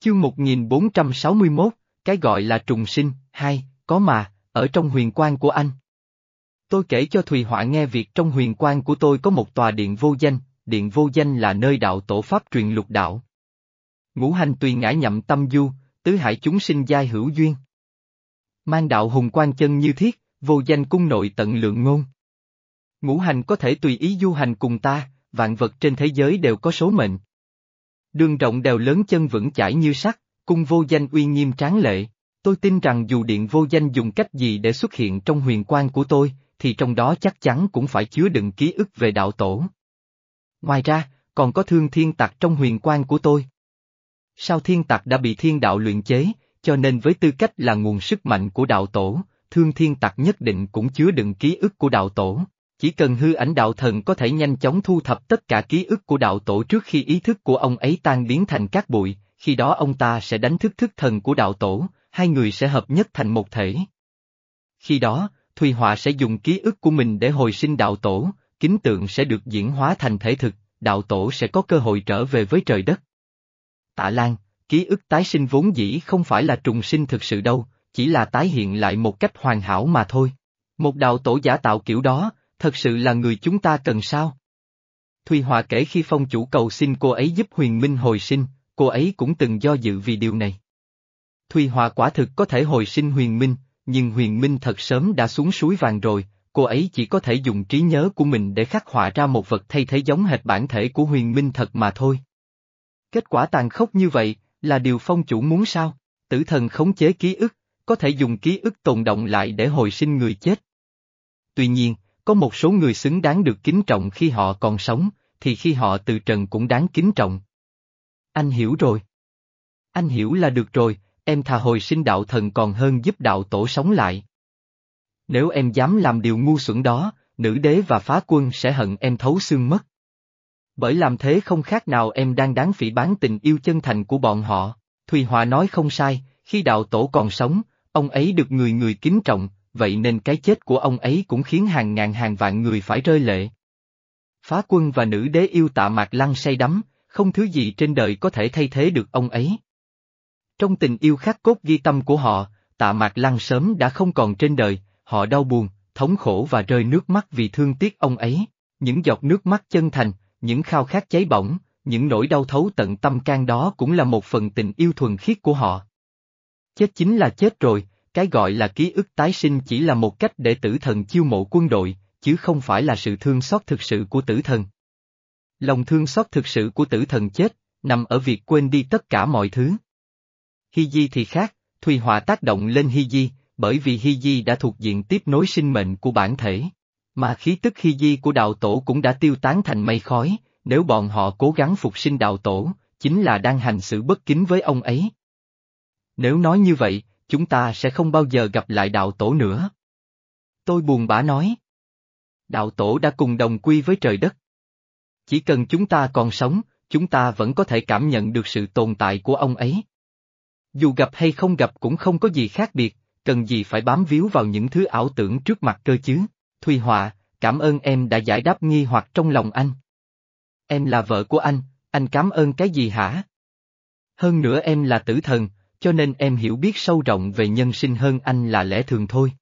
Chương 1461, cái gọi là trùng sinh, hai, có mà, ở trong huyền quan của anh. Tôi kể cho Thùy Họa nghe việc trong huyền quan của tôi có một tòa điện vô danh, điện vô danh là nơi đạo tổ pháp truyền lục đạo. Ngũ hành tùy ngã nhậm tâm du, tứ hải chúng sinh giai hữu duyên. Mang đạo hùng quan chân như thiết, vô danh cung nội tận lượng ngôn. Ngũ hành có thể tùy ý du hành cùng ta, vạn vật trên thế giới đều có số mệnh. Đường rộng đèo lớn chân vững chãi như sắt, cung vô danh uy nghiêm tráng lệ. Tôi tin rằng dù điện vô danh dùng cách gì để xuất hiện trong huyền quan của tôi, thì trong đó chắc chắn cũng phải chứa đựng ký ức về đạo tổ. Ngoài ra, còn có thương thiên tặc trong huyền quan của tôi. Sao thiên tặc đã bị thiên đạo luyện chế, cho nên với tư cách là nguồn sức mạnh của đạo tổ, thương thiên tặc nhất định cũng chứa đựng ký ức của đạo tổ. Chỉ cần hư ảnh đạo thần có thể nhanh chóng thu thập tất cả ký ức của đạo tổ trước khi ý thức của ông ấy tan biến thành cát bụi, khi đó ông ta sẽ đánh thức thức thần của đạo tổ, hai người sẽ hợp nhất thành một thể. Khi đó, Thùy Họa sẽ dùng ký ức của mình để hồi sinh đạo tổ, kính tượng sẽ được diễn hóa thành thể thực, đạo tổ sẽ có cơ hội trở về với trời đất. Tạ Lan, ký ức tái sinh vốn dĩ không phải là trùng sinh thực sự đâu, chỉ là tái hiện lại một cách hoàn hảo mà thôi. Một đạo tổ giả tạo kiểu đó, thật sự là người chúng ta cần sao? Thùy Họa kể khi phong chủ cầu xin cô ấy giúp huyền minh hồi sinh, cô ấy cũng từng do dự vì điều này. Thùy Họa quả thực có thể hồi sinh huyền minh, nhưng huyền minh thật sớm đã xuống suối vàng rồi, cô ấy chỉ có thể dùng trí nhớ của mình để khắc họa ra một vật thay thế giống hệt bản thể của huyền minh thật mà thôi. Kết quả tàn khốc như vậy, là điều phong chủ muốn sao? Tử thần khống chế ký ức, có thể dùng ký ức tồn động lại để hồi sinh người chết. Tuy nhiên, có một số người xứng đáng được kính trọng khi họ còn sống, thì khi họ từ trần cũng đáng kính trọng. Anh hiểu rồi. Anh hiểu là được rồi, em thà hồi sinh đạo thần còn hơn giúp đạo tổ sống lại. Nếu em dám làm điều ngu xuẩn đó, nữ đế và phá quân sẽ hận em thấu xương mất. Bởi làm thế không khác nào em đang đáng phỉ bán tình yêu chân thành của bọn họ. Thùy Hòa nói không sai, khi đạo tổ còn sống, ông ấy được người người kính trọng, vậy nên cái chết của ông ấy cũng khiến hàng ngàn hàng vạn người phải rơi lệ. Phá quân và nữ đế yêu tạ mạc lăng say đắm, không thứ gì trên đời có thể thay thế được ông ấy. Trong tình yêu khắc cốt ghi tâm của họ, tạ mạc lăng sớm đã không còn trên đời, họ đau buồn, thống khổ và rơi nước mắt vì thương tiếc ông ấy. Những giọt nước mắt chân thành, những khao khát cháy bỏng, những nỗi đau thấu tận tâm can đó cũng là một phần tình yêu thuần khiết của họ. Chết chính là chết rồi, cái gọi là ký ức tái sinh chỉ là một cách để tử thần chiêu mộ quân đội, chứ không phải là sự thương xót thực sự của tử thần. Lòng thương xót thực sự của tử thần chết, nằm ở việc quên đi tất cả mọi thứ. Hy Di thì khác, Thùy Họa tác động lên Hy Di, bởi vì Hy Di đã thuộc diện tiếp nối sinh mệnh của bản thể. Mà khí tức Hy Di của đạo tổ cũng đã tiêu tán thành mây khói, nếu bọn họ cố gắng phục sinh đạo tổ, chính là đang hành xử bất kính với ông ấy. Nếu nói như vậy, chúng ta sẽ không bao giờ gặp lại đạo tổ nữa. Tôi buồn bã nói. Đạo tổ đã cùng đồng quy với trời đất. Chỉ cần chúng ta còn sống, chúng ta vẫn có thể cảm nhận được sự tồn tại của ông ấy. Dù gặp hay không gặp cũng không có gì khác biệt, cần gì phải bám víu vào những thứ ảo tưởng trước mặt cơ chứ. Thùy Họa, cảm ơn em đã giải đáp nghi hoặc trong lòng anh. Em là vợ của anh, anh cảm ơn cái gì hả? Hơn nữa em là tử thần, cho nên em hiểu biết sâu rộng về nhân sinh hơn anh là lẽ thường thôi.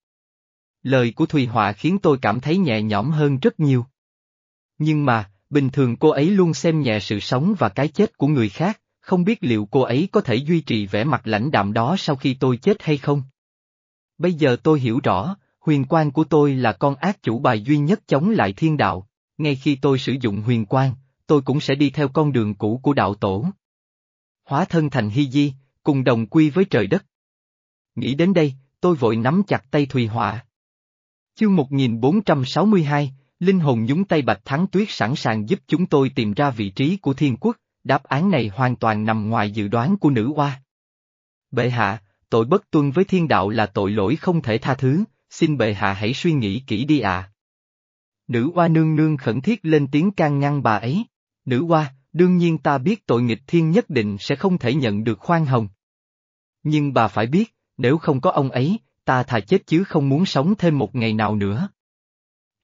Lời của Thùy Họa khiến tôi cảm thấy nhẹ nhõm hơn rất nhiều. Nhưng mà, bình thường cô ấy luôn xem nhẹ sự sống và cái chết của người khác, không biết liệu cô ấy có thể duy trì vẻ mặt lãnh đạm đó sau khi tôi chết hay không. Bây giờ tôi hiểu rõ, huyền quan của tôi là con ác chủ bài duy nhất chống lại thiên đạo, ngay khi tôi sử dụng huyền quan, tôi cũng sẽ đi theo con đường cũ của đạo tổ. Hóa thân thành hy di, cùng đồng quy với trời đất. Nghĩ đến đây, tôi vội nắm chặt tay Thùy Họa. Chương 1462, Linh hồn nhúng tay Bạch Thắng Tuyết sẵn sàng giúp chúng tôi tìm ra vị trí của thiên quốc, đáp án này hoàn toàn nằm ngoài dự đoán của nữ Hoa. Bệ hạ, tội bất tuân với thiên đạo là tội lỗi không thể tha thứ, xin bệ hạ hãy suy nghĩ kỹ đi ạ. Nữ Hoa nương nương khẩn thiết lên tiếng can ngăn bà ấy. Nữ Hoa, đương nhiên ta biết tội nghịch thiên nhất định sẽ không thể nhận được khoan hồng. Nhưng bà phải biết, nếu không có ông ấy, ta thà chết chứ không muốn sống thêm một ngày nào nữa.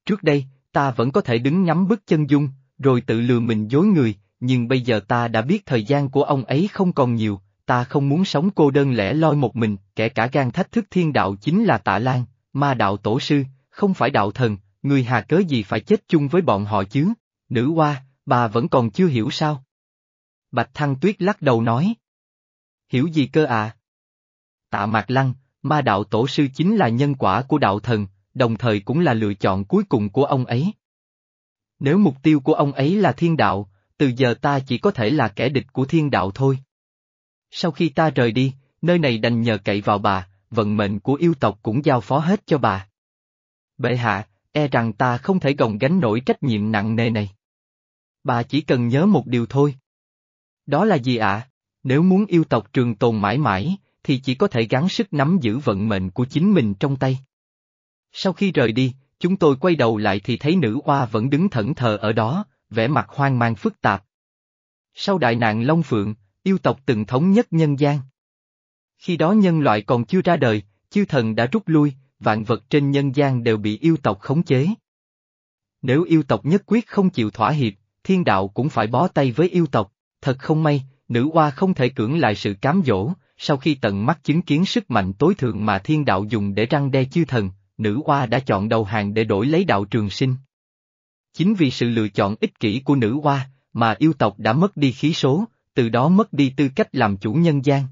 Trước đây, ta vẫn có thể đứng ngắm bức chân dung, rồi tự lừa mình dối người, nhưng bây giờ ta đã biết thời gian của ông ấy không còn nhiều, ta không muốn sống cô đơn lẻ loi một mình, kẻ cả gan thách thức thiên đạo chính là tạ Lan, ma đạo tổ sư, không phải đạo thần, người hà cớ gì phải chết chung với bọn họ chứ, nữ hoa, bà vẫn còn chưa hiểu sao? Bạch Thăng Tuyết lắc đầu nói. Hiểu gì cơ à? Tạ Mạc Lăng, ma đạo tổ sư chính là nhân quả của đạo thần, đồng thời cũng là lựa chọn cuối cùng của ông ấy. Nếu mục tiêu của ông ấy là thiên đạo, từ giờ ta chỉ có thể là kẻ địch của thiên đạo thôi. Sau khi ta rời đi, nơi này đành nhờ cậy vào bà, vận mệnh của yêu tộc cũng giao phó hết cho bà. Bệ hạ, e rằng ta không thể gồng gánh nổi trách nhiệm nặng nề này. Bà chỉ cần nhớ một điều thôi. Đó là gì ạ? Nếu muốn yêu tộc trường tồn mãi mãi, thì chỉ có thể gắng sức nắm giữ vận mệnh của chính mình trong tay. Sau khi rời đi, chúng tôi quay đầu lại thì thấy nữ oa vẫn đứng thẫn thờ ở đó, vẻ mặt hoang mang phức tạp. Sau đại nạn Long Phượng, yêu tộc từng thống nhất nhân gian. Khi đó nhân loại còn chưa ra đời, chư thần đã rút lui, vạn vật trên nhân gian đều bị yêu tộc khống chế. Nếu yêu tộc nhất quyết không chịu thỏa hiệp, thiên đạo cũng phải bó tay với yêu tộc, thật không may, nữ oa không thể cưỡng lại sự cám dỗ, sau khi tận mắt chứng kiến sức mạnh tối thượng mà thiên đạo dùng để răng đe chư thần, nữ oa đã chọn đầu hàng để đổi lấy đạo trường sinh. Chính vì sự lựa chọn ích kỷ của nữ oa, mà yêu tộc đã mất đi khí số, từ đó mất đi tư cách làm chủ nhân gian.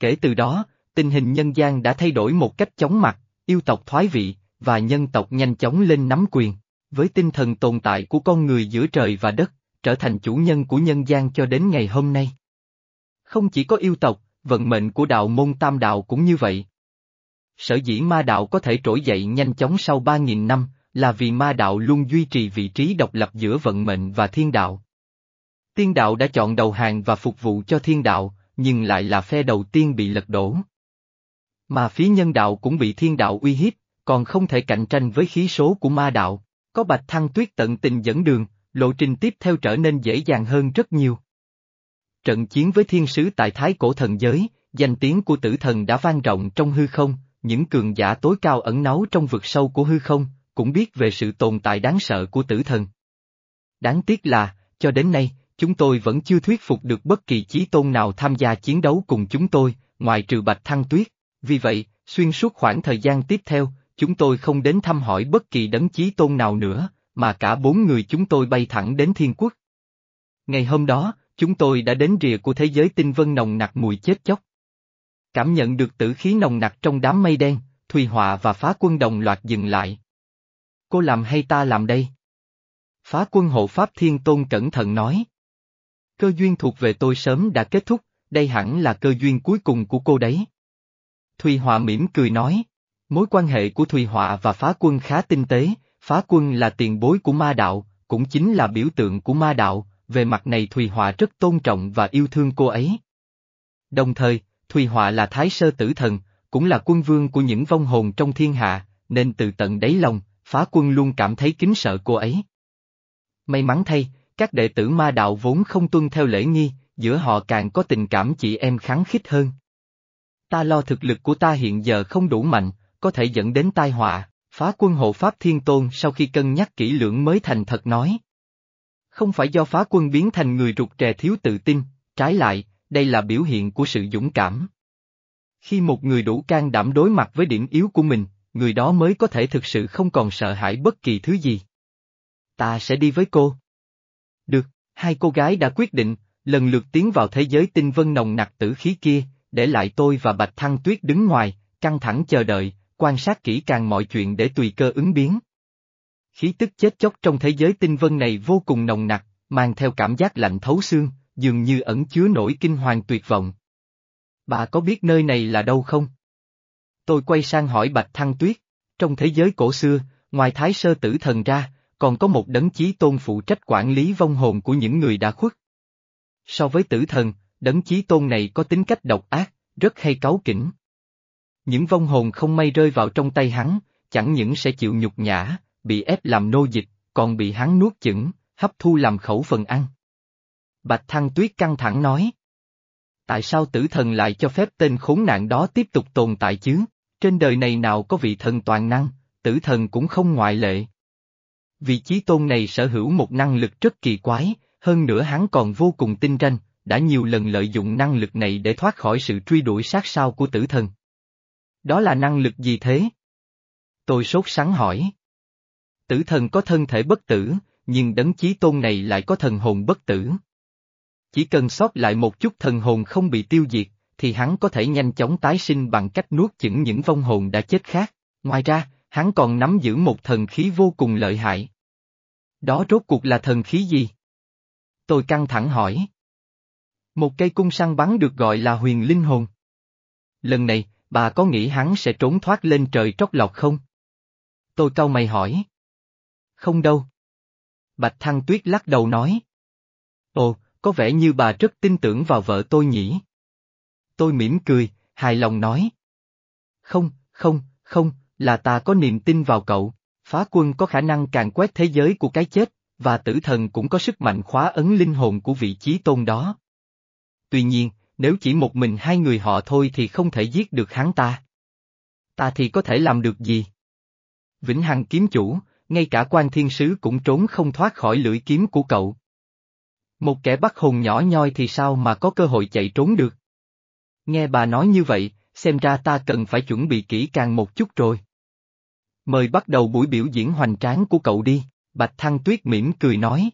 Kể từ đó, tình hình nhân gian đã thay đổi một cách chóng mặt, yêu tộc thoái vị, và nhân tộc nhanh chóng lên nắm quyền, với tinh thần tồn tại của con người giữa trời và đất, trở thành chủ nhân của nhân gian cho đến ngày hôm nay. Không chỉ có yêu tộc, vận mệnh của đạo môn tam đạo cũng như vậy. Sở dĩ ma đạo có thể trỗi dậy nhanh chóng sau 3.000 năm, là vì ma đạo luôn duy trì vị trí độc lập giữa vận mệnh và thiên đạo. Tiên đạo đã chọn đầu hàng và phục vụ cho thiên đạo, nhưng lại là phe đầu tiên bị lật đổ. Mà phía nhân đạo cũng bị thiên đạo uy hiếp, còn không thể cạnh tranh với khí số của ma đạo. Có bạch thăng tuyết tận tình dẫn đường, lộ trình tiếp theo trở nên dễ dàng hơn rất nhiều. Trận chiến với thiên sứ tại Thái Cổ Thần Giới, danh tiếng của tử thần đã vang rộng trong hư không, những cường giả tối cao ẩn náu trong vực sâu của hư không, cũng biết về sự tồn tại đáng sợ của tử thần. Đáng tiếc là, cho đến nay, chúng tôi vẫn chưa thuyết phục được bất kỳ chí tôn nào tham gia chiến đấu cùng chúng tôi, ngoài trừ Bạch Thăng Tuyết. Vì vậy, xuyên suốt khoảng thời gian tiếp theo, chúng tôi không đến thăm hỏi bất kỳ đấng chí tôn nào nữa, mà cả bốn người chúng tôi bay thẳng đến thiên quốc. Ngày hôm đó, chúng tôi đã đến rìa của thế giới tinh vân nồng nặc mùi chết chóc. Cảm nhận được tử khí nồng nặc trong đám mây đen, Thùy Họa và phá quân đồng loạt dừng lại. Cô làm hay ta làm đây? Phá quân hộ Pháp Thiên Tôn cẩn thận nói. Cơ duyên thuộc về tôi sớm đã kết thúc, đây hẳn là cơ duyên cuối cùng của cô đấy. Thùy Họa mỉm cười nói, mối quan hệ của Thùy Họa và phá quân khá tinh tế, phá quân là tiền bối của ma đạo, cũng chính là biểu tượng của ma đạo, về mặt này Thùy Họa rất tôn trọng và yêu thương cô ấy. Đồng thời, Thùy Họa là thái sơ tử thần, cũng là quân vương của những vong hồn trong thiên hạ, nên từ tận đáy lòng, phá quân luôn cảm thấy kính sợ cô ấy. May mắn thay, các đệ tử ma đạo vốn không tuân theo lễ nghi, giữa họ càng có tình cảm chị em kháng khích hơn. Ta lo thực lực của ta hiện giờ không đủ mạnh, có thể dẫn đến tai họa, phá quân hộ Pháp Thiên Tôn sau khi cân nhắc kỹ lưỡng mới thành thật nói. Không phải do phá quân biến thành người rụt rè thiếu tự tin, trái lại, đây là biểu hiện của sự dũng cảm. Khi một người đủ can đảm đối mặt với điểm yếu của mình, người đó mới có thể thực sự không còn sợ hãi bất kỳ thứ gì. Ta sẽ đi với cô. Được, hai cô gái đã quyết định, lần lượt tiến vào thế giới tinh vân nồng nặc tử khí kia, để lại tôi và Bạch Thăng Tuyết đứng ngoài, căng thẳng chờ đợi, quan sát kỹ càng mọi chuyện để tùy cơ ứng biến. Khí tức chết chóc trong thế giới tinh vân này vô cùng nồng nặc, mang theo cảm giác lạnh thấu xương, dường như ẩn chứa nỗi kinh hoàng tuyệt vọng. Bà có biết nơi này là đâu không? Tôi quay sang hỏi Bạch Thăng Tuyết, trong thế giới cổ xưa, ngoài Thái Sơ Tử Thần ra, còn có một đấng chí tôn phụ trách quản lý vong hồn của những người đã khuất. So với tử thần, đấng chí tôn này có tính cách độc ác, rất hay cáu kỉnh. Những vong hồn không may rơi vào trong tay hắn, chẳng những sẽ chịu nhục nhã, bị ép làm nô dịch, còn bị hắn nuốt chửng, hấp thu làm khẩu phần ăn. Bạch Thăng Tuyết căng thẳng nói. Tại sao tử thần lại cho phép tên khốn nạn đó tiếp tục tồn tại chứ? Trên đời này nào có vị thần toàn năng, tử thần cũng không ngoại lệ. Vị chí tôn này sở hữu một năng lực rất kỳ quái, hơn nữa hắn còn vô cùng tinh ranh, đã nhiều lần lợi dụng năng lực này để thoát khỏi sự truy đuổi sát sao của tử thần. Đó là năng lực gì thế? Tôi sốt sắng hỏi. Tử thần có thân thể bất tử, nhưng đấng chí tôn này lại có thần hồn bất tử. Chỉ cần sót lại một chút thần hồn không bị tiêu diệt, thì hắn có thể nhanh chóng tái sinh bằng cách nuốt chửng những vong hồn đã chết khác. Ngoài ra, hắn còn nắm giữ một thần khí vô cùng lợi hại. Đó rốt cuộc là thần khí gì? Tôi căng thẳng hỏi. Một cây cung săn bắn được gọi là huyền linh hồn. Lần này, bà có nghĩ hắn sẽ trốn thoát lên trời trót lọt không? Tôi cau mày hỏi. Không đâu. Bạch Thăng Tuyết lắc đầu nói. Ồ, có vẻ như bà rất tin tưởng vào vợ tôi nhỉ? Tôi mỉm cười, hài lòng nói. Không, không, không, là ta có niềm tin vào cậu, phá quân có khả năng càng quét thế giới của cái chết, và tử thần cũng có sức mạnh khóa ấn linh hồn của vị trí tôn đó. Tuy nhiên, nếu chỉ một mình hai người họ thôi thì không thể giết được hắn ta. Ta thì có thể làm được gì? Vĩnh Hằng kiếm chủ, ngay cả quan thiên sứ cũng trốn không thoát khỏi lưỡi kiếm của cậu. Một kẻ bắt hồn nhỏ nhoi thì sao mà có cơ hội chạy trốn được? Nghe bà nói như vậy, xem ra ta cần phải chuẩn bị kỹ càng một chút rồi. Mời bắt đầu buổi biểu diễn hoành tráng của cậu đi, Bạch Thăng Tuyết mỉm cười nói.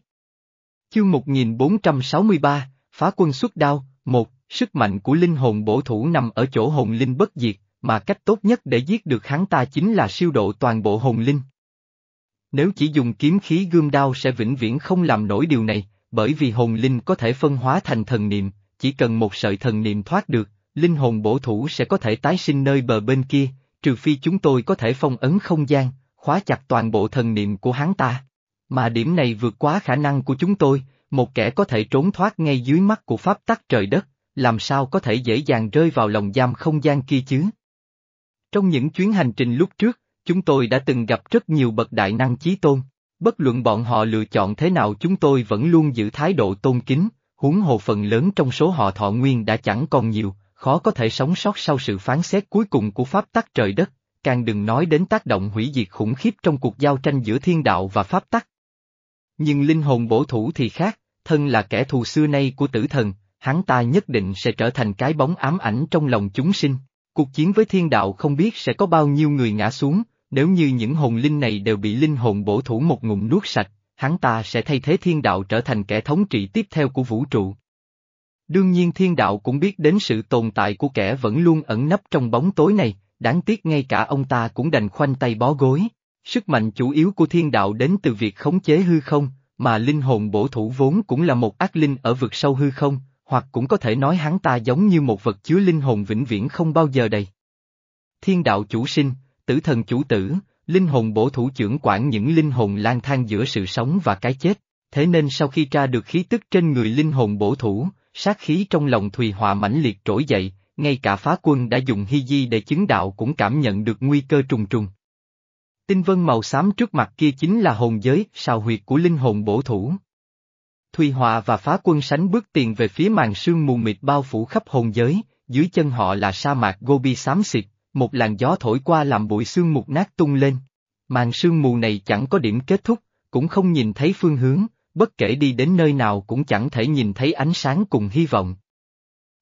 Chương 1463, Phá quân xuất đao, một, sức mạnh của linh hồn bổ thủ nằm ở chỗ hồn linh bất diệt, mà cách tốt nhất để giết được hắn ta chính là siêu độ toàn bộ hồn linh. Nếu chỉ dùng kiếm khí gươm đao sẽ vĩnh viễn không làm nổi điều này, bởi vì hồn linh có thể phân hóa thành thần niệm, chỉ cần một sợi thần niệm thoát được, linh hồn bổ thủ sẽ có thể tái sinh nơi bờ bên kia, trừ phi chúng tôi có thể phong ấn không gian, khóa chặt toàn bộ thần niệm của hắn ta. Mà điểm này vượt quá khả năng của chúng tôi, một kẻ có thể trốn thoát ngay dưới mắt của pháp tắc trời đất, làm sao có thể dễ dàng rơi vào lòng giam không gian kia chứ? Trong những chuyến hành trình lúc trước, chúng tôi đã từng gặp rất nhiều bậc đại năng chí tôn. Bất luận bọn họ lựa chọn thế nào chúng tôi vẫn luôn giữ thái độ tôn kính, huống hồ phần lớn trong số họ thọ nguyên đã chẳng còn nhiều, khó có thể sống sót sau sự phán xét cuối cùng của pháp tắc trời đất, càng đừng nói đến tác động hủy diệt khủng khiếp trong cuộc giao tranh giữa thiên đạo và pháp tắc. Nhưng linh hồn bổ thủ thì khác, thân là kẻ thù xưa nay của tử thần, hắn ta nhất định sẽ trở thành cái bóng ám ảnh trong lòng chúng sinh. Cuộc chiến với thiên đạo không biết sẽ có bao nhiêu người ngã xuống, nếu như những hồn linh này đều bị linh hồn bổ thủ một ngụm nuốt sạch, hắn ta sẽ thay thế thiên đạo trở thành kẻ thống trị tiếp theo của vũ trụ. Đương nhiên thiên đạo cũng biết đến sự tồn tại của kẻ vẫn luôn ẩn nấp trong bóng tối này, đáng tiếc ngay cả ông ta cũng đành khoanh tay bó gối. Sức mạnh chủ yếu của thiên đạo đến từ việc khống chế hư không, mà linh hồn bổ thủ vốn cũng là một ác linh ở vực sâu hư không, hoặc cũng có thể nói hắn ta giống như một vật chứa linh hồn vĩnh viễn không bao giờ đầy. Thiên đạo chủ sinh, tử thần chủ tử, linh hồn bổ thủ trưởng quản những linh hồn lang thang giữa sự sống và cái chết, thế nên sau khi tra được khí tức trên người linh hồn bổ thủ, sát khí trong lòng Thùy Họa mãnh liệt trỗi dậy, ngay cả phá quân đã dùng hy di để chứng đạo cũng cảm nhận được nguy cơ trùng trùng. Tinh vân màu xám trước mặt kia chính là hồn giới, sào huyệt của linh hồn bổ thủ. Thùy Họa và phá quân sánh bước tiền về phía màn sương mù mịt bao phủ khắp hồn giới, dưới chân họ là sa mạc Gobi xám xịt, một làn gió thổi qua làm bụi sương mục nát tung lên. Màn sương mù này chẳng có điểm kết thúc, cũng không nhìn thấy phương hướng, bất kể đi đến nơi nào cũng chẳng thể nhìn thấy ánh sáng cùng hy vọng.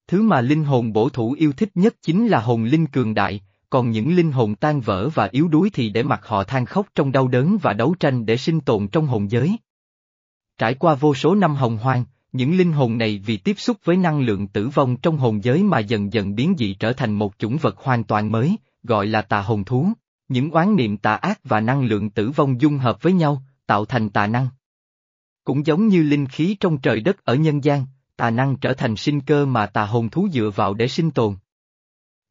Thứ mà linh hồn bổ thủ yêu thích nhất chính là hồn linh cường đại, còn những linh hồn tan vỡ và yếu đuối thì để mặc họ than khóc trong đau đớn và đấu tranh để sinh tồn trong hồn giới. Trải qua vô số năm hồng hoang, những linh hồn này vì tiếp xúc với năng lượng tử vong trong hồn giới mà dần dần biến dị trở thành một chủng vật hoàn toàn mới, gọi là tà hồn thú. Những oán niệm tà ác và năng lượng tử vong dung hợp với nhau, tạo thành tà năng. Cũng giống như linh khí trong trời đất ở nhân gian, tà năng trở thành sinh cơ mà tà hồn thú dựa vào để sinh tồn.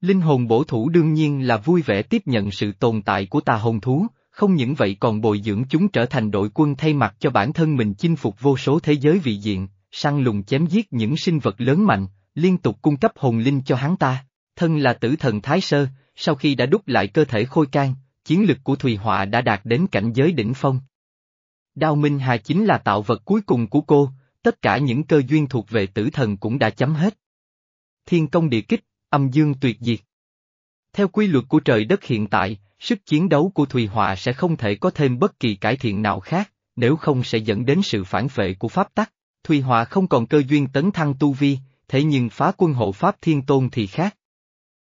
Linh hồn bổ thủ đương nhiên là vui vẻ tiếp nhận sự tồn tại của tà hồn thú, không những vậy còn bồi dưỡng chúng trở thành đội quân thay mặt cho bản thân mình chinh phục vô số thế giới vị diện, săn lùng chém giết những sinh vật lớn mạnh, liên tục cung cấp hồn linh cho hắn ta. Thân là tử thần Thái Sơ, sau khi đã đúc lại cơ thể khôi can, chiến lực của Thùy Họa đã đạt đến cảnh giới đỉnh phong. Đao Minh Hà chính là tạo vật cuối cùng của cô, tất cả những cơ duyên thuộc về tử thần cũng đã chấm hết. Thiên công địa kích, âm dương tuyệt diệt. Theo quy luật của trời đất hiện tại, sức chiến đấu của Thùy Họa sẽ không thể có thêm bất kỳ cải thiện nào khác, nếu không sẽ dẫn đến sự phản vệ của pháp tắc. Thùy Họa không còn cơ duyên tấn thăng tu vi, thế nhưng phá quân hộ Pháp Thiên Tôn thì khác.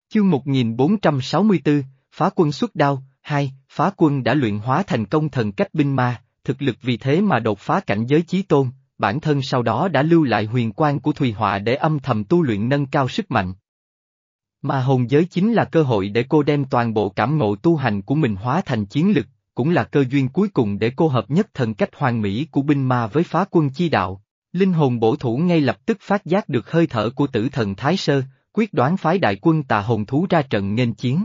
Chương 1464, Phá quân xuất đao, hai, Phá quân đã luyện hóa thành công thần cách binh ma, thực lực vì thế mà đột phá cảnh giới chí tôn, bản thân sau đó đã lưu lại huyền quan của Thùy Họa để âm thầm tu luyện nâng cao sức mạnh. Mà hồn giới chính là cơ hội để cô đem toàn bộ cảm ngộ tu hành của mình hóa thành chiến lực, cũng là cơ duyên cuối cùng để cô hợp nhất thần cách hoàn mỹ của binh ma với phá quân chi đạo. Linh hồn bổ thủ ngay lập tức phát giác được hơi thở của tử thần Thái Sơ, quyết đoán phái đại quân tà hồn thú ra trận nghênh chiến.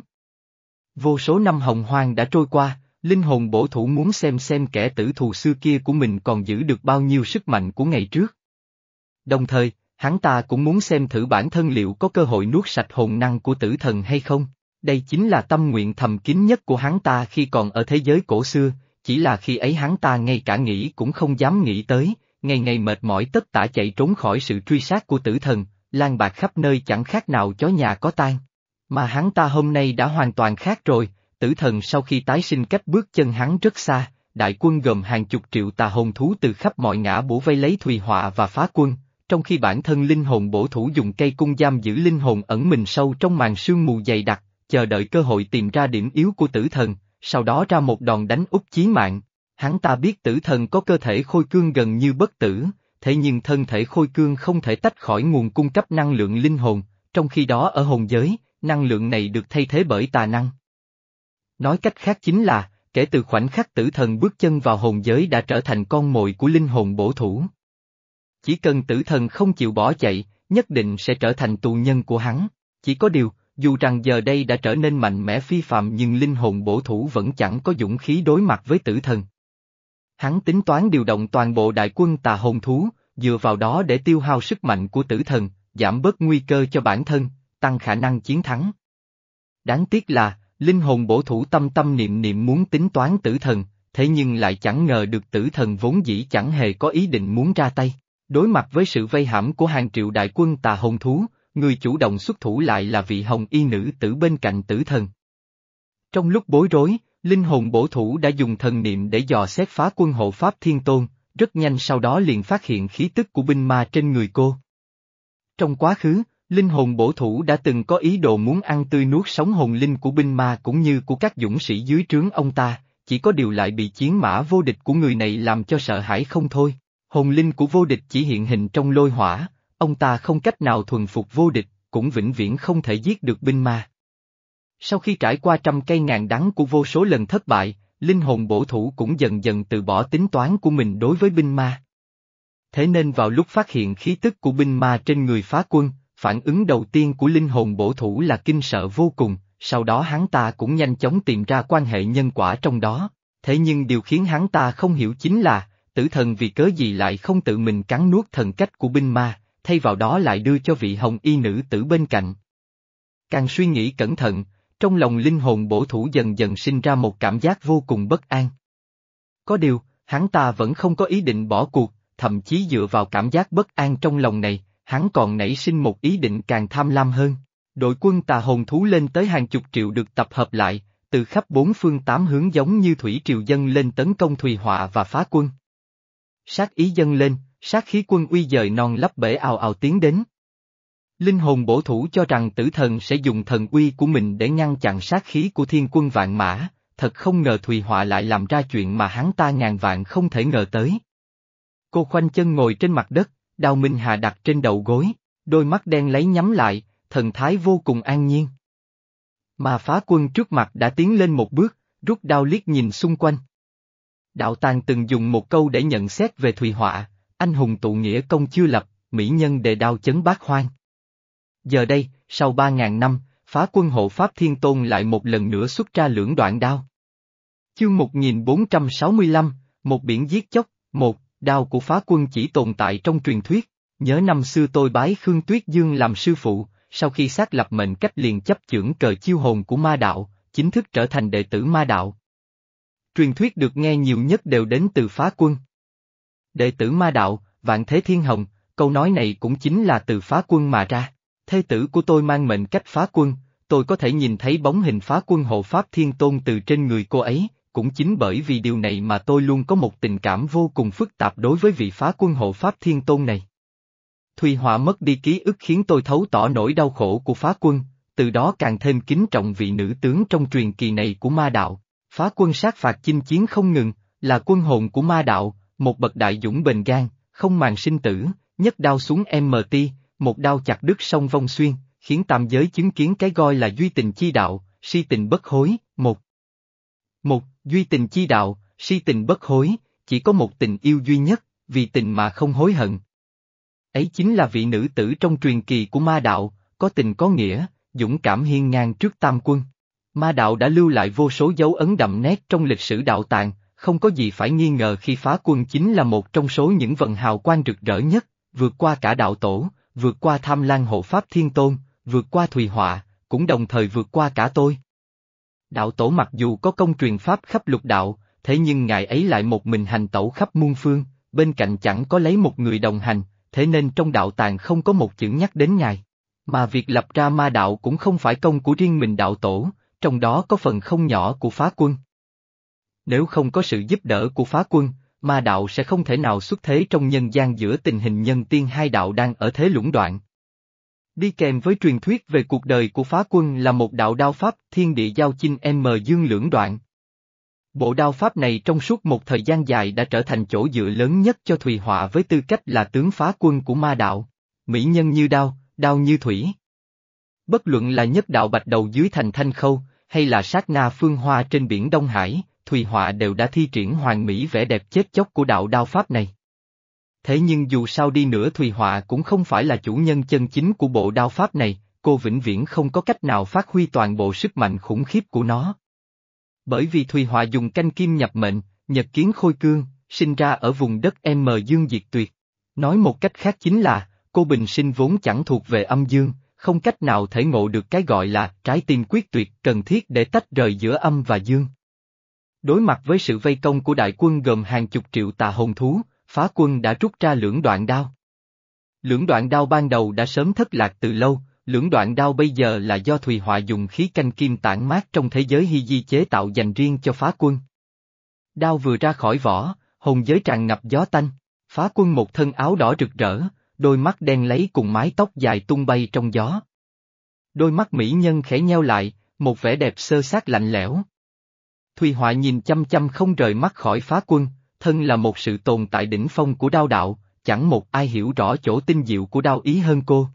Vô số năm hồng hoang đã trôi qua, linh hồn bổ thủ muốn xem xem kẻ tử thù xưa kia của mình còn giữ được bao nhiêu sức mạnh của ngày trước. Đồng thời, hắn ta cũng muốn xem thử bản thân liệu có cơ hội nuốt sạch hồn năng của tử thần hay không. Đây chính là tâm nguyện thầm kín nhất của hắn ta khi còn ở thế giới cổ xưa, chỉ là khi ấy hắn ta ngay cả nghĩ cũng không dám nghĩ tới, ngày ngày mệt mỏi tất tả chạy trốn khỏi sự truy sát của tử thần, lan bạc khắp nơi chẳng khác nào chó nhà có tan. Mà hắn ta hôm nay đã hoàn toàn khác rồi, tử thần sau khi tái sinh cách bước chân hắn rất xa, đại quân gồm hàng chục triệu tà hồn thú từ khắp mọi ngã bổ vây lấy thùy họa và phá quân, trong khi bản thân linh hồn bổ thủ dùng cây cung giam giữ linh hồn ẩn mình sâu trong màn sương mù dày đặc, chờ đợi cơ hội tìm ra điểm yếu của tử thần, sau đó ra một đòn đánh úp chí mạng. Hắn ta biết tử thần có cơ thể khôi cương gần như bất tử, thế nhưng thân thể khôi cương không thể tách khỏi nguồn cung cấp năng lượng linh hồn, trong khi đó ở hồn giới, năng lượng này được thay thế bởi tà năng. Nói cách khác chính là, kể từ khoảnh khắc tử thần bước chân vào hồn giới đã trở thành con mồi của linh hồn bổ thủ. Chỉ cần tử thần không chịu bỏ chạy, nhất định sẽ trở thành tù nhân của hắn. Chỉ có điều, dù rằng giờ đây đã trở nên mạnh mẽ phi phạm nhưng linh hồn bổ thủ vẫn chẳng có dũng khí đối mặt với tử thần. Hắn tính toán điều động toàn bộ đại quân tà hồn thú, dựa vào đó để tiêu hao sức mạnh của tử thần, giảm bớt nguy cơ cho bản thân, tăng khả năng chiến thắng. Đáng tiếc là, linh hồn bổ thủ tâm tâm niệm niệm muốn tính toán tử thần, thế nhưng lại chẳng ngờ được tử thần vốn dĩ chẳng hề có ý định muốn ra tay. Đối mặt với sự vây hãm của hàng triệu đại quân tà hồn thú, người chủ động xuất thủ lại là vị hồng y nữ tử bên cạnh tử thần. Trong lúc bối rối, linh hồn bổ thủ đã dùng thần niệm để dò xét phá quân hộ Pháp Thiên Tôn, rất nhanh sau đó liền phát hiện khí tức của binh ma trên người cô. Trong quá khứ, linh hồn bổ thủ đã từng có ý đồ muốn ăn tươi nuốt sống hồn linh của binh ma cũng như của các dũng sĩ dưới trướng ông ta, chỉ có điều lại bị chiến mã vô địch của người này làm cho sợ hãi không thôi. Hồn linh của vô địch chỉ hiện hình trong lôi hỏa, ông ta không cách nào thuần phục vô địch, cũng vĩnh viễn không thể giết được binh ma. Sau khi trải qua trăm cây ngàn đắng của vô số lần thất bại, linh hồn bổ thủ cũng dần dần từ bỏ tính toán của mình đối với binh ma. Thế nên vào lúc phát hiện khí tức của binh ma trên người phá quân, phản ứng đầu tiên của linh hồn bổ thủ là kinh sợ vô cùng, sau đó hắn ta cũng nhanh chóng tìm ra quan hệ nhân quả trong đó. Thế nhưng điều khiến hắn ta không hiểu chính là, tử thần vì cớ gì lại không tự mình cắn nuốt thần cách của binh ma, thay vào đó lại đưa cho vị hồng y nữ tử bên cạnh. Càng suy nghĩ cẩn thận, trong lòng linh hồn bổ thủ dần dần sinh ra một cảm giác vô cùng bất an. Có điều, hắn ta vẫn không có ý định bỏ cuộc, thậm chí dựa vào cảm giác bất an trong lòng này, hắn còn nảy sinh một ý định càng tham lam hơn. Đội quân tà hồn thú lên tới hàng chục triệu được tập hợp lại, từ khắp bốn phương tám hướng giống như thủy triều dân lên tấn công Thùy Họa và phá quân. Sát ý dân lên, sát khí quân uy dời non lấp bể ào ào tiến đến. Linh hồn bổ thủ cho rằng tử thần sẽ dùng thần uy của mình để ngăn chặn sát khí của thiên quân vạn mã, thật không ngờ Thùy Họa lại làm ra chuyện mà hắn ta ngàn vạn không thể ngờ tới. Cô khoanh chân ngồi trên mặt đất, đào minh hà đặt trên đầu gối, đôi mắt đen lấy nhắm lại, thần thái vô cùng an nhiên. Mà phá quân trước mặt đã tiến lên một bước, rút đao liếc nhìn xung quanh. Đạo Tàng từng dùng một câu để nhận xét về Thùy Họa, anh hùng tụ nghĩa công chưa lập, mỹ nhân đề đao chấn bát hoang. Giờ đây, sau ba ngàn năm, phá quân hộ Pháp Thiên Tôn lại một lần nữa xuất ra lưỡng đoạn đao. Chương 1465, một biển giết chóc, một, đao của phá quân chỉ tồn tại trong truyền thuyết, nhớ năm xưa tôi bái Khương Tuyết Dương làm sư phụ, sau khi xác lập mệnh cách liền chấp chưởng cờ chiêu hồn của ma đạo, chính thức trở thành đệ tử ma đạo. Truyền thuyết được nghe nhiều nhất đều đến từ phá quân. Đệ tử ma đạo, vạn thế thiên hồng, câu nói này cũng chính là từ phá quân mà ra. Thê tử của tôi mang mệnh cách phá quân, tôi có thể nhìn thấy bóng hình phá quân hộ pháp thiên tôn từ trên người cô ấy, cũng chính bởi vì điều này mà tôi luôn có một tình cảm vô cùng phức tạp đối với vị phá quân hộ Pháp Thiên Tôn này. Thùy Họa mất đi ký ức khiến tôi thấu tỏ nỗi đau khổ của phá quân, từ đó càng thêm kính trọng vị nữ tướng trong truyền kỳ này của ma đạo. Phá quân sát phạt chinh chiến không ngừng, là quân hồn của ma đạo, một bậc đại dũng bền gan, không màng sinh tử, nhất đao xuống MT, một đao chặt đứt sông vong xuyên, khiến tam giới chứng kiến cái gọi là duy tình chi đạo, si tình bất hối, một. Một, duy tình chi đạo, si tình bất hối, chỉ có một tình yêu duy nhất, vì tình mà không hối hận. Ấy chính là vị nữ tử trong truyền kỳ của ma đạo, có tình có nghĩa, dũng cảm hiên ngang trước tam quân. Ma đạo đã lưu lại vô số dấu ấn đậm nét trong lịch sử đạo tàng, không có gì phải nghi ngờ khi phá quân chính là một trong số những vận hào quang rực rỡ nhất, vượt qua cả đạo tổ, vượt qua tham lan hộ pháp thiên tôn, vượt qua thùy họa, cũng đồng thời vượt qua cả tôi. Đạo tổ mặc dù có công truyền pháp khắp lục đạo, thế nhưng ngài ấy lại một mình hành tẩu khắp muôn phương, bên cạnh chẳng có lấy một người đồng hành, thế nên trong đạo tàng không có một chữ nhắc đến ngài. Mà việc lập ra ma đạo cũng không phải công của riêng mình đạo tổ, trong đó có phần không nhỏ của phá quân. Nếu không có sự giúp đỡ của phá quân, ma đạo sẽ không thể nào xuất thế trong nhân gian giữa tình hình nhân tiên hai đạo đang ở thế lũng đoạn. Đi kèm với truyền thuyết về cuộc đời của phá quân là một đạo đao pháp thiên địa giao chinh M dương lưỡng đoạn. Bộ đao pháp này trong suốt một thời gian dài đã trở thành chỗ dựa lớn nhất cho Thùy Họa với tư cách là tướng phá quân của ma đạo. Mỹ nhân như đao, đao như thủy. Bất luận là nhất đạo bạch đầu dưới thành thanh khâu, hay là sát na phương hoa trên biển Đông Hải, Thùy Họa đều đã thi triển hoàn mỹ vẻ đẹp chết chóc của đạo đao pháp này. Thế nhưng dù sao đi nữa Thùy Họa cũng không phải là chủ nhân chân chính của bộ đao pháp này, cô vĩnh viễn không có cách nào phát huy toàn bộ sức mạnh khủng khiếp của nó. Bởi vì Thùy Họa dùng canh kim nhập mệnh, nhật kiến khôi cương, sinh ra ở vùng đất M Dương diệt tuyệt. Nói một cách khác chính là, cô bình sinh vốn chẳng thuộc về âm dương, không cách nào thể ngộ được cái gọi là trái tim quyết tuyệt cần thiết để tách rời giữa âm và dương. Đối mặt với sự vây công của đại quân gồm hàng chục triệu tà hồn thú, phá quân đã rút ra lưỡng đoạn đao. Lưỡng đoạn đao ban đầu đã sớm thất lạc từ lâu, lưỡng đoạn đao bây giờ là do Thùy Họa dùng khí canh kim tản mát trong thế giới hy di chế tạo dành riêng cho phá quân. Đao vừa ra khỏi vỏ, hồn giới tràn ngập gió tanh, phá quân một thân áo đỏ rực rỡ, đôi mắt đen lấy cùng mái tóc dài tung bay trong gió. Đôi mắt mỹ nhân khẽ nheo lại, một vẻ đẹp sơ sát lạnh lẽo. Thùy Họa nhìn chăm chăm không rời mắt khỏi phá quân, thân là một sự tồn tại đỉnh phong của đao đạo, chẳng một ai hiểu rõ chỗ tinh diệu của đao ý hơn cô.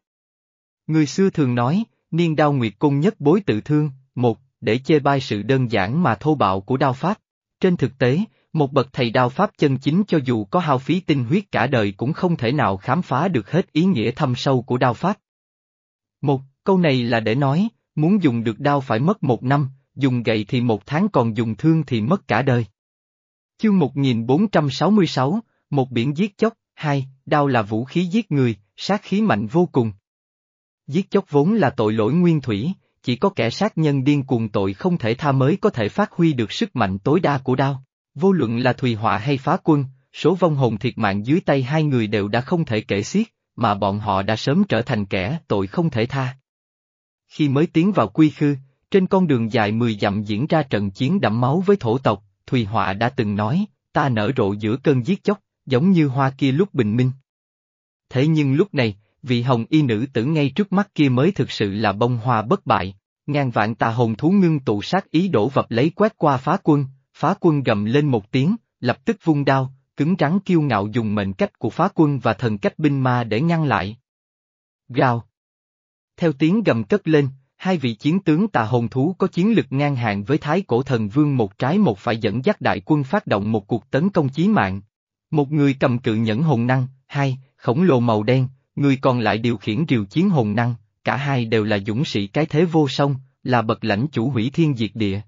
Người xưa thường nói, niên đao nguyệt cung nhất bối tự thương, một, để chê bai sự đơn giản mà thô bạo của đao pháp. Trên thực tế, một bậc thầy đao pháp chân chính cho dù có hao phí tinh huyết cả đời cũng không thể nào khám phá được hết ý nghĩa thâm sâu của đao pháp. Một, câu này là để nói, muốn dùng được đao phải mất một năm, dùng gậy thì một tháng còn dùng thương thì mất cả đời. Chương 1466, một biển giết chóc, hai, đao là vũ khí giết người, sát khí mạnh vô cùng. Giết chóc vốn là tội lỗi nguyên thủy, chỉ có kẻ sát nhân điên cuồng tội không thể tha mới có thể phát huy được sức mạnh tối đa của đao. Vô luận là Thùy Họa hay Phá Quân, số vong hồn thiệt mạng dưới tay hai người đều đã không thể kể xiết, mà bọn họ đã sớm trở thành kẻ tội không thể tha. Khi mới tiến vào quy khư, trên con đường dài mười dặm diễn ra trận chiến đẫm máu với thổ tộc, Thùy Họa đã từng nói, ta nở rộ giữa cơn giết chóc, giống như hoa kia lúc bình minh. Thế nhưng lúc này, vị hồng y nữ tử ngay trước mắt kia mới thực sự là bông hoa bất bại, ngàn vạn tà hồn thú ngưng tụ sát ý đổ vập lấy quét qua phá quân, phá quân gầm lên một tiếng, lập tức vung đao, cứng rắn kiêu ngạo dùng mệnh cách của phá quân và thần cách binh ma để ngăn lại. Gào. Theo tiếng gầm cất lên, hai vị chiến tướng tà hồn thú có chiến lực ngang hàng với thái cổ thần vương một trái một phải dẫn dắt đại quân phát động một cuộc tấn công chí mạng. Một người cầm cự nhẫn hồn năng, hai, khổng lồ màu đen, người còn lại điều khiển rìu chiến hồn năng, cả hai đều là dũng sĩ cái thế vô song, là bậc lãnh chủ hủy thiên diệt địa.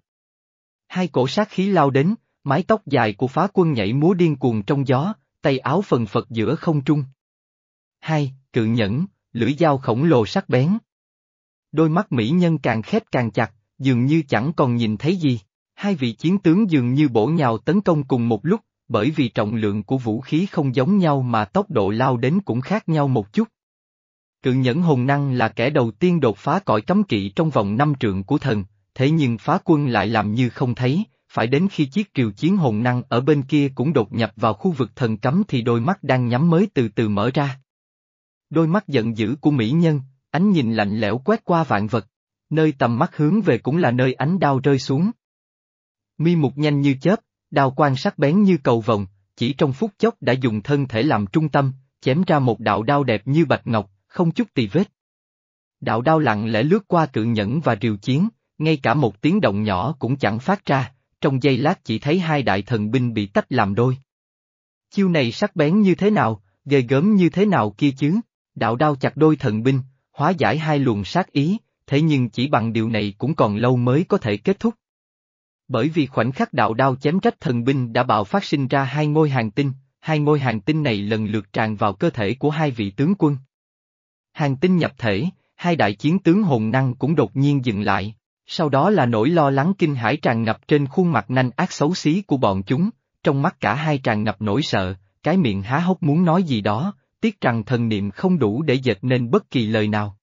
Hai cổ sát khí lao đến, mái tóc dài của phá quân nhảy múa điên cuồng trong gió, tay áo phần phật giữa không trung. Hai, cự nhẫn, lưỡi dao khổng lồ sắc bén. Đôi mắt mỹ nhân càng khép càng chặt, dường như chẳng còn nhìn thấy gì. Hai vị chiến tướng dường như bổ nhào tấn công cùng một lúc, bởi vì trọng lượng của vũ khí không giống nhau mà tốc độ lao đến cũng khác nhau một chút. Cự nhẫn hồn năng là kẻ đầu tiên đột phá cõi cấm kỵ trong vòng năm trượng của thần, thế nhưng phá quân lại làm như không thấy, phải đến khi chiếc triều chiến hồn năng ở bên kia cũng đột nhập vào khu vực thần cấm thì đôi mắt đang nhắm mới từ từ mở ra. Đôi mắt giận dữ của mỹ nhân, ánh nhìn lạnh lẽo quét qua vạn vật, nơi tầm mắt hướng về cũng là nơi ánh đao rơi xuống. Mi mục nhanh như chớp, đao quan sắc bén như cầu vồng, chỉ trong phút chốc đã dùng thân thể làm trung tâm, chém ra một đạo đao đẹp như bạch ngọc, không chút tì vết. Đạo đao lặng lẽ lướt qua cự nhẫn và triều chiến, ngay cả một tiếng động nhỏ cũng chẳng phát ra, trong giây lát chỉ thấy hai đại thần binh bị tách làm đôi. Chiêu này sắc bén như thế nào, ghê gớm như thế nào kia chứ, đạo đao chặt đôi thần binh, hóa giải hai luồng sát ý, thế nhưng chỉ bằng điều này cũng còn lâu mới có thể kết thúc. Bởi vì khoảnh khắc đạo đao chém trách thần binh đã bạo phát sinh ra hai ngôi hàng tinh, hai ngôi hàng tinh này lần lượt tràn vào cơ thể của hai vị tướng quân. Hàng tinh nhập thể, hai đại chiến tướng hồn năng cũng đột nhiên dừng lại, sau đó là nỗi lo lắng kinh hãi tràn ngập trên khuôn mặt nanh ác xấu xí của bọn chúng, trong mắt cả hai tràn ngập nỗi sợ, cái miệng há hốc muốn nói gì đó, tiếc rằng thần niệm không đủ để dệt nên bất kỳ lời nào.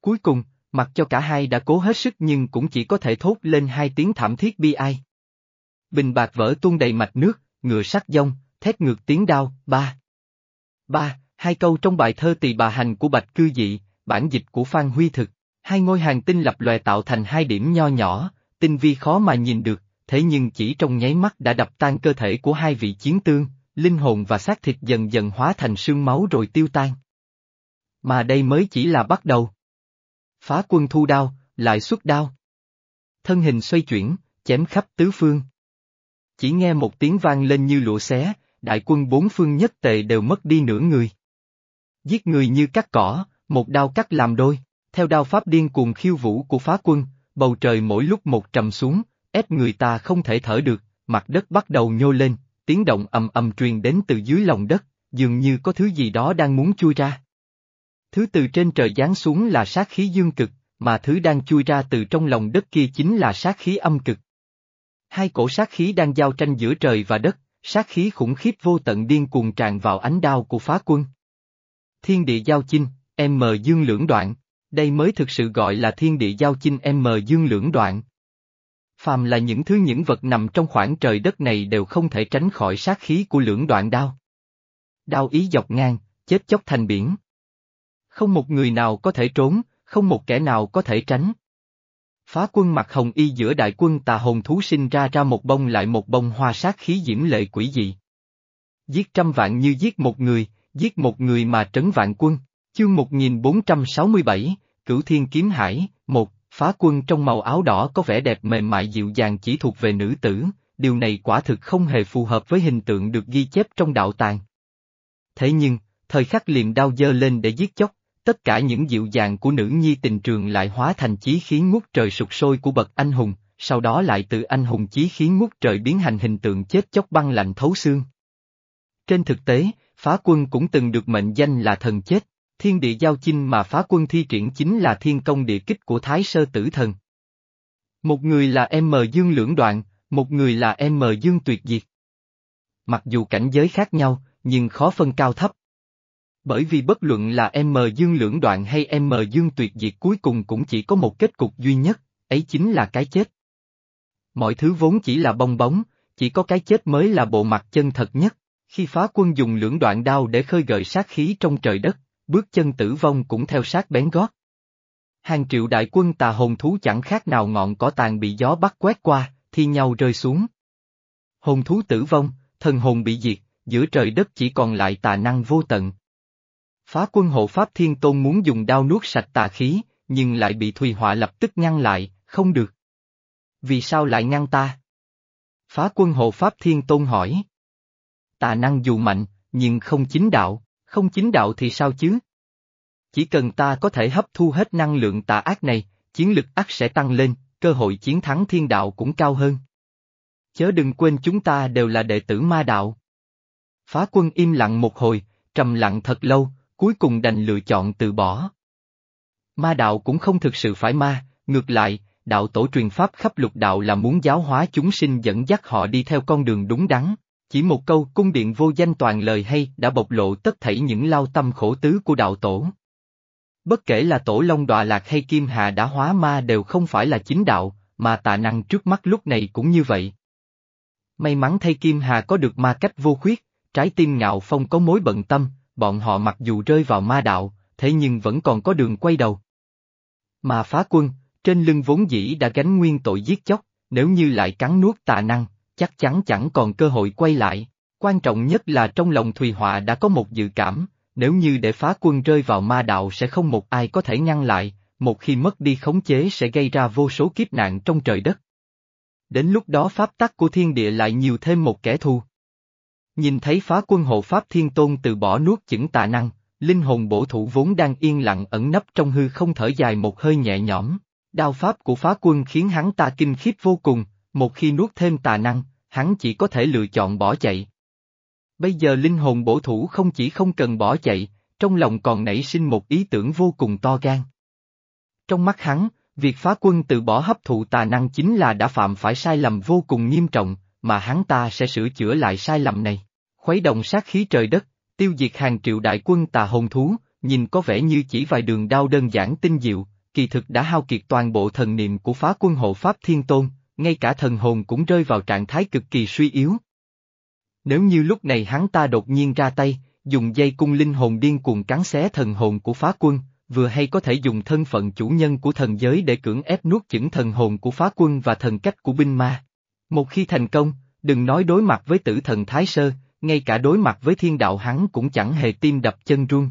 Cuối cùng, mặc cho cả hai đã cố hết sức nhưng cũng chỉ có thể thốt lên hai tiếng thảm thiết bi ai. Bình bạc vỡ tuôn đầy mạch nước, ngựa sắt dông, thét ngược tiếng đao, ba. Ba, hai câu trong bài thơ tỳ bà hành của Bạch Cư Dị, bản dịch của Phan Huy Thực, hai ngôi hàng tinh lập lòe tạo thành hai điểm nho nhỏ, tinh vi khó mà nhìn được, thế nhưng chỉ trong nháy mắt đã đập tan cơ thể của hai vị chiến tương, linh hồn và xác thịt dần dần hóa thành sương máu rồi tiêu tan. Mà đây mới chỉ là bắt đầu. Phá quân thu đao, lại xuất đao. Thân hình xoay chuyển, chém khắp tứ phương. Chỉ nghe một tiếng vang lên như lụa xé, đại quân bốn phương nhất tề đều mất đi nửa người. Giết người như cắt cỏ, một đao cắt làm đôi, theo đao pháp điên cuồng khiêu vũ của phá quân, bầu trời mỗi lúc một trầm xuống, ép người ta không thể thở được, mặt đất bắt đầu nhô lên, tiếng động ầm ầm truyền đến từ dưới lòng đất, dường như có thứ gì đó đang muốn chui ra. Thứ từ trên trời giáng xuống là sát khí dương cực, mà thứ đang chui ra từ trong lòng đất kia chính là sát khí âm cực. Hai cổ sát khí đang giao tranh giữa trời và đất, sát khí khủng khiếp vô tận điên cuồng tràn vào ánh đao của phá quân. Thiên địa giao chinh, M dương lưỡng đoạn, đây mới thực sự gọi là thiên địa giao chinh M dương lưỡng đoạn. Phàm là những thứ những vật nằm trong khoảng trời đất này đều không thể tránh khỏi sát khí của lưỡng đoạn đao. Đao ý dọc ngang, chết chóc thành biển. Không một người nào có thể trốn, không một kẻ nào có thể tránh. Phá quân mặt hồng y giữa đại quân tà hồn thú sinh ra ra một bông lại một bông hoa sát khí diễm lệ quỷ dị. Giết trăm vạn như giết một người, giết một người mà trấn vạn quân, chương 1467, Cửu Thiên Kiếm Hải, một phá quân trong màu áo đỏ có vẻ đẹp mềm mại dịu dàng chỉ thuộc về nữ tử, điều này quả thực không hề phù hợp với hình tượng được ghi chép trong đạo tàng. Thế nhưng, thời khắc liềm đao dơ lên để giết chóc, tất cả những dịu dàng của nữ nhi tình trường lại hóa thành chí khí ngút trời sụt sôi của bậc anh hùng, sau đó lại từ anh hùng chí khí ngút trời biến thành hình tượng chết chóc băng lạnh thấu xương. Trên thực tế, phá quân cũng từng được mệnh danh là thần chết, thiên địa giao chinh mà phá quân thi triển chính là thiên công địa kích của Thái Sơ Tử Thần. Một người là M Dương lưỡng đoạn, một người là M Dương tuyệt diệt. Mặc dù cảnh giới khác nhau, nhưng khó phân cao thấp. Bởi vì bất luận là M Dương lưỡng đoạn hay M Dương tuyệt diệt cuối cùng cũng chỉ có một kết cục duy nhất, ấy chính là cái chết. Mọi thứ vốn chỉ là bong bóng, chỉ có cái chết mới là bộ mặt chân thật nhất, khi phá quân dùng lưỡng đoạn đao để khơi gợi sát khí trong trời đất, bước chân tử vong cũng theo sát bén gót. Hàng triệu đại quân tà hồn thú chẳng khác nào ngọn cỏ tàn bị gió bắt quét qua, thi nhau rơi xuống. Hồn thú tử vong, thần hồn bị diệt, giữa trời đất chỉ còn lại tà năng vô tận. Phá quân hộ Pháp Thiên Tôn muốn dùng đao nuốt sạch tà khí, nhưng lại bị Thùy Họa lập tức ngăn lại, không được. Vì sao lại ngăn ta? Phá quân hộ Pháp Thiên Tôn hỏi. Tà năng dù mạnh, nhưng không chính đạo không chính đạo thì sao chứ? Chỉ cần ta có thể hấp thu hết năng lượng tà ác này, chiến lực ác sẽ tăng lên, cơ hội chiến thắng thiên đạo cũng cao hơn. Chớ đừng quên chúng ta đều là đệ tử ma đạo. Phá quân im lặng một hồi, trầm lặng thật lâu, cuối cùng đành lựa chọn từ bỏ. Ma đạo cũng không thực sự phải ma, ngược lại, đạo tổ truyền pháp khắp lục đạo là muốn giáo hóa chúng sinh dẫn dắt họ đi theo con đường đúng đắn. Chỉ một câu cung điện vô danh toàn lời hay đã bộc lộ tất thảy những lao tâm khổ tứ của đạo tổ. Bất kể là tổ long đọa lạc hay kim hà đã hóa ma đều không phải là chính đạo, mà tà năng trước mắt lúc này cũng như vậy. May mắn thay Kim Hà có được ma cách vô khuyết, trái tim ngạo phong có mối bận tâm, bọn họ mặc dù rơi vào ma đạo, thế nhưng vẫn còn có đường quay đầu. Mà phá quân, trên lưng vốn dĩ đã gánh nguyên tội giết chóc, nếu như lại cắn nuốt tà năng, chắc chắn chẳng còn cơ hội quay lại. Quan trọng nhất là trong lòng Thùy Họa đã có một dự cảm, nếu như để phá quân rơi vào ma đạo sẽ không một ai có thể ngăn lại, một khi mất đi khống chế sẽ gây ra vô số kiếp nạn trong trời đất. Đến lúc đó pháp tắc của thiên địa lại nhiều thêm một kẻ thù. Nhìn thấy phá quân hộ pháp thiên tôn từ bỏ nuốt chửng tà năng, linh hồn bổ thủ vốn đang yên lặng ẩn nấp trong hư không thở dài một hơi nhẹ nhõm. Đao pháp của phá quân khiến hắn ta kinh khiếp vô cùng, một khi nuốt thêm tà năng, hắn chỉ có thể lựa chọn bỏ chạy. Bây giờ linh hồn bổ thủ không chỉ không cần bỏ chạy, trong lòng còn nảy sinh một ý tưởng vô cùng to gan. Trong mắt hắn, việc phá quân từ bỏ hấp thụ tà năng chính là đã phạm phải sai lầm vô cùng nghiêm trọng, mà hắn ta sẽ sửa chữa lại sai lầm này. Khuấy động sát khí trời đất, tiêu diệt hàng triệu đại quân tà hồn thú, nhìn có vẻ như chỉ vài đường đao đơn giản tinh diệu, kỳ thực đã hao kiệt toàn bộ thần niệm của phá quân hộ Pháp Thiên Tôn, ngay cả thần hồn cũng rơi vào trạng thái cực kỳ suy yếu. Nếu như lúc này hắn ta đột nhiên ra tay, dùng dây cung linh hồn điên cuồng cắn xé thần hồn của phá quân, vừa hay có thể dùng thân phận chủ nhân của thần giới để cưỡng ép nuốt chửng thần hồn của phá quân và thần cách của binh ma. Một khi thành công, đừng nói đối mặt với tử thần Thái Sơ, ngay cả đối mặt với thiên đạo hắn cũng chẳng hề tim đập chân run.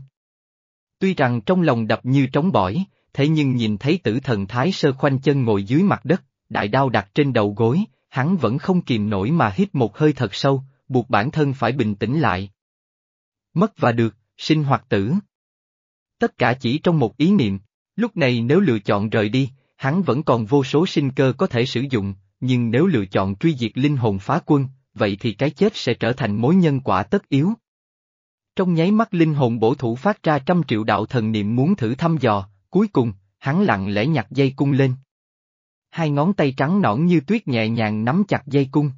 Tuy rằng trong lòng đập như trống bỏi, thế nhưng nhìn thấy tử thần Thái Sơ khoanh chân ngồi dưới mặt đất, đại đao đặt trên đầu gối, hắn vẫn không kìm nổi mà hít một hơi thật sâu, buộc bản thân phải bình tĩnh lại. Mất và được, sinh hoặc tử. Tất cả chỉ trong một ý niệm, lúc này nếu lựa chọn rời đi, hắn vẫn còn vô số sinh cơ có thể sử dụng, nhưng nếu lựa chọn truy diệt linh hồn phá quân, vậy thì cái chết sẽ trở thành mối nhân quả tất yếu. Trong nháy mắt linh hồn bổ thủ phát ra trăm triệu đạo thần niệm muốn thử thăm dò, cuối cùng, hắn lặng lẽ nhặt dây cung lên. Hai ngón tay trắng nõn như tuyết nhẹ nhàng nắm chặt dây cung.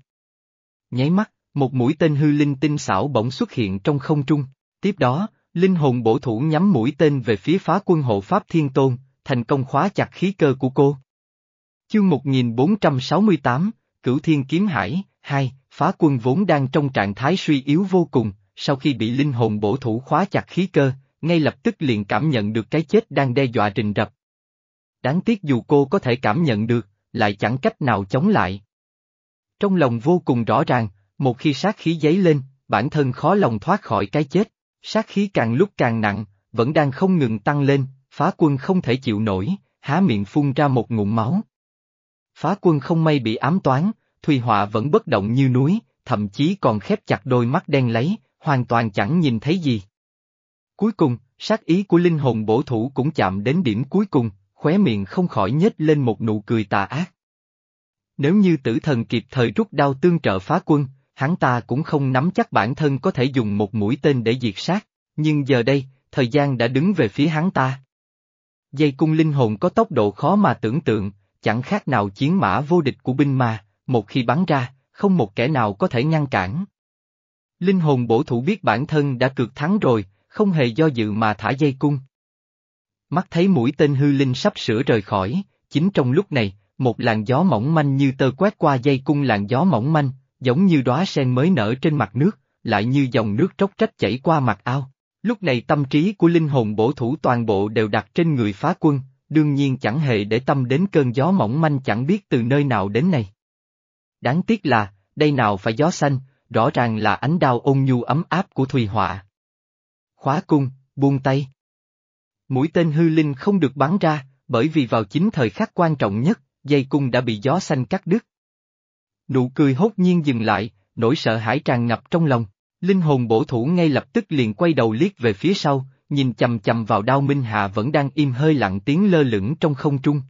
Nháy mắt, một mũi tên hư linh tinh xảo bỗng xuất hiện trong không trung, tiếp đó, linh hồn bổ thủ nhắm mũi tên về phía phá quân hộ Pháp Thiên Tôn, thành công khóa chặt khí cơ của cô. Chương 1468, Cửu Thiên Kiếm Hải, 2, phá quân vốn đang trong trạng thái suy yếu vô cùng, sau khi bị linh hồn bổ thủ khóa chặt khí cơ, ngay lập tức liền cảm nhận được cái chết đang đe dọa rình rập. Đáng tiếc dù cô có thể cảm nhận được, lại chẳng cách nào chống lại. Trong lòng vô cùng rõ ràng, một khi sát khí dấy lên, bản thân khó lòng thoát khỏi cái chết, sát khí càng lúc càng nặng, vẫn đang không ngừng tăng lên, phá quân không thể chịu nổi, há miệng phun ra một ngụm máu. Phá quân không may bị ám toán, Thùy Họa vẫn bất động như núi, thậm chí còn khép chặt đôi mắt đen lấy, hoàn toàn chẳng nhìn thấy gì. Cuối cùng, sát ý của linh hồn bổ thủ cũng chạm đến điểm cuối cùng, khóe miệng không khỏi nhếch lên một nụ cười tà ác. Nếu như tử thần kịp thời rút đao tương trợ phá quân, hắn ta cũng không nắm chắc bản thân có thể dùng một mũi tên để diệt sát, nhưng giờ đây, thời gian đã đứng về phía hắn ta. Dây cung linh hồn có tốc độ khó mà tưởng tượng, chẳng khác nào chiến mã vô địch của binh ma, một khi bắn ra, không một kẻ nào có thể ngăn cản. Linh hồn bổ thủ biết bản thân đã cược thắng rồi, không hề do dự mà thả dây cung. Mắt thấy mũi tên hư linh sắp sửa rời khỏi, chính trong lúc này, một làn gió mỏng manh như tơ quét qua dây cung làn gió mỏng manh, giống như đóa sen mới nở trên mặt nước, lại như dòng nước tróc trách chảy qua mặt ao. Lúc này tâm trí của linh hồn bổ thủ toàn bộ đều đặt trên người phá quân, đương nhiên chẳng hề để tâm đến cơn gió mỏng manh chẳng biết từ nơi nào đến này. Đáng tiếc là, đây nào phải gió xanh, rõ ràng là ánh đao ôn nhu ấm áp của Thùy Họa. Khóa cung, buông tay. Mũi tên hư linh không được bắn ra, bởi vì vào chính thời khắc quan trọng nhất, dây cung đã bị gió xanh cắt đứt. Nụ cười hốt nhiên dừng lại, nỗi sợ hãi tràn ngập trong lòng, linh hồn bổ thủ ngay lập tức liền quay đầu liếc về phía sau, nhìn chầm chầm vào đao Minh Hà vẫn đang im hơi lặng tiếng lơ lửng trong không trung.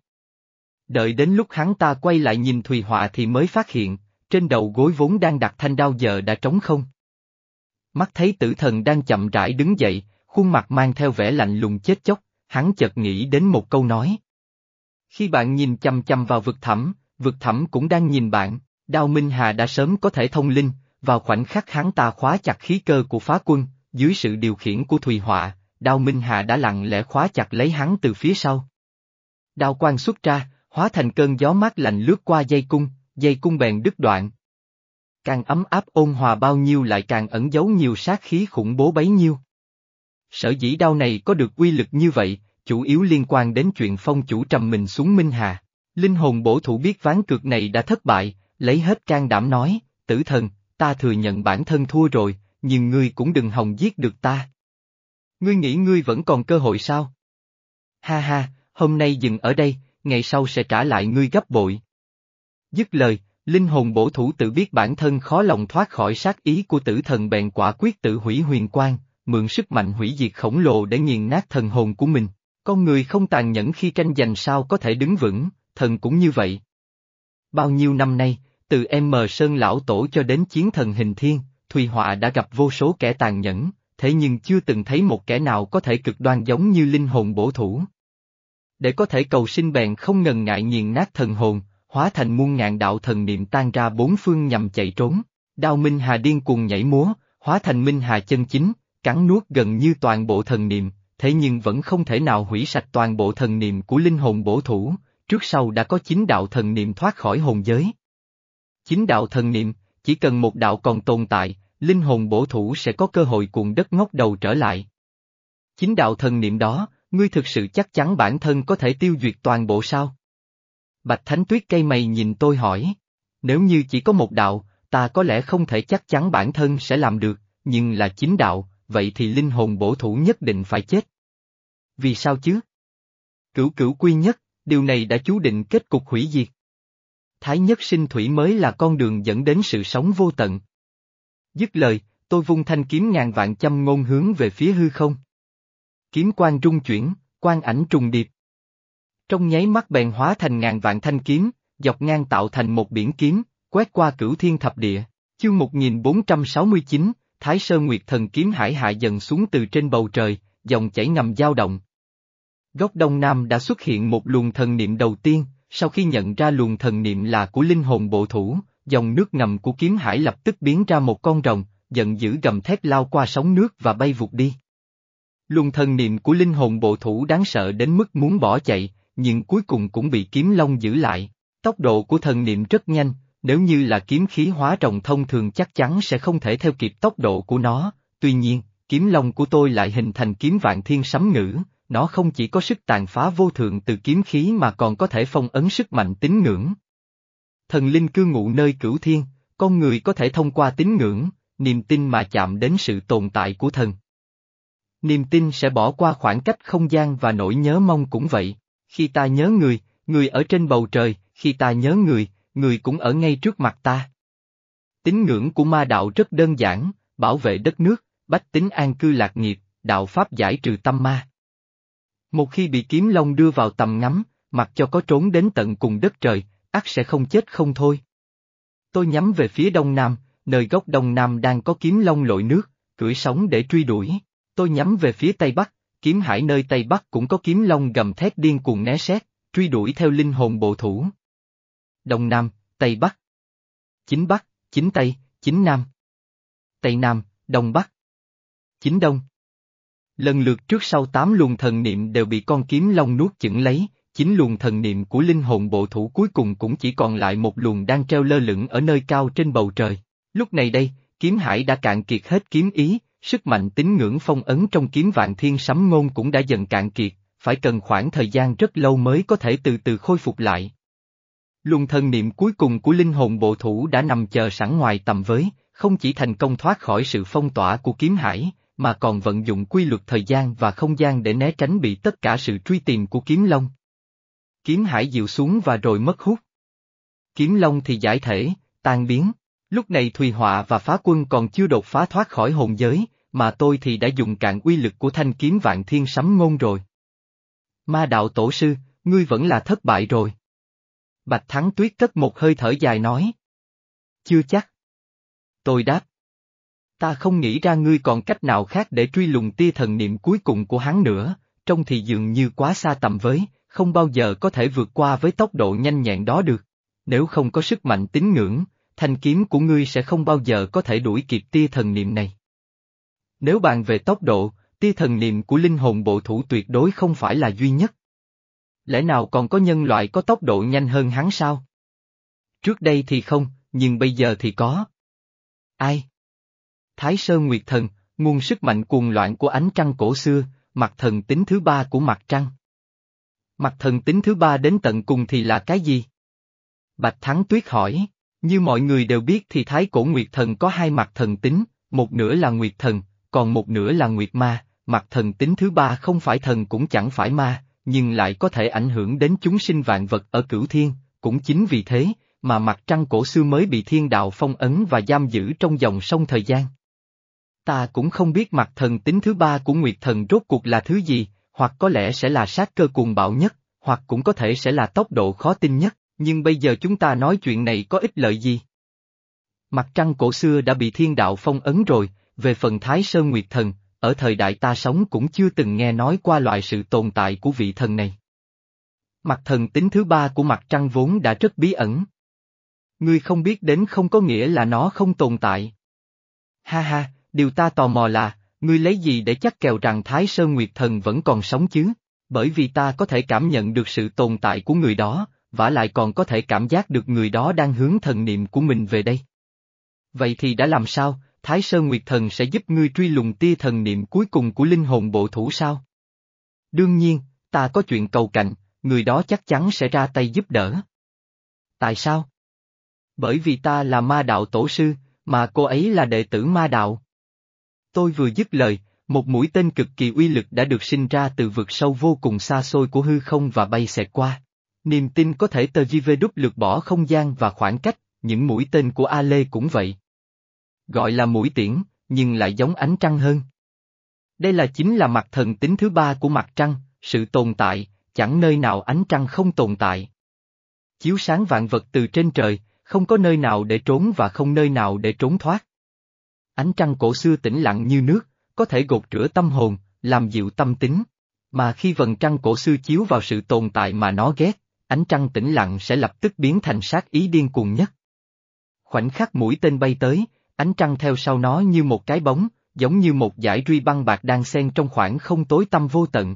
Đợi đến lúc hắn ta quay lại nhìn Thùy Họa thì mới phát hiện, trên đầu gối vốn đang đặt thanh đao giờ đã trống không. Mắt thấy tử thần đang chậm rãi đứng dậy, khuôn mặt mang theo vẻ lạnh lùng chết chóc, hắn chợt nghĩ đến một câu nói. Khi bạn nhìn chăm chăm vào vực thẳm, vực thẳm cũng đang nhìn bạn, Đao Minh Hà đã sớm có thể thông linh, vào khoảnh khắc hắn ta khóa chặt khí cơ của phá quân, dưới sự điều khiển của Thùy Họa, Đao Minh Hà đã lặng lẽ khóa chặt lấy hắn từ phía sau. Đao quang xuất ra, hóa thành cơn gió mát lạnh lướt qua dây cung, dây cung bèn đứt đoạn. càng ấm áp ôn hòa bao nhiêu lại càng ẩn giấu nhiều sát khí khủng bố bấy nhiêu. Sở dĩ đao này có được uy lực như vậy, chủ yếu liên quan đến chuyện phong chủ trầm mình xuống Minh Hà. Linh hồn bổ thủ biết ván cược này đã thất bại, lấy hết can đảm nói, tử thần, ta thừa nhận bản thân thua rồi, nhưng ngươi cũng đừng hòng giết được ta. Ngươi nghĩ ngươi vẫn còn cơ hội sao? Ha ha, hôm nay dừng ở đây, ngày sau sẽ trả lại ngươi gấp bội. Dứt lời, linh hồn bổ thủ tự biết bản thân khó lòng thoát khỏi sát ý của tử thần bèn quả quyết tự hủy huyền quang, mượn sức mạnh hủy diệt khổng lồ để nghiền nát thần hồn của mình. Con người không tàn nhẫn khi tranh giành sao có thể đứng vững, thần cũng như vậy. Bao nhiêu năm nay, từ em mờ Sơn Lão Tổ cho đến chiến thần hình thiên, Thùy Họa đã gặp vô số kẻ tàn nhẫn, thế nhưng chưa từng thấy một kẻ nào có thể cực đoan giống như linh hồn bổ thủ. Để có thể cầu sinh bèn không ngần ngại nghiền nát thần hồn, hóa thành muôn ngàn đạo thần niệm tan ra bốn phương nhằm chạy trốn. Đao Minh Hà điên cuồng nhảy múa, hóa thành Minh Hà chân chính, cắn nuốt gần như toàn bộ thần niệm, thế nhưng vẫn không thể nào hủy sạch toàn bộ thần niệm của linh hồn bổ thủ, trước sau đã có chín đạo thần niệm thoát khỏi hồn giới. Chín đạo thần niệm, chỉ cần một đạo còn tồn tại, linh hồn bổ thủ sẽ có cơ hội cuộn đất ngóc đầu trở lại. Chín đạo thần niệm đó, ngươi thực sự chắc chắn bản thân có thể tiêu diệt toàn bộ sao? Bạch Thánh Tuyết cây mày nhìn tôi hỏi. Nếu như chỉ có một đạo, ta có lẽ không thể chắc chắn bản thân sẽ làm được, nhưng là chín đạo, vậy thì linh hồn bổ thủ nhất định phải chết. Vì sao chứ? Cửu cửu quy nhất, điều này đã chú định kết cục hủy diệt. Thái nhất sinh thủy mới là con đường dẫn đến sự sống vô tận. Dứt lời, tôi vung thanh kiếm ngàn vạn châm ngôn hướng về phía hư không. Kiếm quan trung chuyển, quan ảnh trùng điệp. Trong nháy mắt bèn hóa thành ngàn vạn thanh kiếm, dọc ngang tạo thành một biển kiếm, quét qua cửu thiên thập địa. Chương 1469, Thái sơ Nguyệt Thần kiếm hải hạ dần xuống từ trên bầu trời, dòng chảy ngầm dao động. Góc đông nam đã xuất hiện một luồng thần niệm đầu tiên, sau khi nhận ra luồng thần niệm là của linh hồn bộ thủ, dòng nước ngầm của kiếm hải lập tức biến ra một con rồng, giận dữ gầm thét lao qua sóng nước và bay vụt đi. Luồng thần niệm của linh hồn bộ thủ đáng sợ đến mức muốn bỏ chạy, nhưng cuối cùng cũng bị kiếm long giữ lại. Tốc độ của thần niệm rất nhanh, nếu như là kiếm khí hóa rồng thông thường chắc chắn sẽ không thể theo kịp tốc độ của nó, tuy nhiên, kiếm long của tôi lại hình thành kiếm vạn thiên sấm ngữ, nó không chỉ có sức tàn phá vô thượng từ kiếm khí mà còn có thể phong ấn sức mạnh tín ngưỡng. Thần linh cư ngụ nơi cửu thiên, con người có thể thông qua tín ngưỡng, niềm tin mà chạm đến sự tồn tại của thần. Niềm tin sẽ bỏ qua khoảng cách không gian và nỗi nhớ mong cũng vậy, khi ta nhớ người, người ở trên bầu trời, khi ta nhớ người, người cũng ở ngay trước mặt ta. Tín ngưỡng của ma đạo rất đơn giản, bảo vệ đất nước, bách tính an cư lạc nghiệp, đạo pháp giải trừ tâm ma. Một khi bị kiếm long đưa vào tầm ngắm, mặc cho có trốn đến tận cùng đất trời, ắt sẽ không chết không thôi. Tôi nhắm về phía đông nam, nơi góc đông nam đang có kiếm long lội nước, cưỡi sóng để truy đuổi. Tôi nhắm về phía tây bắc, kiếm hải nơi tây bắc cũng có kiếm long gầm thét điên cuồng né xét, truy đuổi theo linh hồn bộ thủ. Đông Nam, Tây Bắc. Chính Bắc, chính Tây, chính Nam. Tây Nam, Đông Bắc. Chính Đông. Lần lượt trước sau tám luồng thần niệm đều bị con kiếm long nuốt chửng lấy, chính luồng thần niệm của linh hồn bộ thủ cuối cùng cũng chỉ còn lại một luồng đang treo lơ lửng ở nơi cao trên bầu trời. Lúc này đây, kiếm hải đã cạn kiệt hết kiếm ý, sức mạnh tín ngưỡng phong ấn trong kiếm vạn thiên sấm ngôn cũng đã dần cạn kiệt, phải cần khoảng thời gian rất lâu mới có thể từ từ khôi phục lại. Luồng thần niệm cuối cùng của linh hồn bộ thủ đã nằm chờ sẵn ngoài tầm với, không chỉ thành công thoát khỏi sự phong tỏa của kiếm hải, mà còn vận dụng quy luật thời gian và không gian để né tránh bị tất cả sự truy tìm của kiếm long. Kiếm hải dịu xuống và rồi mất hút. Kiếm long thì giải thể, tan biến. Lúc này Thùy Họa và phá quân còn chưa đột phá thoát khỏi hồn giới, mà tôi thì đã dùng cạn uy lực của thanh kiếm vạn thiên sấm ngôn rồi. Ma đạo tổ sư, ngươi vẫn là thất bại rồi. Bạch Thắng Tuyết cất một hơi thở dài nói. Chưa chắc. Tôi đáp. Ta không nghĩ ra ngươi còn cách nào khác để truy lùng tia thần niệm cuối cùng của hắn nữa, trông thì dường như quá xa tầm với, không bao giờ có thể vượt qua với tốc độ nhanh nhẹn đó được. Nếu không có sức mạnh tín ngưỡng, thanh kiếm của ngươi sẽ không bao giờ có thể đuổi kịp tia thần niệm này. Nếu bàn về tốc độ, tia thần niệm của linh hồn bộ thủ tuyệt đối không phải là duy nhất. Lẽ nào còn có nhân loại có tốc độ nhanh hơn hắn sao? Trước đây thì không, nhưng bây giờ thì có. Ai? Thái Sơn Nguyệt Thần, nguồn sức mạnh cuồng loạn của ánh trăng cổ xưa, mặt thần tính thứ ba của mặt trăng. Mặt thần tính thứ ba đến tận cùng thì là cái gì? Bạch Thắng Tuyết hỏi, như mọi người đều biết thì Thái Cổ Nguyệt Thần có hai mặt thần tính, một nửa là Nguyệt Thần, còn một nửa là Nguyệt Ma, mặt thần tính thứ ba không phải thần cũng chẳng phải ma, nhưng lại có thể ảnh hưởng đến chúng sinh vạn vật ở cửu thiên, cũng chính vì thế, mà mặt trăng cổ xưa mới bị thiên đạo phong ấn và giam giữ trong dòng sông thời gian. Ta cũng không biết mặt thần tính thứ ba của Nguyệt Thần rốt cuộc là thứ gì, hoặc có lẽ sẽ là sát cơ cuồng bạo nhất, hoặc cũng có thể sẽ là tốc độ khó tin nhất, nhưng bây giờ chúng ta nói chuyện này có ích lợi gì? Mặt trăng cổ xưa đã bị thiên đạo phong ấn rồi, về phần Thái Sơn Nguyệt Thần, ở thời đại ta sống cũng chưa từng nghe nói qua loại sự tồn tại của vị thần này. Mặt thần tính thứ ba của mặt trăng vốn đã rất bí ẩn. Ngươi không biết đến không có nghĩa là nó không tồn tại. Ha ha, điều ta tò mò là, ngươi lấy gì để chắc kèo rằng Thái Sơn Nguyệt Thần vẫn còn sống chứ? Bởi vì ta có thể cảm nhận được sự tồn tại của người đó, và lại còn có thể cảm giác được người đó đang hướng thần niệm của mình về đây. Vậy thì đã làm sao, Thái Sơn Nguyệt Thần sẽ giúp ngươi truy lùng tia thần niệm cuối cùng của linh hồn bộ thủ sao? Đương nhiên, ta có chuyện cầu cạnh, người đó chắc chắn sẽ ra tay giúp đỡ. Tại sao? Bởi vì ta là ma đạo tổ sư, mà cô ấy là đệ tử ma đạo. Tôi vừa dứt lời, một mũi tên cực kỳ uy lực đã được sinh ra từ vực sâu vô cùng xa xôi của hư không và bay xẹt qua. Niềm tin có thể tờ vi đúc lược bỏ không gian và khoảng cách, những mũi tên của A Lê cũng vậy. Gọi là mũi tiễn, nhưng lại giống ánh trăng hơn. Đây là chính là mặt thần tính thứ ba của mặt trăng, sự tồn tại, chẳng nơi nào ánh trăng không tồn tại. Chiếu sáng vạn vật từ trên trời, không có nơi nào để trốn và không nơi nào để trốn thoát. Ánh trăng cổ xưa tĩnh lặng như nước, có thể gột rửa tâm hồn, làm dịu tâm tính. Mà khi vầng trăng cổ xưa chiếu vào sự tồn tại mà nó ghét, ánh trăng tĩnh lặng sẽ lập tức biến thành sát ý điên cuồng nhất. Khoảnh khắc mũi tên bay tới, ánh trăng theo sau nó như một cái bóng, giống như một dải truy băng bạc đang xen trong khoảng không tối tăm vô tận.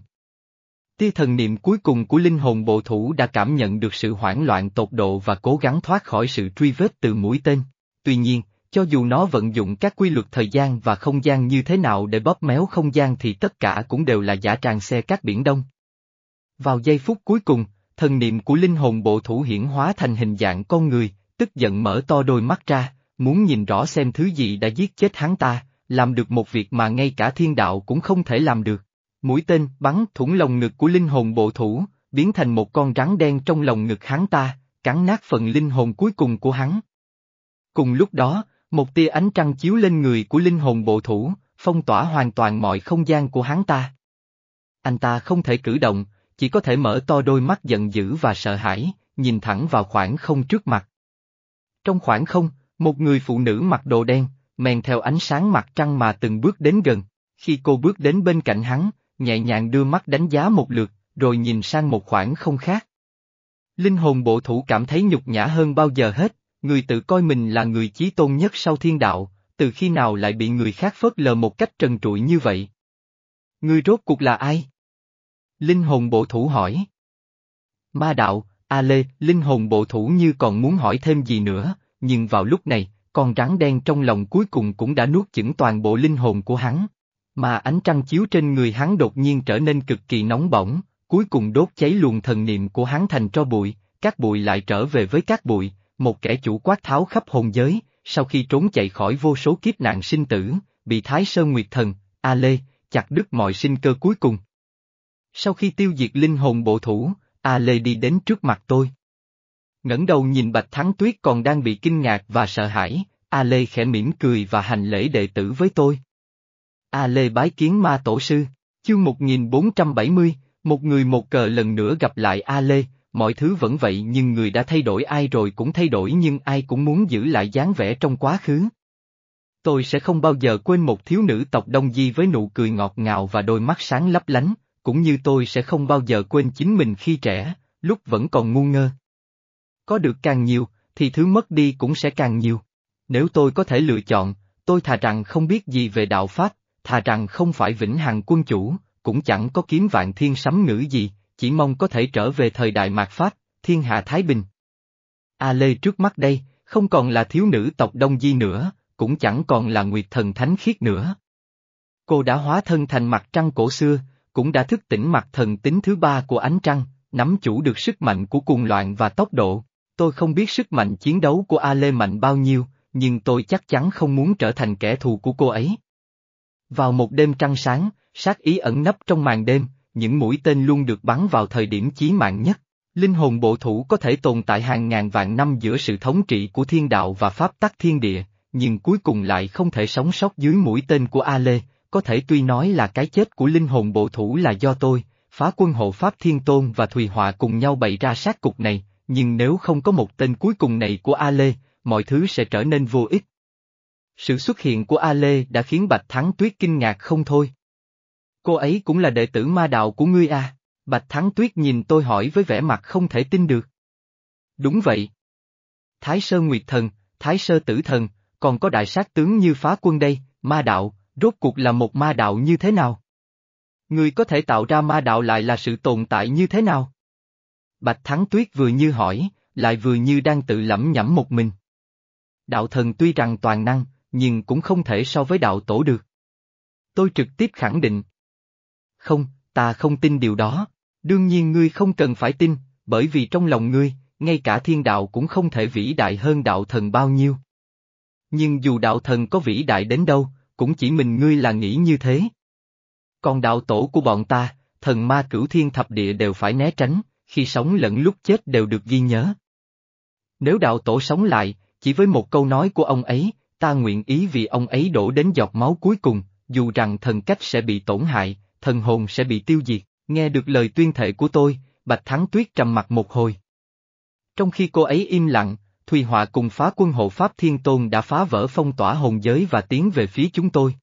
Tia thần niệm cuối cùng của linh hồn bộ thủ đã cảm nhận được sự hoảng loạn tột độ và cố gắng thoát khỏi sự truy vết từ mũi tên. Tuy nhiên, cho dù nó vận dụng các quy luật thời gian và không gian như thế nào để bóp méo không gian thì tất cả cũng đều là giả tràn xe các biển đông. Vào giây phút cuối cùng, thần niệm của linh hồn bộ thủ hiển hóa thành hình dạng con người, tức giận mở to đôi mắt ra, muốn nhìn rõ xem thứ gì đã giết chết hắn ta, làm được một việc mà ngay cả thiên đạo cũng không thể làm được. Mũi tên bắn thủng lồng ngực của linh hồn bộ thủ, biến thành một con rắn đen trong lồng ngực hắn ta, cắn nát phần linh hồn cuối cùng của hắn. Cùng lúc đó, một tia ánh trăng chiếu lên người của linh hồn bộ thủ, phong tỏa hoàn toàn mọi không gian của hắn ta. Anh ta không thể cử động, chỉ có thể mở to đôi mắt giận dữ và sợ hãi, nhìn thẳng vào khoảng không trước mặt. Trong khoảng không, một người phụ nữ mặc đồ đen, men theo ánh sáng mặt trăng mà từng bước đến gần. Khi cô bước đến bên cạnh hắn, nhẹ nhàng đưa mắt đánh giá một lượt, rồi nhìn sang một khoảng không khác. Linh hồn bộ thủ cảm thấy nhục nhã hơn bao giờ hết, người tự coi mình là người chí tôn nhất sau thiên đạo, từ khi nào lại bị người khác phớt lờ một cách trần trụi như vậy? Người rốt cuộc là ai? Linh hồn bộ thủ hỏi. Ma đạo, A Lê, linh hồn bộ thủ như còn muốn hỏi thêm gì nữa, nhưng vào lúc này, con rắn đen trong lòng cuối cùng cũng đã nuốt chửng toàn bộ linh hồn của hắn. Mà ánh trăng chiếu trên người hắn đột nhiên trở nên cực kỳ nóng bỏng, cuối cùng đốt cháy luồng thần niệm của hắn thành tro bụi, các bụi lại trở về với các bụi, một kẻ chủ quát tháo khắp hồn giới, sau khi trốn chạy khỏi vô số kiếp nạn sinh tử, bị Thái Sơn Nguyệt Thần, A Lê, chặt đứt mọi sinh cơ cuối cùng. Sau khi tiêu diệt linh hồn bộ thủ, A Lê đi đến trước mặt tôi ngẩng đầu nhìn Bạch Thắng Tuyết còn đang bị kinh ngạc và sợ hãi, A Lê khẽ mỉm cười và hành lễ đệ tử với tôi. A Lê bái kiến ma tổ sư, chương 1470, một người một cờ lần nữa gặp lại A Lê, mọi thứ vẫn vậy nhưng người đã thay đổi ai rồi cũng thay đổi nhưng ai cũng muốn giữ lại dáng vẻ trong quá khứ. Tôi sẽ không bao giờ quên một thiếu nữ tộc Đông Di với nụ cười ngọt ngào và đôi mắt sáng lấp lánh, cũng như tôi sẽ không bao giờ quên chính mình khi trẻ, lúc vẫn còn ngu ngơ. Có được càng nhiều, thì thứ mất đi cũng sẽ càng nhiều. Nếu tôi có thể lựa chọn, tôi thà rằng không biết gì về đạo Pháp, thà rằng không phải vĩnh hằng quân chủ, cũng chẳng có kiếm vạn thiên sấm ngữ gì, chỉ mong có thể trở về thời đại mạt Pháp, thiên hạ Thái Bình. A Lê trước mắt đây, không còn là thiếu nữ tộc Đông Di nữa, cũng chẳng còn là Nguyệt thần thánh khiết nữa. Cô đã hóa thân thành mặt trăng cổ xưa, cũng đã thức tỉnh mặt thần tính thứ ba của ánh trăng, nắm chủ được sức mạnh của cuồng loạn và tốc độ. Tôi không biết sức mạnh chiến đấu của A Lê mạnh bao nhiêu, nhưng tôi chắc chắn không muốn trở thành kẻ thù của cô ấy. Vào một đêm trăng sáng, sát ý ẩn nấp trong màn đêm, những mũi tên luôn được bắn vào thời điểm chí mạng nhất. Linh hồn bộ thủ có thể tồn tại hàng ngàn vạn năm giữa sự thống trị của thiên đạo và pháp tắc thiên địa, nhưng cuối cùng lại không thể sống sót dưới mũi tên của A Lê, có thể tuy nói là cái chết của linh hồn bộ thủ là do tôi, phá quân hộ Pháp Thiên Tôn và Thùy Họa cùng nhau bày ra sát cục này, nhưng nếu không có một tên cuối cùng này của A Lê, mọi thứ sẽ trở nên vô ích. Sự xuất hiện của A Lê đã khiến Bạch Thắng Tuyết kinh ngạc không thôi. Cô ấy cũng là đệ tử ma đạo của ngươi à? Bạch Thắng Tuyết nhìn tôi hỏi với vẻ mặt không thể tin được. Đúng vậy. Thái Sơ Nguyệt Thần, Thái Sơ Tử Thần, còn có đại sát tướng như phá quân đây, ma đạo, rốt cuộc là một ma đạo như thế nào? Người có thể tạo ra ma đạo lại là sự tồn tại như thế nào? Bạch Thắng Tuyết vừa như hỏi, lại vừa như đang tự lẩm nhẩm một mình. Đạo thần tuy rằng toàn năng, nhưng cũng không thể so với đạo tổ được. Tôi trực tiếp khẳng định. Không, ta không tin điều đó. Đương nhiên ngươi không cần phải tin, bởi vì trong lòng ngươi, ngay cả thiên đạo cũng không thể vĩ đại hơn đạo thần bao nhiêu. Nhưng dù đạo thần có vĩ đại đến đâu, cũng chỉ mình ngươi là nghĩ như thế. Còn đạo tổ của bọn ta, thần ma cửu thiên thập địa đều phải né tránh, khi sống lẫn lúc chết đều được ghi nhớ. Nếu đạo tổ sống lại, chỉ với một câu nói của ông ấy, ta nguyện ý vì ông ấy đổ đến giọt máu cuối cùng, dù rằng thần cách sẽ bị tổn hại, thần hồn sẽ bị tiêu diệt, nghe được lời tuyên thệ của tôi, Bạch Thắng Tuyết trầm mặt một hồi. Trong khi cô ấy im lặng, Thùy Họa cùng phá quân hộ Pháp Thiên Tôn đã phá vỡ phong tỏa hồn giới và tiến về phía chúng tôi.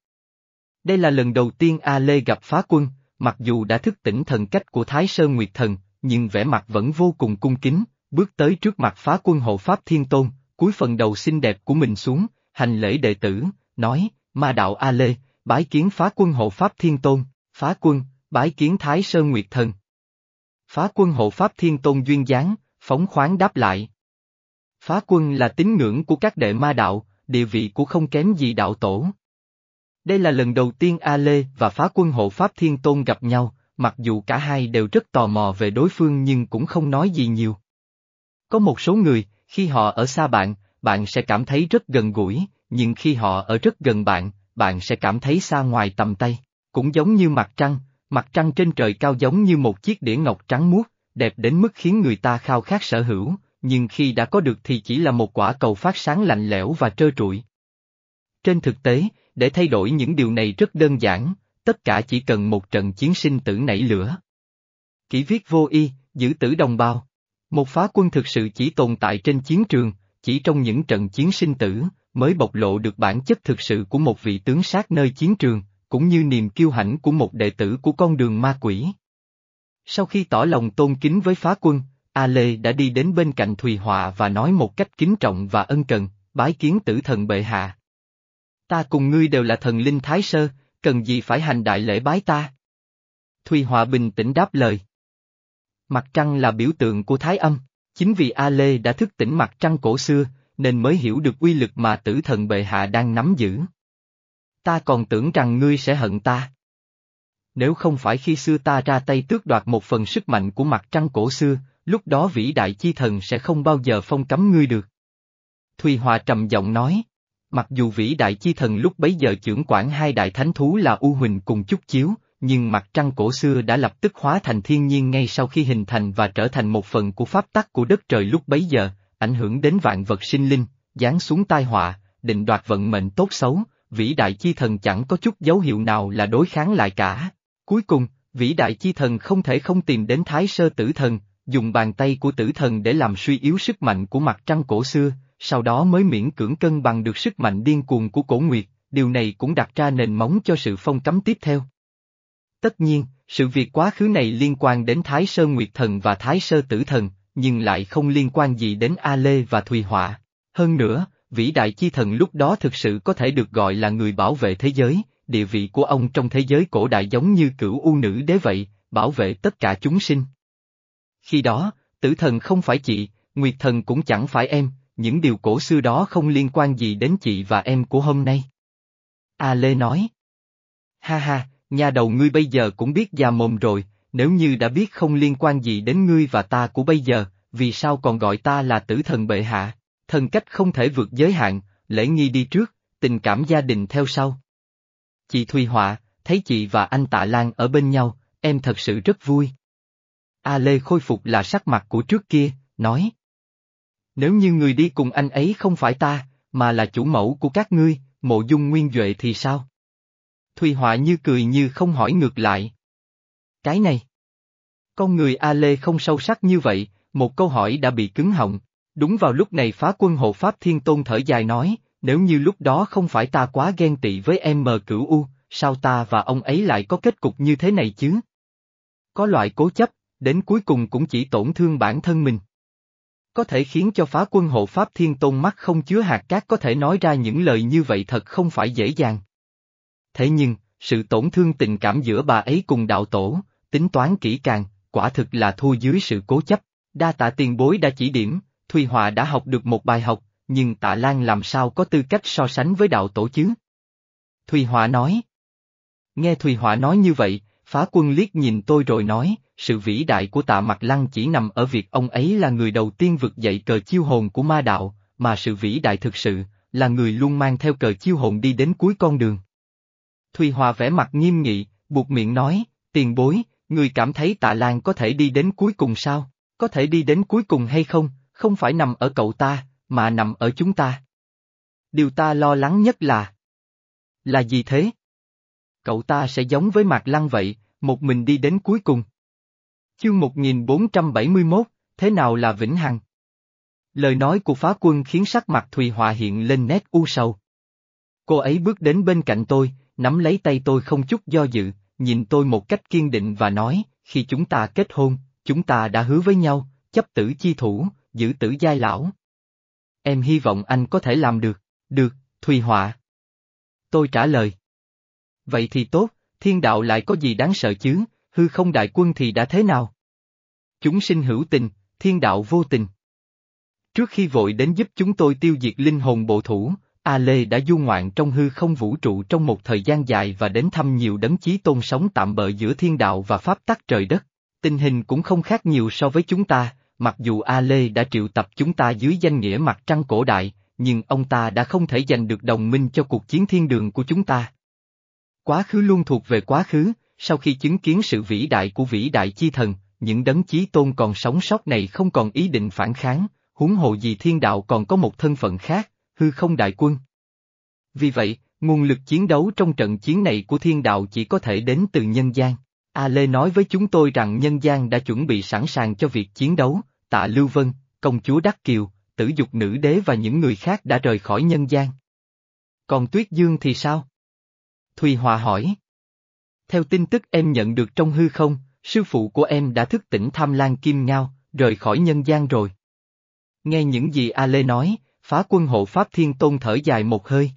Đây là lần đầu tiên A Lê gặp phá quân, mặc dù đã thức tỉnh thần cách của Thái Sơn Nguyệt Thần, nhưng vẻ mặt vẫn vô cùng cung kính, bước tới trước mặt phá quân hộ Pháp Thiên Tôn, cúi phần đầu xinh đẹp của mình xuống, hành lễ đệ tử, nói, ma đạo A Lê, bái kiến phá quân hộ Pháp Thiên Tôn, phá quân, bái kiến Thái Sơn Nguyệt Thần. Phá quân hộ Pháp Thiên Tôn duyên dáng, phóng khoáng đáp lại. Phá quân là tín ngưỡng của các đệ ma đạo, địa vị của không kém gì đạo tổ. Đây là lần đầu tiên A Lê và phá quân hộ Pháp Thiên Tôn gặp nhau, mặc dù cả hai đều rất tò mò về đối phương nhưng cũng không nói gì nhiều. Có một số người, khi họ ở xa bạn, bạn sẽ cảm thấy rất gần gũi, nhưng khi họ ở rất gần bạn, bạn sẽ cảm thấy xa ngoài tầm tay. Cũng giống như mặt trăng, mặt trăng trên trời cao giống như một chiếc đĩa ngọc trắng muốt, đẹp đến mức khiến người ta khao khát sở hữu, nhưng khi đã có được thì chỉ là một quả cầu phát sáng lạnh lẽo và trơ trụi. Trên thực tế, để thay đổi những điều này rất đơn giản, tất cả chỉ cần một trận chiến sinh tử nảy lửa. Kỷ viết vô y, giữ tử đồng bào. Một phá quân thực sự chỉ tồn tại trên chiến trường, chỉ trong những trận chiến sinh tử, mới bộc lộ được bản chất thực sự của một vị tướng sát nơi chiến trường, cũng như niềm kiêu hãnh của một đệ tử của con đường ma quỷ. Sau khi tỏ lòng tôn kính với phá quân, A Lê đã đi đến bên cạnh Thùy Họa và nói một cách kính trọng và ân cần, bái kiến tử thần bệ hạ. Ta cùng ngươi đều là thần linh Thái Sơ, cần gì phải hành đại lễ bái ta? Thùy Họa bình tĩnh đáp lời. Mặt trăng là biểu tượng của Thái âm, chính vì A Lê đã thức tỉnh mặt trăng cổ xưa, nên mới hiểu được uy lực mà tử thần bệ hạ đang nắm giữ. Ta còn tưởng rằng ngươi sẽ hận ta. Nếu không phải khi xưa ta ra tay tước đoạt một phần sức mạnh của mặt trăng cổ xưa, lúc đó vĩ đại chi thần sẽ không bao giờ phong cấm ngươi được. Thùy Hòa trầm giọng nói, mặc dù vĩ đại chi thần lúc bấy giờ trưởng quản hai đại thánh thú là U Huỳnh cùng Chúc Chiếu, nhưng mặt trăng cổ xưa đã lập tức hóa thành thiên nhiên ngay sau khi hình thành và trở thành một phần của pháp tắc của đất trời lúc bấy giờ, ảnh hưởng đến vạn vật sinh linh, giáng xuống tai họa, định đoạt vận mệnh tốt xấu, vĩ đại chi thần chẳng có chút dấu hiệu nào là đối kháng lại cả. Cuối cùng, vĩ đại chi thần không thể không tìm đến thái sơ tử thần, dùng bàn tay của tử thần để làm suy yếu sức mạnh của mặt trăng cổ xưa, sau đó mới miễn cưỡng cân bằng được sức mạnh điên cuồng của cổ nguyệt, điều này cũng đặt ra nền móng cho sự phong cấm tiếp theo. Tất nhiên, sự việc quá khứ này liên quan đến Thái Sơ Nguyệt Thần và Thái Sơ Tử Thần, nhưng lại không liên quan gì đến A Lê và Thùy Họa. Hơn nữa, vĩ đại chi thần lúc đó thực sự có thể được gọi là người bảo vệ thế giới, địa vị của ông trong thế giới cổ đại giống như cửu u nữ đế vậy, bảo vệ tất cả chúng sinh. Khi đó, tử thần không phải chị, nguyệt thần cũng chẳng phải em, những điều cổ xưa đó không liên quan gì đến chị và em của hôm nay. A Lê nói. Ha ha, nhà đầu ngươi bây giờ cũng biết già mồm rồi, nếu như đã biết không liên quan gì đến ngươi và ta của bây giờ, vì sao còn gọi ta là tử thần bệ hạ, thần cách không thể vượt giới hạn, lễ nghi đi trước, tình cảm gia đình theo sau. Chị Thùy Họa, thấy chị và anh Tạ Lan ở bên nhau, em thật sự rất vui. A Lê khôi phục là sắc mặt của trước kia, nói. Nếu như người đi cùng anh ấy không phải ta, mà là chủ mẫu của các ngươi, mộ dung nguyên Duệ thì sao? Thùy Họa như cười như không hỏi ngược lại. Cái này. Con người A Lê không sâu sắc như vậy, một câu hỏi đã bị cứng họng. Đúng vào lúc này phá quân hộ Pháp Thiên Tôn thở dài nói, nếu như lúc đó không phải ta quá ghen tị với em mờ cửu U, sao ta và ông ấy lại có kết cục như thế này chứ? Có loại cố chấp, đến cuối cùng cũng chỉ tổn thương bản thân mình. Có thể khiến cho phá quân hộ Pháp Thiên Tôn mắt không chứa hạt cát có thể nói ra những lời như vậy thật không phải dễ dàng. Thế nhưng, sự tổn thương tình cảm giữa bà ấy cùng đạo tổ, tính toán kỹ càng, quả thực là thua dưới sự cố chấp. Đa tạ tiền bối đã chỉ điểm, Thùy Hòa đã học được một bài học, nhưng tạ Lan làm sao có tư cách so sánh với đạo tổ chứ? Thùy Hòa nói. Nghe Thùy Hòa nói như vậy, phá quân liếc nhìn tôi rồi nói, sự vĩ đại của tạ mặt lăng chỉ nằm ở việc ông ấy là người đầu tiên vực dậy cờ chiêu hồn của ma đạo, mà sự vĩ đại thực sự, là người luôn mang theo cờ chiêu hồn đi đến cuối con đường. Thùy Hòa vẻ mặt nghiêm nghị, buộc miệng nói, tiền bối, người cảm thấy tạ Lan có thể đi đến cuối cùng sao? Có thể đi đến cuối cùng hay không, không phải nằm ở cậu ta, mà nằm ở chúng ta. Điều ta lo lắng nhất là... Là gì thế? Cậu ta sẽ giống với Mạc Lăng vậy, một mình đi đến cuối cùng. Chương 1471, thế nào là vĩnh hằng? Lời nói của phá quân khiến sắc mặt Thùy Hòa hiện lên nét u sầu. Cô ấy bước đến bên cạnh tôi, nắm lấy tay tôi không chút do dự, nhìn tôi một cách kiên định và nói, khi chúng ta kết hôn, chúng ta đã hứa với nhau, chấp tử chi thủ, giữ tử giai lão. Em hy vọng anh có thể làm được, được, Thùy Họa. Tôi trả lời. Vậy thì tốt, thiên đạo lại có gì đáng sợ chứ, hư không đại quân thì đã thế nào? Chúng sinh hữu tình, thiên đạo vô tình. Trước khi vội đến giúp chúng tôi tiêu diệt linh hồn bộ thủ, A Lê đã du ngoạn trong hư không vũ trụ trong một thời gian dài và đến thăm nhiều đấng chí tôn sống tạm bợ giữa thiên đạo và pháp tắc trời đất. Tình hình cũng không khác nhiều so với chúng ta, mặc dù A Lê đã triệu tập chúng ta dưới danh nghĩa mặt trăng cổ đại, nhưng ông ta đã không thể giành được đồng minh cho cuộc chiến thiên đường của chúng ta. Quá khứ luôn thuộc về quá khứ, sau khi chứng kiến sự vĩ đại của vĩ đại chi thần, những đấng chí tôn còn sống sót này không còn ý định phản kháng, huống hồ gì thiên đạo còn có một thân phận khác, hư không đại quân. Vì vậy, nguồn lực chiến đấu trong trận chiến này của thiên đạo chỉ có thể đến từ nhân gian. A Lê nói với chúng tôi rằng nhân gian đã chuẩn bị sẵn sàng cho việc chiến đấu, tạ Lưu Vân, công chúa Đắc Kiều, tử dục nữ đế và những người khác đã rời khỏi nhân gian. Còn Tuyết Dương thì sao? Thùy Hòa hỏi. Theo tin tức em nhận được trong hư không, sư phụ của em đã thức tỉnh tham lan kim ngao, rời khỏi nhân gian rồi. Nghe những gì A Lê nói, phá quân hộ Pháp Thiên Tôn thở dài một hơi.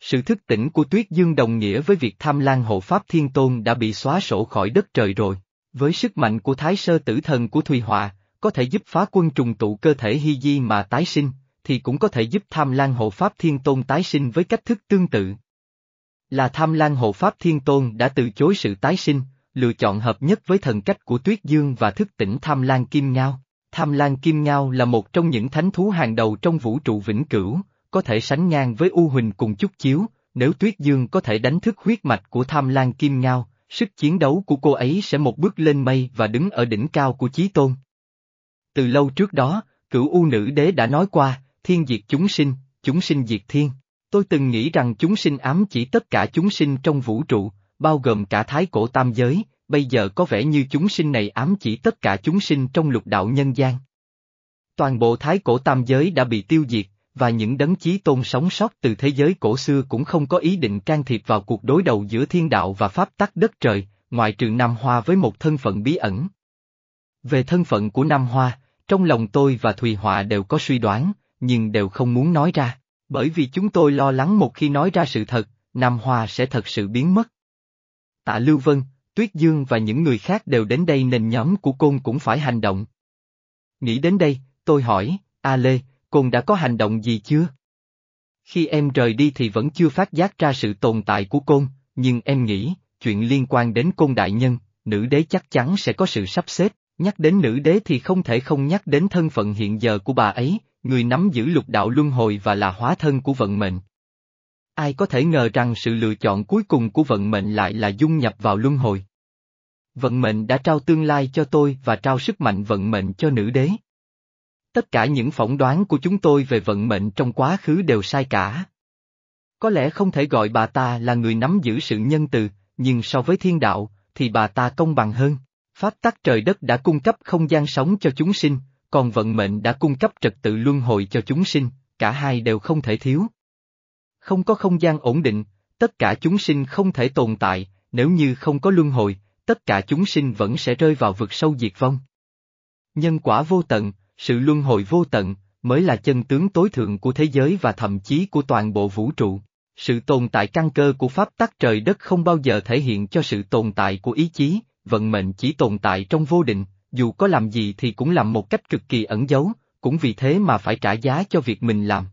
Sự thức tỉnh của Tuyết Dương đồng nghĩa với việc tham lan hộ Pháp Thiên Tôn đã bị xóa sổ khỏi đất trời rồi. Với sức mạnh của Thái Sơ Tử Thần của Thùy Họa, có thể giúp phá quân trùng tụ cơ thể hy di mà tái sinh, thì cũng có thể giúp tham lan hộ Pháp Thiên Tôn tái sinh với cách thức tương tự. Là tham lan hộ Pháp Thiên Tôn đã từ chối sự tái sinh, lựa chọn hợp nhất với thần cách của Tuyết Dương và thức tỉnh tham lan Kim Ngao. Tham lan Kim Ngao là một trong những thánh thú hàng đầu trong vũ trụ vĩnh cửu, có thể sánh ngang với U Huỳnh cùng chút chiếu, nếu Tuyết Dương có thể đánh thức huyết mạch của Tham Lan Kim Ngao, sức chiến đấu của cô ấy sẽ một bước lên mây và đứng ở đỉnh cao của Chí Tôn. Từ lâu trước đó, cửu U Nữ Đế đã nói qua, thiên diệt chúng sinh, chúng sinh diệt thiên. Tôi từng nghĩ rằng chúng sinh ám chỉ tất cả chúng sinh trong vũ trụ, bao gồm cả thái cổ tam giới, bây giờ có vẻ như chúng sinh này ám chỉ tất cả chúng sinh trong lục đạo nhân gian. Toàn bộ thái cổ tam giới đã bị tiêu diệt, và những đấng chí tôn sống sót từ thế giới cổ xưa cũng không có ý định can thiệp vào cuộc đối đầu giữa thiên đạo và pháp tắc đất trời, ngoại trừ Nam Hoa với một thân phận bí ẩn. Về thân phận của Nam Hoa, trong lòng tôi và Thùy Họa đều có suy đoán, nhưng đều không muốn nói ra, bởi vì chúng tôi lo lắng một khi nói ra sự thật, Nam Hoa sẽ thật sự biến mất. Tạ Lưu Vân, Tuyết Dương và những người khác đều đến đây nên nhóm của Côn cũng phải hành động. Nghĩ đến đây, tôi hỏi, A Lê, Côn đã có hành động gì chưa? Khi em rời đi thì vẫn chưa phát giác ra sự tồn tại của Côn, nhưng em nghĩ, chuyện liên quan đến Côn Đại Nhân, nữ đế chắc chắn sẽ có sự sắp xếp, nhắc đến nữ đế thì không thể không nhắc đến thân phận hiện giờ của bà ấy, người nắm giữ lục đạo luân hồi và là hóa thân của vận mệnh. Ai có thể ngờ rằng sự lựa chọn cuối cùng của vận mệnh lại là dung nhập vào luân hồi. Vận mệnh đã trao tương lai cho tôi và trao sức mạnh vận mệnh cho nữ đế. Tất cả những phỏng đoán của chúng tôi về vận mệnh trong quá khứ đều sai cả. Có lẽ không thể gọi bà ta là người nắm giữ sự nhân từ, nhưng so với thiên đạo, thì bà ta công bằng hơn. Pháp tắc trời đất đã cung cấp không gian sống cho chúng sinh, còn vận mệnh đã cung cấp trật tự luân hồi cho chúng sinh, cả hai đều không thể thiếu. Không có không gian ổn định, tất cả chúng sinh không thể tồn tại, nếu như không có luân hồi, tất cả chúng sinh vẫn sẽ rơi vào vực sâu diệt vong. Nhân quả vô tận, sự luân hồi vô tận, mới là chân tướng tối thượng của thế giới và thậm chí của toàn bộ vũ trụ. Sự tồn tại căn cơ của pháp tắc trời đất không bao giờ thể hiện cho sự tồn tại của ý chí, vận mệnh chỉ tồn tại trong vô định, dù có làm gì thì cũng làm một cách cực kỳ ẩn giấu, cũng vì thế mà phải trả giá cho việc mình làm.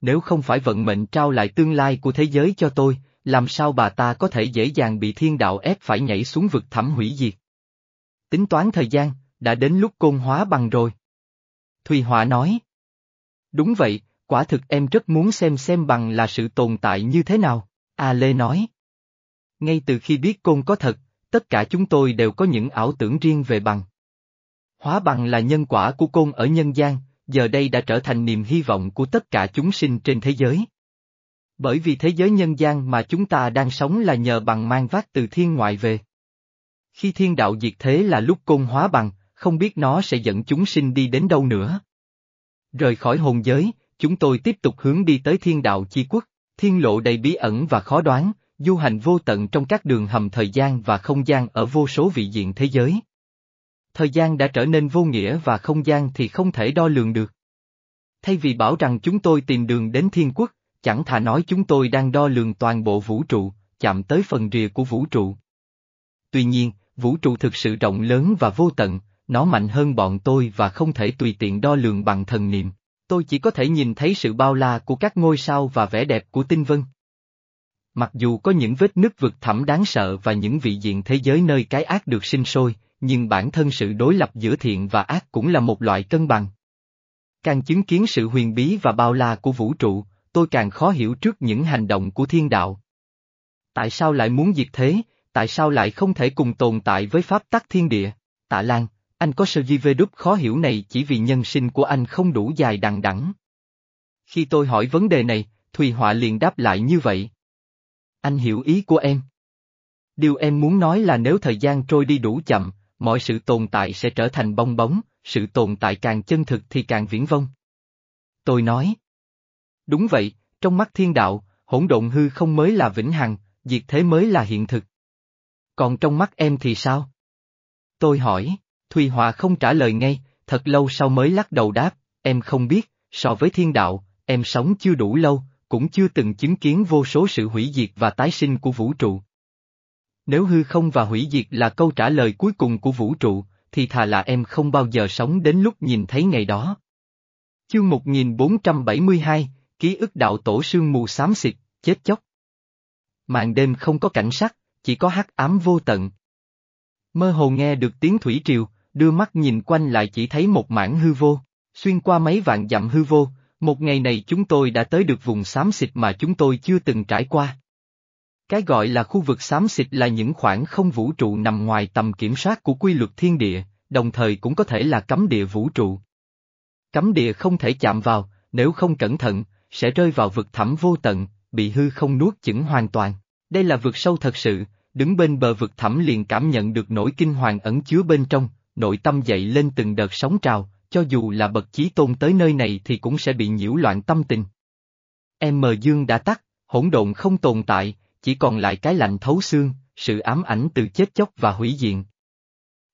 Nếu không phải vận mệnh trao lại tương lai của thế giới cho tôi, làm sao bà ta có thể dễ dàng bị thiên đạo ép phải nhảy xuống vực thẳm hủy diệt? Tính toán thời gian, đã đến lúc côn hóa bằng rồi. Thùy Họa nói. Đúng vậy, quả thực em rất muốn xem xem bằng là sự tồn tại như thế nào, A Lê nói. Ngay từ khi biết côn có thật, tất cả chúng tôi đều có những ảo tưởng riêng về bằng. Hóa bằng là nhân quả của côn ở nhân gian, giờ đây đã trở thành niềm hy vọng của tất cả chúng sinh trên thế giới. Bởi vì thế giới nhân gian mà chúng ta đang sống là nhờ bằng mang vác từ thiên ngoại về. Khi thiên đạo diệt thế là lúc côn hóa bằng, không biết nó sẽ dẫn chúng sinh đi đến đâu nữa. Rời khỏi hồn giới, chúng tôi tiếp tục hướng đi tới thiên đạo chi quốc, thiên lộ đầy bí ẩn và khó đoán, du hành vô tận trong các đường hầm thời gian và không gian ở vô số vị diện thế giới. Thời gian đã trở nên vô nghĩa và không gian thì không thể đo lường được. Thay vì bảo rằng chúng tôi tìm đường đến thiên quốc, chẳng thà nói chúng tôi đang đo lường toàn bộ vũ trụ, chạm tới phần rìa của vũ trụ. Tuy nhiên, vũ trụ thực sự rộng lớn và vô tận, nó mạnh hơn bọn tôi và không thể tùy tiện đo lường bằng thần niệm. Tôi chỉ có thể nhìn thấy sự bao la của các ngôi sao và vẻ đẹp của tinh vân. Mặc dù có những vết nứt vực thẳm đáng sợ và những vị diện thế giới nơi cái ác được sinh sôi, nhưng bản thân sự đối lập giữa thiện và ác cũng là một loại cân bằng. Càng chứng kiến sự huyền bí và bao la của vũ trụ, tôi càng khó hiểu trước những hành động của thiên đạo. Tại sao lại muốn diệt thế, tại sao lại không thể cùng tồn tại với pháp tắc thiên địa? Tạ Lan, anh có sơ di vê đúc khó hiểu này chỉ vì nhân sinh của anh không đủ dài đằng đẵng. Khi tôi hỏi vấn đề này, Thùy Họa liền đáp lại như vậy. Anh hiểu ý của em. Điều em muốn nói là nếu thời gian trôi đi đủ chậm, mọi sự tồn tại sẽ trở thành bong bóng, sự tồn tại càng chân thực thì càng viễn vông. Tôi nói. Đúng vậy, trong mắt thiên đạo, hỗn độn hư không mới là vĩnh hằng, diệt thế mới là hiện thực. Còn trong mắt em thì sao? Tôi hỏi, Thùy Họa không trả lời ngay, thật lâu sau mới lắc đầu đáp, em không biết, so với thiên đạo, em sống chưa đủ lâu, cũng chưa từng chứng kiến vô số sự hủy diệt và tái sinh của vũ trụ. Nếu hư không và hủy diệt là câu trả lời cuối cùng của vũ trụ, thì thà là em không bao giờ sống đến lúc nhìn thấy ngày đó. Chương 1472, Ký ức đạo tổ sương mù xám xịt, chết chóc. Màn đêm không có cảnh sắc, chỉ có hắc ám vô tận. Mơ hồ nghe được tiếng thủy triều, đưa mắt nhìn quanh lại chỉ thấy một mảng hư vô. Xuyên qua mấy vạn dặm hư vô, một ngày này chúng tôi đã tới được vùng xám xịt mà chúng tôi chưa từng trải qua. Cái gọi là khu vực xám xịt là những khoảng không vũ trụ nằm ngoài tầm kiểm soát của quy luật thiên địa, đồng thời cũng có thể là cấm địa vũ trụ. Cấm địa không thể chạm vào, nếu không cẩn thận, sẽ rơi vào vực thẳm vô tận, bị hư không nuốt chửng hoàn toàn. Đây là vực sâu thật sự, đứng bên bờ vực thẳm liền cảm nhận được nỗi kinh hoàng ẩn chứa bên trong, nội tâm dậy lên từng đợt sóng trào, cho dù là bậc chí tôn tới nơi này thì cũng sẽ bị nhiễu loạn tâm tình. Em mờ dương đã tắt, hỗn độn không tồn tại, chỉ còn lại cái lạnh thấu xương, sự ám ảnh từ chết chóc và hủy diện.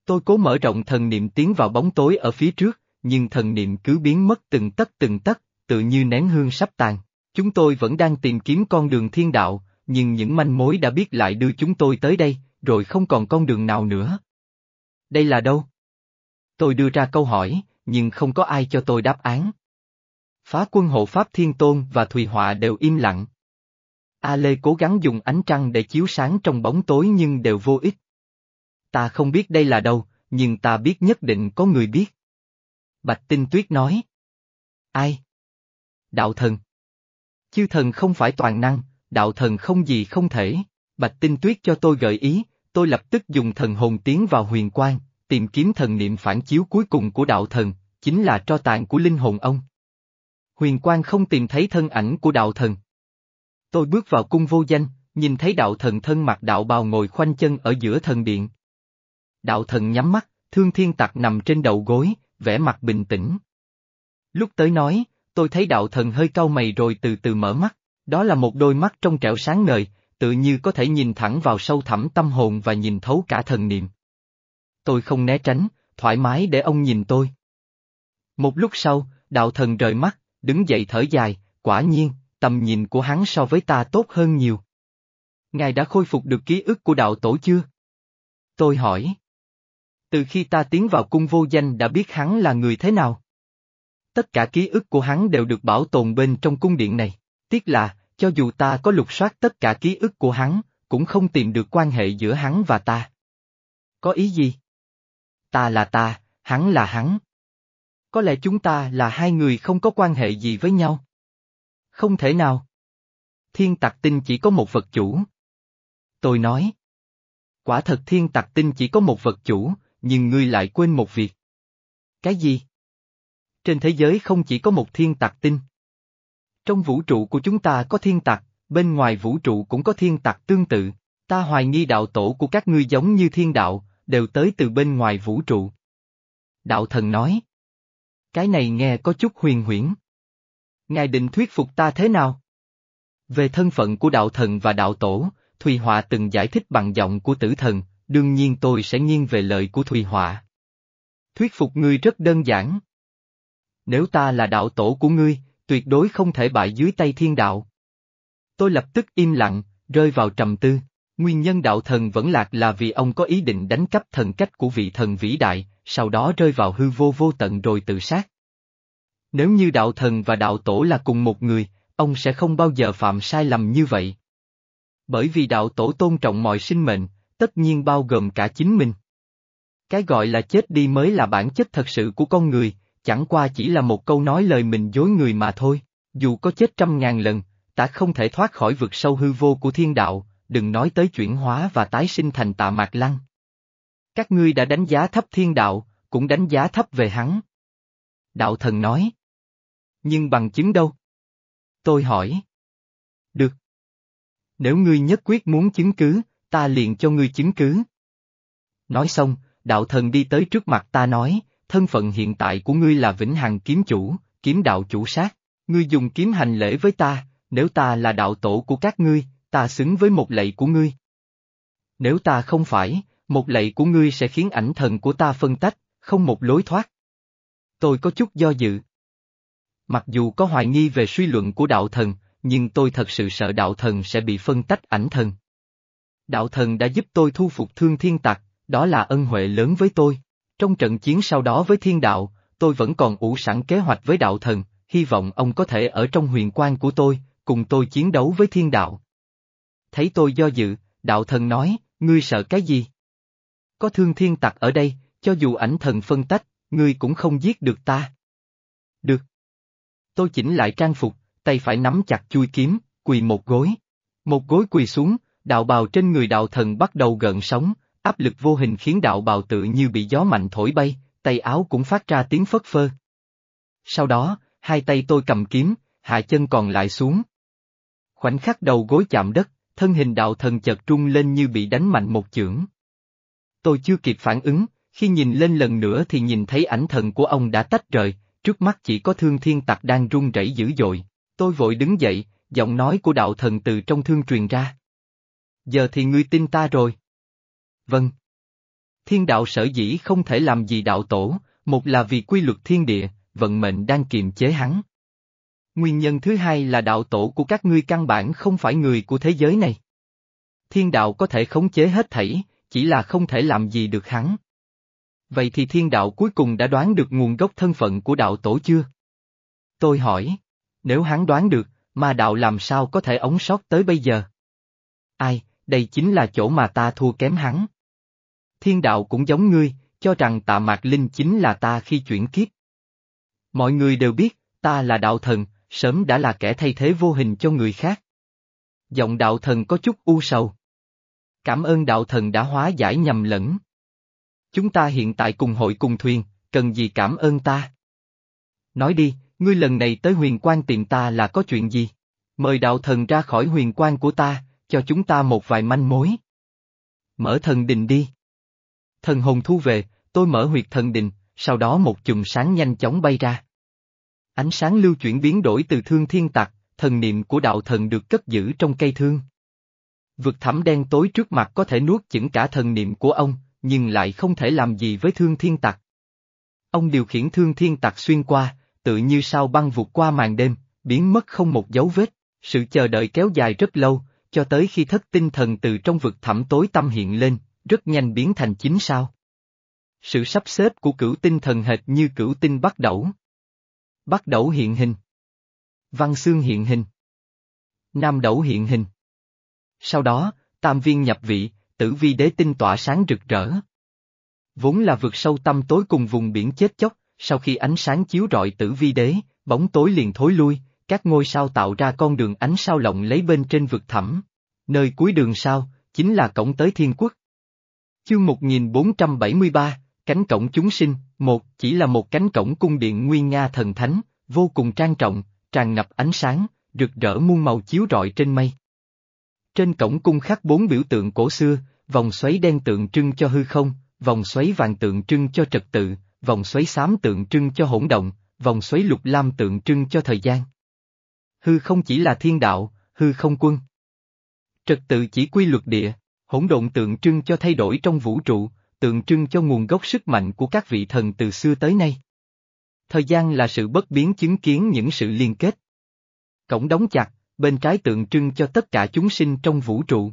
Tôi cố mở rộng thần niệm tiến vào bóng tối ở phía trước, nhưng thần niệm cứ biến mất từng tấc từng tấc, tự như nén hương sắp tàn. Chúng tôi vẫn đang tìm kiếm con đường thiên đạo, nhưng những manh mối đã biết lại đưa chúng tôi tới đây, rồi không còn con đường nào nữa. Đây là đâu? Tôi đưa ra câu hỏi, nhưng không có ai cho tôi đáp án. Phá quân hộ Pháp Thiên Tôn và Thùy Họa đều im lặng. A Lê cố gắng dùng ánh trăng để chiếu sáng trong bóng tối nhưng đều vô ích. Ta không biết đây là đâu, nhưng ta biết nhất định có người biết. Bạch Tinh Tuyết nói. Ai? Đạo thần. Chư thần không phải toàn năng, đạo thần không gì không thể. Bạch Tinh Tuyết cho tôi gợi ý, tôi lập tức dùng thần hồn tiến vào huyền quang, tìm kiếm thần niệm phản chiếu cuối cùng của đạo thần, chính là tro tàn của linh hồn ông. Huyền quang không tìm thấy thân ảnh của đạo thần. Tôi bước vào cung vô danh, nhìn thấy đạo thần thân mặc đạo bào ngồi khoanh chân ở giữa thần điện. Đạo thần nhắm mắt, thương thiên tặc nằm trên đầu gối, vẻ mặt bình tĩnh. Lúc tới nói, tôi thấy đạo thần hơi cau mày rồi từ từ mở mắt, đó là một đôi mắt trong trẻo sáng ngời, tự như có thể nhìn thẳng vào sâu thẳm tâm hồn và nhìn thấu cả thần niệm. Tôi không né tránh, thoải mái để ông nhìn tôi. Một lúc sau, đạo thần rời mắt, đứng dậy thở dài, quả nhiên, tầm nhìn của hắn so với ta tốt hơn nhiều. Ngài đã khôi phục được ký ức của đạo tổ chưa? Tôi hỏi. Từ khi ta tiến vào cung vô danh đã biết hắn là người thế nào? Tất cả ký ức của hắn đều được bảo tồn bên trong cung điện này. Tiếc là, cho dù ta có lục soát tất cả ký ức của hắn, cũng không tìm được quan hệ giữa hắn và ta. Có ý gì? Ta là ta, hắn là hắn. Có lẽ chúng ta là hai người không có quan hệ gì với nhau. Không thể nào. Thiên tặc tinh chỉ có một vật chủ. Tôi nói. Quả thật thiên tặc tinh chỉ có một vật chủ, nhưng ngươi lại quên một việc. Cái gì? Trên thế giới không chỉ có một thiên tặc tinh. Trong vũ trụ của chúng ta có thiên tặc, bên ngoài vũ trụ cũng có thiên tặc tương tự. Ta hoài nghi đạo tổ của các ngươi giống như thiên đạo, đều tới từ bên ngoài vũ trụ. Đạo thần nói. Cái này nghe có chút huyền huyễn. Ngài định thuyết phục ta thế nào? Về thân phận của đạo thần và đạo tổ, Thùy Họa từng giải thích bằng giọng của tử thần, đương nhiên tôi sẽ nghiêng về lời của Thùy Họa. Thuyết phục ngươi rất đơn giản. Nếu ta là đạo tổ của ngươi, tuyệt đối không thể bại dưới tay thiên đạo. Tôi lập tức im lặng, rơi vào trầm tư. Nguyên nhân đạo thần vẫn lạc là vì ông có ý định đánh cắp thần cách của vị thần vĩ đại, sau đó rơi vào hư vô vô tận rồi tự sát. Nếu như đạo thần và đạo tổ là cùng một người, ông sẽ không bao giờ phạm sai lầm như vậy. Bởi vì đạo tổ tôn trọng mọi sinh mệnh, tất nhiên bao gồm cả chính mình. Cái gọi là chết đi mới là bản chất thật sự của con người, chẳng qua chỉ là một câu nói lời mình dối người mà thôi, dù có chết trăm ngàn lần, ta không thể thoát khỏi vực sâu hư vô của thiên đạo, đừng nói tới chuyển hóa và tái sinh thành tạ mạc lăng. Các ngươi đã đánh giá thấp thiên đạo, cũng đánh giá thấp về hắn. Đạo thần nói. Nhưng bằng chứng đâu? Tôi hỏi. Được. Nếu ngươi nhất quyết muốn chứng cứ, ta liền cho ngươi chứng cứ. Nói xong, đạo thần đi tới trước mặt ta nói, thân phận hiện tại của ngươi là vĩnh hằng kiếm chủ, kiếm đạo chủ sát, ngươi dùng kiếm hành lễ với ta, nếu ta là đạo tổ của các ngươi, ta xứng với một lệ của ngươi. Nếu ta không phải, một lệ của ngươi sẽ khiến ảnh thần của ta phân tách, không một lối thoát. Tôi có chút do dự. Mặc dù có hoài nghi về suy luận của đạo thần, nhưng tôi thật sự sợ đạo thần sẽ bị phân tách ảnh thần. Đạo thần đã giúp tôi thu phục thương thiên tặc, đó là ân huệ lớn với tôi. Trong trận chiến sau đó với thiên đạo, tôi vẫn còn ủ sẵn kế hoạch với đạo thần, hy vọng ông có thể ở trong huyền quan của tôi, cùng tôi chiến đấu với thiên đạo. Thấy tôi do dự, đạo thần nói, ngươi sợ cái gì? Có thương thiên tặc ở đây, cho dù ảnh thần phân tách, ngươi cũng không giết được ta. Được. Tôi chỉnh lại trang phục, tay phải nắm chặt chui kiếm, quỳ một gối. Một gối quỳ xuống, đạo bào trên người đạo thần bắt đầu gợn sóng, áp lực vô hình khiến đạo bào tự như bị gió mạnh thổi bay, tay áo cũng phát ra tiếng phất phơ. Sau đó, hai tay tôi cầm kiếm, hạ chân còn lại xuống. Khoảnh khắc đầu gối chạm đất, thân hình đạo thần chợt trung lên như bị đánh mạnh một chưởng. Tôi chưa kịp phản ứng, khi nhìn lên lần nữa thì nhìn thấy ảnh thần của ông đã tách rời, trước mắt chỉ có thương thiên tặc đang run rẩy dữ dội. Tôi vội đứng dậy, giọng nói của đạo thần từ trong thương truyền ra. Giờ thì ngươi tin ta rồi. Vâng. Thiên đạo sở dĩ không thể làm gì đạo tổ, một là vì quy luật thiên địa, vận mệnh đang kiềm chế hắn. Nguyên nhân thứ hai là đạo tổ của các ngươi căn bản không phải người của thế giới này. Thiên đạo có thể khống chế hết thảy, chỉ là không thể làm gì được hắn. Vậy thì thiên đạo cuối cùng đã đoán được nguồn gốc thân phận của đạo tổ chưa? Tôi hỏi, nếu hắn đoán được, mà đạo làm sao có thể ống sót tới bây giờ? Ai, đây chính là chỗ mà ta thua kém hắn. Thiên đạo cũng giống ngươi, cho rằng tạ mạc linh chính là ta khi chuyển kiếp. Mọi người đều biết, ta là đạo thần, sớm đã là kẻ thay thế vô hình cho người khác. Giọng đạo thần có chút u sầu. Cảm ơn đạo thần đã hóa giải nhầm lẫn. Chúng ta hiện tại cùng hội cùng thuyền, cần gì cảm ơn ta? Nói đi, ngươi lần này tới huyền quan tìm ta là có chuyện gì? Mời đạo thần ra khỏi huyền quan của ta, cho chúng ta một vài manh mối. Mở thần đình đi. Thần hồn thu về, tôi mở huyệt thần đình, sau đó một chùm sáng nhanh chóng bay ra. Ánh sáng lưu chuyển biến đổi từ thương thiên tặc, thần niệm của đạo thần được cất giữ trong cây thương. Vực thẳm đen tối trước mặt có thể nuốt chửng cả thần niệm của ông, nhưng lại không thể làm gì với thương thiên tặc. Ông điều khiển thương thiên tặc xuyên qua, tự như sao băng vụt qua màn đêm, biến mất không một dấu vết, sự chờ đợi kéo dài rất lâu, cho tới khi thất tinh thần từ trong vực thẳm tối tâm hiện lên, rất nhanh biến thành chính sao. Sự sắp xếp của cửu tinh thần hệt như cửu tinh bắt đầu. Bắt đầu hiện hình. Văn xương hiện hình. Nam đẩu hiện hình. Sau đó, tam viên nhập vị, tử vi đế tinh tỏa sáng rực rỡ. Vốn là vực sâu tâm tối cùng vùng biển chết chóc, sau khi ánh sáng chiếu rọi tử vi đế, bóng tối liền thối lui, các ngôi sao tạo ra con đường ánh sao lộng lấy bên trên vực thẳm. Nơi cuối đường sao, chính là cổng tới thiên quốc. Chương 1473, Cánh cổng chúng sinh, một chỉ là một cánh cổng cung điện nguyên Nga thần thánh, vô cùng trang trọng, tràn ngập ánh sáng, rực rỡ muôn màu chiếu rọi trên mây. Trên cổng cung khắc bốn biểu tượng cổ xưa, vòng xoáy đen tượng trưng cho hư không, vòng xoáy vàng tượng trưng cho trật tự, vòng xoáy xám tượng trưng cho hỗn động, vòng xoáy lục lam tượng trưng cho thời gian. Hư không chỉ là thiên đạo, hư không quân. Trật tự chỉ quy luật địa, hỗn độn tượng trưng cho thay đổi trong vũ trụ, tượng trưng cho nguồn gốc sức mạnh của các vị thần từ xưa tới nay. Thời gian là sự bất biến chứng kiến những sự liên kết. Cổng đóng chặt, bên trái tượng trưng cho tất cả chúng sinh trong vũ trụ.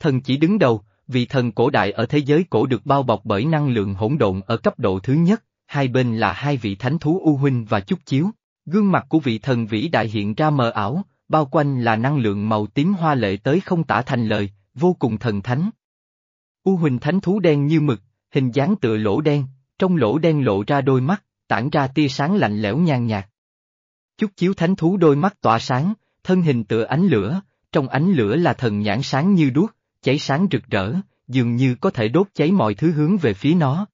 Thần chỉ đứng đầu, vị thần cổ đại ở thế giới cổ được bao bọc bởi năng lượng hỗn độn ở cấp độ thứ nhất, hai bên là hai vị thánh thú U Huynh và Chúc Chiếu. Gương mặt của vị thần vĩ đại hiện ra mờ ảo, bao quanh là năng lượng màu tím hoa lệ tới không tả thành lời, vô cùng thần thánh. U Huỳnh thánh thú đen như mực, hình dáng tựa lỗ đen, trong lỗ đen lộ ra đôi mắt, tản ra tia sáng lạnh lẽo nhàn nhạt. Chút chiếu thánh thú đôi mắt tỏa sáng, thân hình tựa ánh lửa, trong ánh lửa là thần nhãn sáng như đuốc, cháy sáng rực rỡ, dường như có thể đốt cháy mọi thứ hướng về phía nó.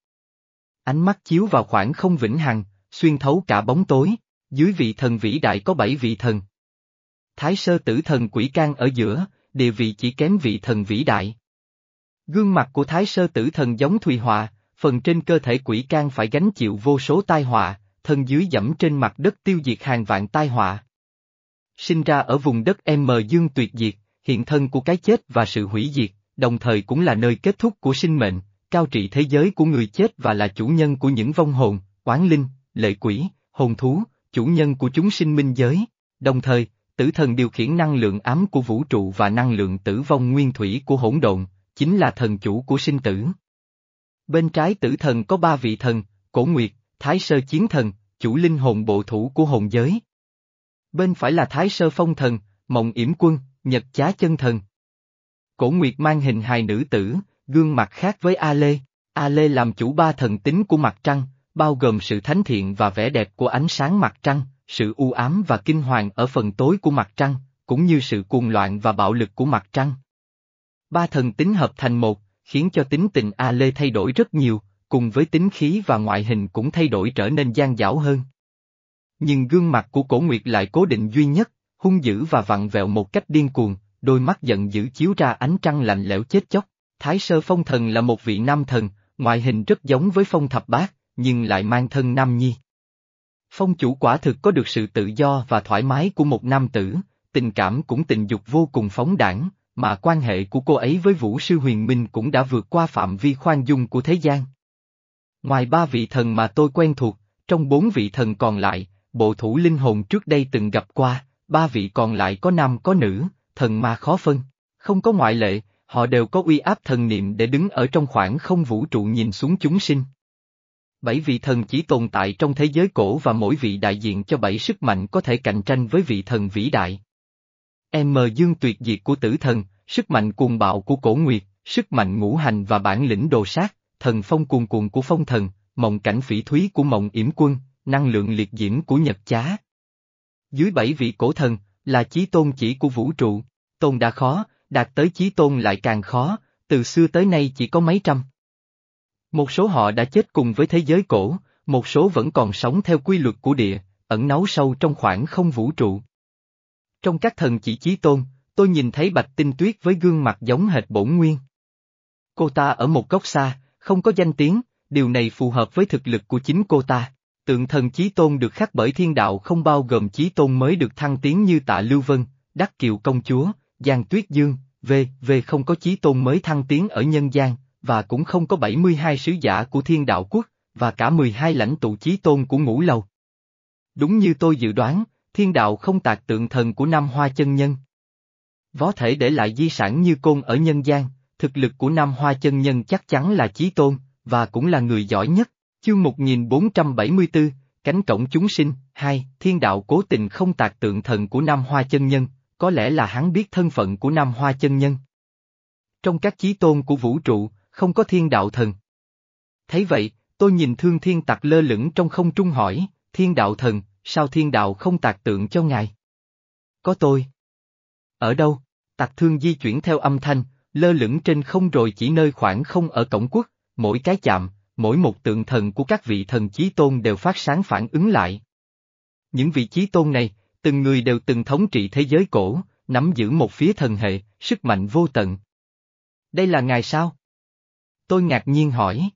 Ánh mắt chiếu vào khoảng không vĩnh hằng, xuyên thấu cả bóng tối, dưới vị thần vĩ đại có bảy vị thần. Thái sơ tử thần quỷ can ở giữa, địa vị chỉ kém vị thần vĩ đại. Gương mặt của Thái Sơ Tử Thần giống Thùy Họa, phần trên cơ thể quỷ can phải gánh chịu vô số tai họa, thân dưới dẫm trên mặt đất tiêu diệt hàng vạn tai họa. Sinh ra ở vùng đất M Dương tuyệt diệt, hiện thân của cái chết và sự hủy diệt, đồng thời cũng là nơi kết thúc của sinh mệnh, cao trị thế giới của người chết và là chủ nhân của những vong hồn, oán linh, lệ quỷ, hồn thú, chủ nhân của chúng sinh minh giới. Đồng thời, tử thần điều khiển năng lượng ám của vũ trụ và năng lượng tử vong nguyên thủy của hỗn độn, chính là thần chủ của sinh tử. Bên trái tử thần có ba vị thần, cổ nguyệt, thái sơ chiến thần, chủ linh hồn bộ thủ của hồn giới. Bên phải là thái sơ phong thần, mộng yểm quân, nhật chá chân thần. Cổ nguyệt mang hình hài nữ tử, gương mặt khác với A Lê. A Lê làm chủ ba thần tính của mặt trăng, bao gồm sự thánh thiện và vẻ đẹp của ánh sáng mặt trăng, sự u ám và kinh hoàng ở phần tối của mặt trăng, cũng như sự cuồng loạn và bạo lực của mặt trăng. Ba thần tính hợp thành một, khiến cho tính tình A Lê thay đổi rất nhiều, cùng với tính khí và ngoại hình cũng thay đổi trở nên gian dảo hơn. Nhưng gương mặt của cổ nguyệt lại cố định duy nhất, hung dữ và vặn vẹo một cách điên cuồng, đôi mắt giận dữ chiếu ra ánh trăng lạnh lẽo chết chóc. Thái sơ phong thần là một vị nam thần, ngoại hình rất giống với phong thập bát, nhưng lại mang thân nam nhi. Phong chủ quả thực có được sự tự do và thoải mái của một nam tử, tình cảm cũng tình dục vô cùng phóng đảng, mà quan hệ của cô ấy với Vũ Sư Huyền Minh cũng đã vượt qua phạm vi khoan dung của thế gian. Ngoài ba vị thần mà tôi quen thuộc, trong bốn vị thần còn lại, bộ thủ linh hồn trước đây từng gặp qua, ba vị còn lại có nam có nữ, thần ma khó phân, không có ngoại lệ, họ đều có uy áp thần niệm để đứng ở trong khoảng không vũ trụ nhìn xuống chúng sinh. Bảy vị thần chỉ tồn tại trong thế giới cổ và mỗi vị đại diện cho bảy sức mạnh có thể cạnh tranh với vị thần vĩ đại. M dương tuyệt diệt của tử thần, sức mạnh cuồng bạo của cổ nguyệt, sức mạnh ngũ hành và bản lĩnh đồ sát, thần phong cuồng cuồng của phong thần, mộng cảnh phỉ thúy của mộng yểm quân, năng lượng liệt diễm của nhật chá. Dưới bảy vị cổ thần, là chí tôn chỉ của vũ trụ, tôn đã khó, đạt tới chí tôn lại càng khó, từ xưa tới nay chỉ có mấy trăm. Một số họ đã chết cùng với thế giới cổ, một số vẫn còn sống theo quy luật của địa, ẩn náu sâu trong khoảng không vũ trụ. Trong các thần chỉ chí tôn, tôi nhìn thấy bạch tinh tuyết với gương mặt giống hệt bổn nguyên. Cô ta ở một góc xa, không có danh tiếng, điều này phù hợp với thực lực của chính cô ta. Tượng thần chí tôn được khắc bởi thiên đạo không bao gồm chí tôn mới được thăng tiến như tạ Lưu Vân, Đắc Kiều Công Chúa, Giang Tuyết Dương, V, V không có chí tôn mới thăng tiến ở nhân gian, và cũng không có 72 sứ giả của thiên đạo quốc, và cả 12 lãnh tụ chí tôn của ngũ lầu. Đúng như tôi dự đoán, thiên đạo không tạc tượng thần của Nam Hoa chân nhân. Võ thể để lại di sản như côn ở nhân gian, thực lực của Nam Hoa chân nhân chắc chắn là chí tôn, và cũng là người giỏi nhất. Chương 1474, Cánh cổng chúng sinh, hai, Thiên đạo cố tình không tạc tượng thần của Nam Hoa chân nhân, có lẽ là hắn biết thân phận của Nam Hoa chân nhân. Trong các chí tôn của vũ trụ, không có thiên đạo thần. Thấy vậy, tôi nhìn thương thiên tặc lơ lửng trong không trung hỏi, thiên đạo thần, sao thiên đạo không tạc tượng cho ngài? Có tôi. Ở đâu? Tạc thương di chuyển theo âm thanh, lơ lửng trên không rồi chỉ nơi khoảng không ở cổng quốc, mỗi cái chạm, mỗi một tượng thần của các vị thần chí tôn đều phát sáng phản ứng lại. Những vị chí tôn này, từng người đều từng thống trị thế giới cổ, nắm giữ một phía thần hệ, sức mạnh vô tận. Đây là ngài sao? Tôi ngạc nhiên hỏi.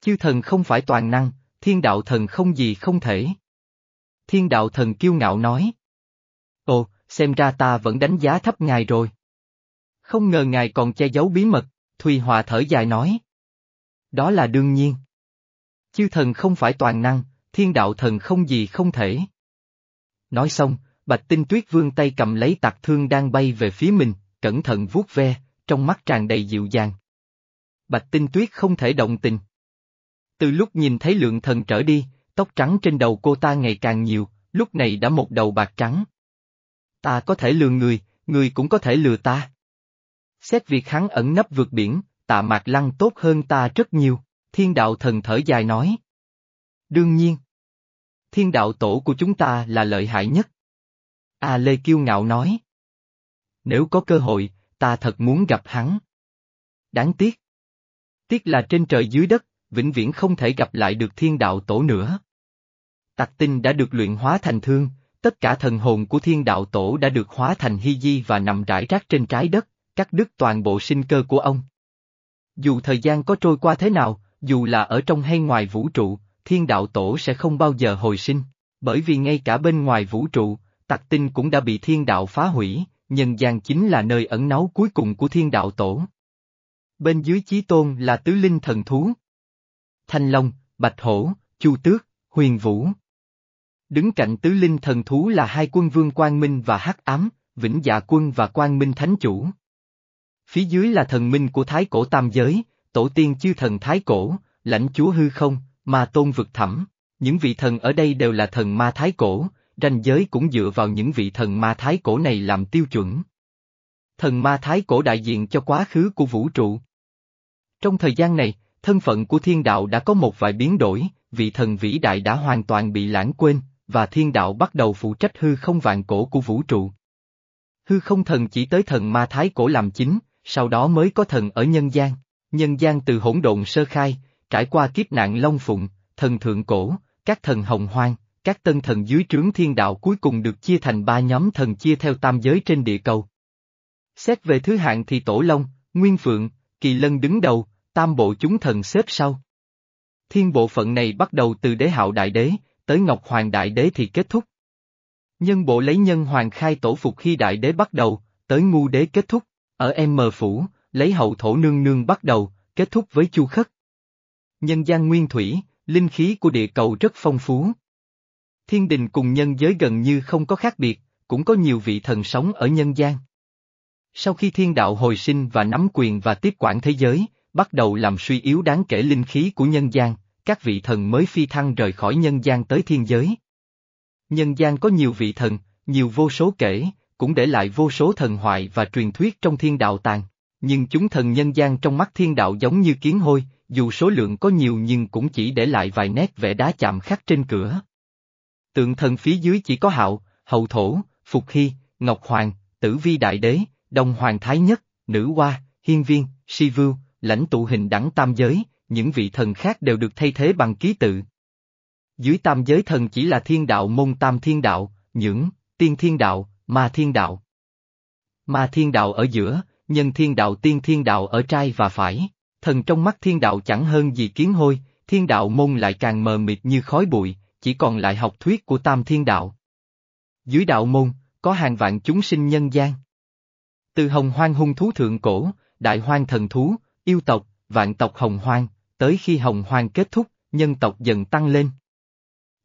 Chư thần không phải toàn năng, thiên đạo thần không gì không thể. Thiên đạo thần kiêu ngạo nói. Ồ, xem ra ta vẫn đánh giá thấp ngài rồi. Không ngờ ngài còn che giấu bí mật, Thùy Hòa thở dài nói. Đó là đương nhiên. Chư thần không phải toàn năng, thiên đạo thần không gì không thể. Nói xong, Bạch Tinh Tuyết vương tay cầm lấy tạc thương đang bay về phía mình, cẩn thận vuốt ve, trong mắt tràn đầy dịu dàng. Bạch Tinh Tuyết không thể động tình. Từ lúc nhìn thấy lượng thần trở đi, tóc trắng trên đầu cô ta ngày càng nhiều, lúc này đã một đầu bạc trắng. Ta có thể lừa người, người cũng có thể lừa ta. Xét việc hắn ẩn nấp vượt biển, tạ mạc lăng tốt hơn ta rất nhiều, thiên đạo thần thở dài nói. Đương nhiên. Thiên đạo tổ của chúng ta là lợi hại nhất. A Lê kiêu ngạo nói. Nếu có cơ hội, ta thật muốn gặp hắn. Đáng tiếc. Tiếc là trên trời dưới đất, vĩnh viễn không thể gặp lại được thiên đạo tổ nữa. Tặc tinh đã được luyện hóa thành thương, tất cả thần hồn của thiên đạo tổ đã được hóa thành hy di và nằm rải rác trên trái đất, cắt đứt toàn bộ sinh cơ của ông. Dù thời gian có trôi qua thế nào, dù là ở trong hay ngoài vũ trụ, thiên đạo tổ sẽ không bao giờ hồi sinh, bởi vì ngay cả bên ngoài vũ trụ, tặc tinh cũng đã bị thiên đạo phá hủy, nhân gian chính là nơi ẩn náu cuối cùng của thiên đạo tổ. Bên dưới chí tôn là tứ linh thần thú. Thanh Long, Bạch Hổ, Chu Tước, Huyền Vũ. Đứng cạnh tứ linh thần thú là hai quân vương Quang Minh và Hắc Ám, Vĩnh Dạ Quân và Quang Minh Thánh Chủ. Phía dưới là thần minh của Thái Cổ Tam Giới, tổ tiên chư thần Thái Cổ, lãnh chúa hư không, ma tôn vực thẳm. Những vị thần ở đây đều là thần ma Thái Cổ, ranh giới cũng dựa vào những vị thần ma Thái Cổ này làm tiêu chuẩn. Thần ma Thái Cổ đại diện cho quá khứ của vũ trụ. Trong thời gian này, thân phận của thiên đạo đã có một vài biến đổi, vị thần vĩ đại đã hoàn toàn bị lãng quên, và thiên đạo bắt đầu phụ trách hư không vạn cổ của vũ trụ. Hư không thần chỉ tới thần ma thái cổ làm chính, sau đó mới có thần ở nhân gian. Nhân gian từ hỗn độn sơ khai, trải qua kiếp nạn long phụng, thần thượng cổ, các thần hồng hoang, các tân thần dưới trướng thiên đạo cuối cùng được chia thành ba nhóm thần chia theo tam giới trên địa cầu. Xét về thứ hạng thì Tổ Long, Nguyên Phượng, Kỳ Lân đứng đầu, tam bộ chúng thần xếp sau. Thiên bộ phận này bắt đầu từ đế hạo đại đế, tới Ngọc Hoàng đại đế thì kết thúc. Nhân bộ lấy nhân hoàng khai tổ phục khi đại đế bắt đầu, tới ngu đế kết thúc. Ở M Phủ, lấy hậu thổ nương nương bắt đầu, kết thúc với chu khất. Nhân gian nguyên thủy, linh khí của địa cầu rất phong phú. Thiên đình cùng nhân giới gần như không có khác biệt, cũng có nhiều vị thần sống ở nhân gian. Sau khi thiên đạo hồi sinh và nắm quyền và tiếp quản thế giới, bắt đầu làm suy yếu đáng kể linh khí của nhân gian, các vị thần mới phi thăng rời khỏi nhân gian tới thiên giới. Nhân gian có nhiều vị thần, nhiều vô số kể, cũng để lại vô số thần hoại và truyền thuyết trong thiên đạo tàng. Nhưng chúng thần nhân gian trong mắt thiên đạo giống như kiến hôi, dù số lượng có nhiều nhưng cũng chỉ để lại vài nét vẽ đá chạm khắc trên cửa. Tượng thần phía dưới chỉ có hạo, hậu thổ, phục hy, ngọc hoàng, tử vi đại đế, đông hoàng thái nhất, nữ hoa, hiên viên, si vưu, lãnh tụ hình đẳng tam giới, những vị thần khác đều được thay thế bằng ký tự. Dưới tam giới thần chỉ là thiên đạo môn tam thiên đạo, nhưỡng, tiên thiên đạo, ma thiên đạo. Ma thiên đạo ở giữa, nhân thiên đạo tiên thiên đạo ở trai và phải, thần trong mắt thiên đạo chẳng hơn gì kiến hôi, thiên đạo môn lại càng mờ mịt như khói bụi, chỉ còn lại học thuyết của tam thiên đạo. Dưới đạo môn, có hàng vạn chúng sinh nhân gian. Từ hồng hoang hung thú thượng cổ, đại hoang thần thú, yêu tộc, vạn tộc hồng hoang, tới khi hồng hoang kết thúc, nhân tộc dần tăng lên.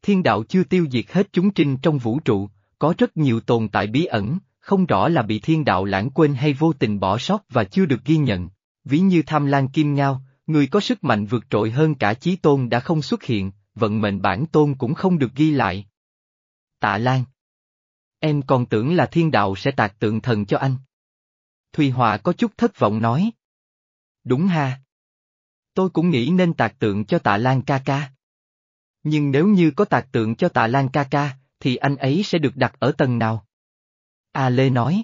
Thiên đạo chưa tiêu diệt hết chúng trinh trong vũ trụ, có rất nhiều tồn tại bí ẩn, không rõ là bị thiên đạo lãng quên hay vô tình bỏ sót và chưa được ghi nhận. Ví như tham lan kim ngao, người có sức mạnh vượt trội hơn cả chí tôn đã không xuất hiện, vận mệnh bản tôn cũng không được ghi lại. Tạ Lan Em còn tưởng là thiên đạo sẽ tạc tượng thần cho anh. Thùy Hòa có chút thất vọng nói. Đúng ha. Tôi cũng nghĩ nên tạc tượng cho tạ Lan ca ca. Nhưng nếu như có tạc tượng cho tạ Lan ca ca, thì anh ấy sẽ được đặt ở tầng nào? A Lê nói.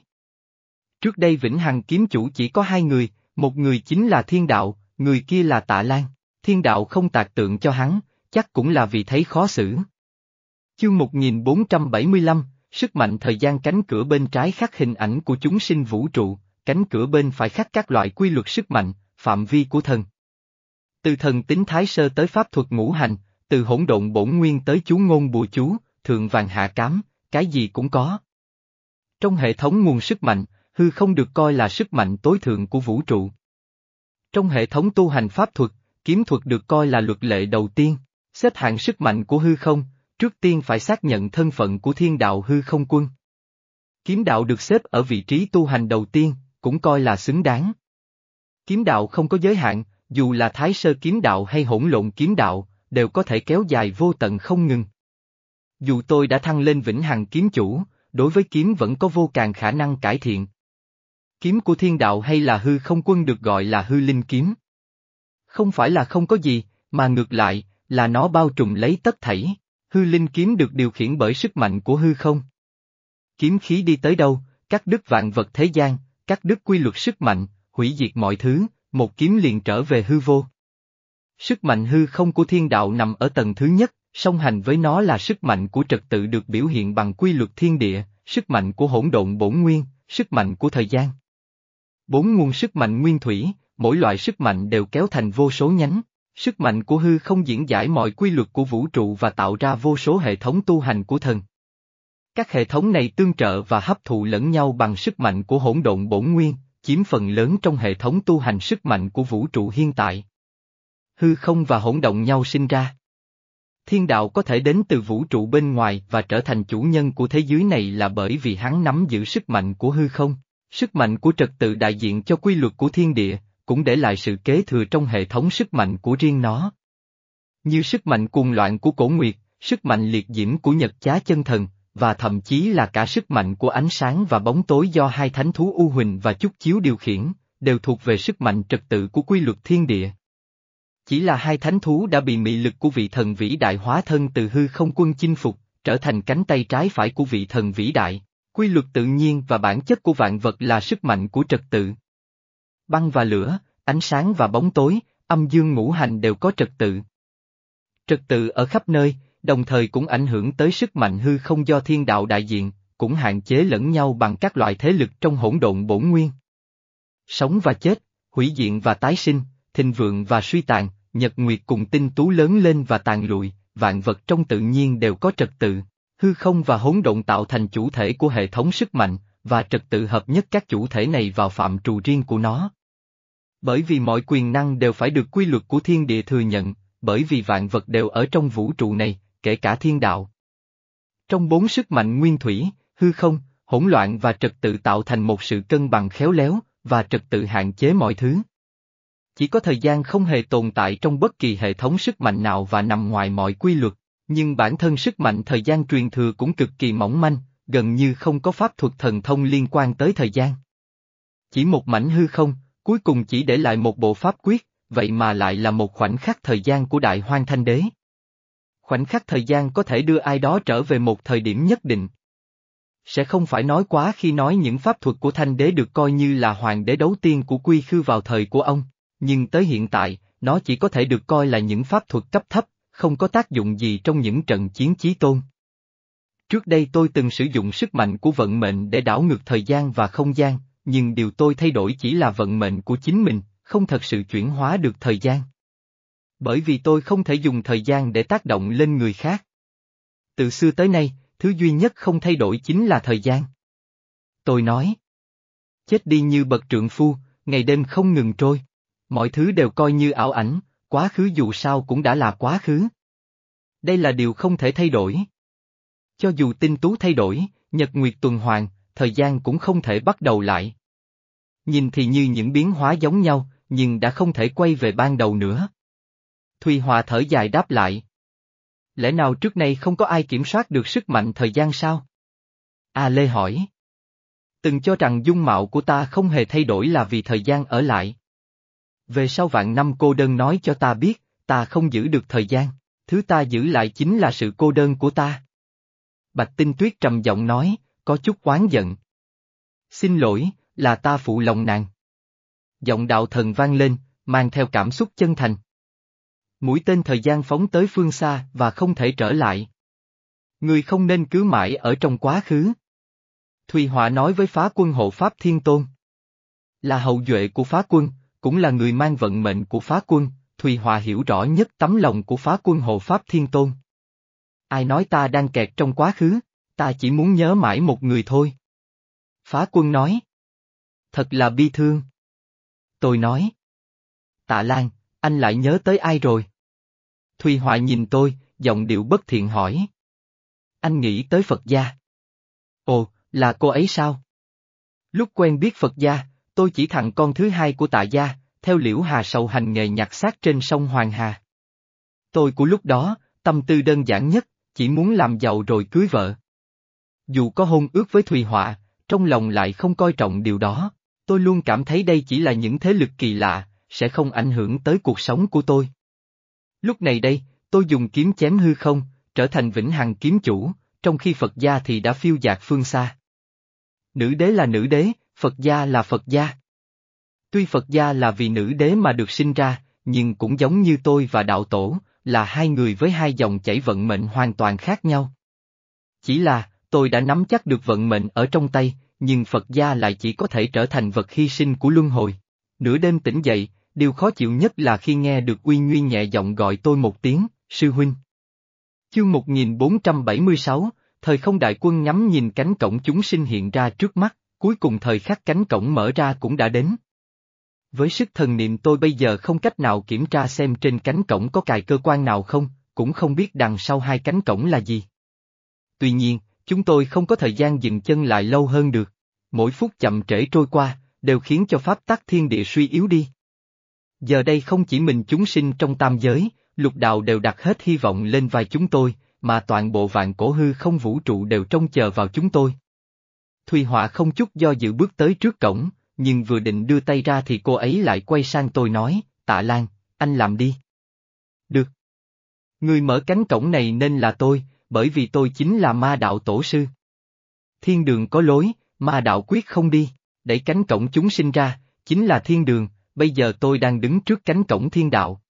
Trước đây Vĩnh Hằng kiếm chủ chỉ có hai người, một người chính là Thiên Đạo, người kia là Tạ Lan. Thiên Đạo không tạc tượng cho hắn, chắc cũng là vì thấy khó xử. Chương 1475, sức mạnh thời gian cánh cửa bên trái khắc hình ảnh của chúng sinh vũ trụ, cánh cửa bên phải khắc các loại quy luật sức mạnh, phạm vi của thần. Từ thần tính thái sơ tới pháp thuật ngũ hành, từ hỗn độn bổn nguyên tới chú ngôn bùa chú, thượng vàng hạ cám, cái gì cũng có. Trong hệ thống nguồn sức mạnh, hư không được coi là sức mạnh tối thượng của vũ trụ. Trong hệ thống tu hành pháp thuật, kiếm thuật được coi là luật lệ đầu tiên, xếp hạng sức mạnh của hư không, trước tiên phải xác nhận thân phận của thiên đạo hư không quân. Kiếm đạo được xếp ở vị trí tu hành đầu tiên, cũng coi là xứng đáng. Kiếm đạo không có giới hạn, dù là thái sơ kiếm đạo hay hỗn lộn kiếm đạo, đều có thể kéo dài vô tận không ngừng. Dù tôi đã thăng lên vĩnh hằng kiếm chủ, đối với kiếm vẫn có vô càng khả năng cải thiện. Kiếm của thiên đạo hay là hư không quân được gọi là hư linh kiếm. Không phải là không có gì, mà ngược lại, là nó bao trùm lấy tất thảy, hư linh kiếm được điều khiển bởi sức mạnh của hư không. Kiếm khí đi tới đâu, cắt đứt vạn vật thế gian, cắt đứt quy luật sức mạnh, hủy diệt mọi thứ, một kiếm liền trở về hư vô. Sức mạnh hư không của thiên đạo nằm ở tầng thứ nhất, song hành với nó là sức mạnh của trật tự được biểu hiện bằng quy luật thiên địa, sức mạnh của hỗn độn bổn nguyên, sức mạnh của thời gian. Bốn nguồn sức mạnh nguyên thủy, mỗi loại sức mạnh đều kéo thành vô số nhánh, sức mạnh của hư không diễn giải mọi quy luật của vũ trụ và tạo ra vô số hệ thống tu hành của thần. Các hệ thống này tương trợ và hấp thụ lẫn nhau bằng sức mạnh của hỗn độn bổn nguyên, chiếm phần lớn trong hệ thống tu hành sức mạnh của vũ trụ hiện tại. Hư không và hỗn động nhau sinh ra. Thiên đạo có thể đến từ vũ trụ bên ngoài và trở thành chủ nhân của thế giới này là bởi vì hắn nắm giữ sức mạnh của hư không, sức mạnh của trật tự đại diện cho quy luật của thiên địa, cũng để lại sự kế thừa trong hệ thống sức mạnh của riêng nó. Như sức mạnh cuồng loạn của cổ nguyệt, sức mạnh liệt diễm của nhật chá chân thần, và thậm chí là cả sức mạnh của ánh sáng và bóng tối do hai thánh thú U Huỳnh và Chúc Chiếu điều khiển, đều thuộc về sức mạnh trật tự của quy luật thiên địa. Chỉ là hai thánh thú đã bị mị lực của vị thần vĩ đại hóa thân từ hư không quân chinh phục, trở thành cánh tay trái phải của vị thần vĩ đại. Quy luật tự nhiên và bản chất của vạn vật là sức mạnh của trật tự. Băng và lửa, ánh sáng và bóng tối, âm dương ngũ hành đều có trật tự. Trật tự ở khắp nơi, đồng thời cũng ảnh hưởng tới sức mạnh hư không do thiên đạo đại diện, cũng hạn chế lẫn nhau bằng các loại thế lực trong hỗn độn bổn nguyên. Sống và chết, hủy diện và tái sinh, thịnh vượng và suy tàn, nhật nguyệt cùng tinh tú lớn lên và tàn lụi, vạn vật trong tự nhiên đều có trật tự. Hư không và hỗn độn tạo thành chủ thể của hệ thống sức mạnh, và trật tự hợp nhất các chủ thể này vào phạm trù riêng của nó. Bởi vì mọi quyền năng đều phải được quy luật của thiên địa thừa nhận, bởi vì vạn vật đều ở trong vũ trụ này, kể cả thiên đạo. Trong bốn sức mạnh nguyên thủy, hư không, hỗn loạn và trật tự tạo thành một sự cân bằng khéo léo, và trật tự hạn chế mọi thứ. Chỉ có thời gian không hề tồn tại trong bất kỳ hệ thống sức mạnh nào và nằm ngoài mọi quy luật, nhưng bản thân sức mạnh thời gian truyền thừa cũng cực kỳ mỏng manh, gần như không có pháp thuật thần thông liên quan tới thời gian. Chỉ một mảnh hư không, cuối cùng chỉ để lại một bộ pháp quyết, vậy mà lại là một khoảnh khắc thời gian của đại hoang thanh đế. Khoảnh khắc thời gian có thể đưa ai đó trở về một thời điểm nhất định. Sẽ không phải nói quá khi nói những pháp thuật của thanh đế được coi như là hoàng đế đấu tiên của quy khư vào thời của ông, nhưng tới hiện tại, nó chỉ có thể được coi là những pháp thuật cấp thấp, không có tác dụng gì trong những trận chiến chí tôn. Trước đây tôi từng sử dụng sức mạnh của vận mệnh để đảo ngược thời gian và không gian, nhưng điều tôi thay đổi chỉ là vận mệnh của chính mình, không thật sự chuyển hóa được thời gian. Bởi vì tôi không thể dùng thời gian để tác động lên người khác. Từ xưa tới nay, thứ duy nhất không thay đổi chính là thời gian. Tôi nói. Chết đi như bậc trượng phu, ngày đêm không ngừng trôi. Mọi thứ đều coi như ảo ảnh, quá khứ dù sao cũng đã là quá khứ. Đây là điều không thể thay đổi. Cho dù tinh tú thay đổi, nhật nguyệt tuần hoàn, thời gian cũng không thể bắt đầu lại. Nhìn thì như những biến hóa giống nhau, nhưng đã không thể quay về ban đầu nữa. Thùy Hòa thở dài đáp lại. Lẽ nào trước nay không có ai kiểm soát được sức mạnh thời gian sao? A Lê hỏi. Từng cho rằng dung mạo của ta không hề thay đổi là vì thời gian ở lại. Về sau vạn năm cô đơn nói cho ta biết, ta không giữ được thời gian, thứ ta giữ lại chính là sự cô đơn của ta. Bạch Tinh Tuyết trầm giọng nói, có chút oán giận. Xin lỗi, là ta phụ lòng nàng. Giọng đạo thần vang lên, mang theo cảm xúc chân thành. Mũi tên thời gian phóng tới phương xa và không thể trở lại. Người không nên cứ mãi ở trong quá khứ. Thùy Họa nói với phá quân hộ Pháp Thiên Tôn. Là hậu duệ của phá quân, cũng là người mang vận mệnh của phá quân, Thùy Họa hiểu rõ nhất tấm lòng của phá quân hộ Pháp Thiên Tôn. Ai nói ta đang kẹt trong quá khứ, ta chỉ muốn nhớ mãi một người thôi. Phá quân nói. Thật là bi thương. Tôi nói. Tạ Lan, anh lại nhớ tới ai rồi? Thùy Họa nhìn tôi, giọng điệu bất thiện hỏi. Anh nghĩ tới Phật gia. Ồ, là cô ấy sao? Lúc quen biết Phật gia, tôi chỉ thằng con thứ hai của tạ gia, theo liễu hà sầu hành nghề nhặt xác trên sông Hoàng Hà. Tôi của lúc đó, tâm tư đơn giản nhất, chỉ muốn làm giàu rồi cưới vợ. Dù có hôn ước với Thùy Họa, trong lòng lại không coi trọng điều đó, tôi luôn cảm thấy đây chỉ là những thế lực kỳ lạ, sẽ không ảnh hưởng tới cuộc sống của tôi. Lúc này đây, tôi dùng kiếm chém hư không, trở thành vĩnh hằng kiếm chủ, trong khi Phật gia thì đã phiêu dạt phương xa. Nữ đế là nữ đế, Phật gia là Phật gia. Tuy Phật gia là vì nữ đế mà được sinh ra, nhưng cũng giống như tôi và đạo tổ, là hai người với hai dòng chảy vận mệnh hoàn toàn khác nhau. Chỉ là, tôi đã nắm chắc được vận mệnh ở trong tay, nhưng Phật gia lại chỉ có thể trở thành vật hy sinh của luân hồi. Nửa đêm tỉnh dậy, điều khó chịu nhất là khi nghe được Uy Nguyên nhẹ giọng gọi tôi một tiếng, sư huynh. Chương 1476, thời không đại quân ngắm nhìn cánh cổng chúng sinh hiện ra trước mắt, cuối cùng thời khắc cánh cổng mở ra cũng đã đến. Với sức thần niệm tôi bây giờ không cách nào kiểm tra xem trên cánh cổng có cài cơ quan nào không, cũng không biết đằng sau hai cánh cổng là gì. Tuy nhiên, chúng tôi không có thời gian dừng chân lại lâu hơn được. Mỗi phút chậm trễ trôi qua, đều khiến cho pháp tắc thiên địa suy yếu đi. Giờ đây không chỉ mình chúng sinh trong tam giới, lục đạo đều đặt hết hy vọng lên vai chúng tôi, mà toàn bộ vạn cổ hư không vũ trụ đều trông chờ vào chúng tôi. Thùy Họa không chút do dự bước tới trước cổng, nhưng vừa định đưa tay ra thì cô ấy lại quay sang tôi nói, tạ Lan, anh làm đi. Được. Người mở cánh cổng này nên là tôi, bởi vì tôi chính là ma đạo tổ sư. Thiên đường có lối, ma đạo quyết không đi, đẩy cánh cổng chúng sinh ra, chính là thiên đường, bây giờ tôi đang đứng trước cánh cổng thiên đạo.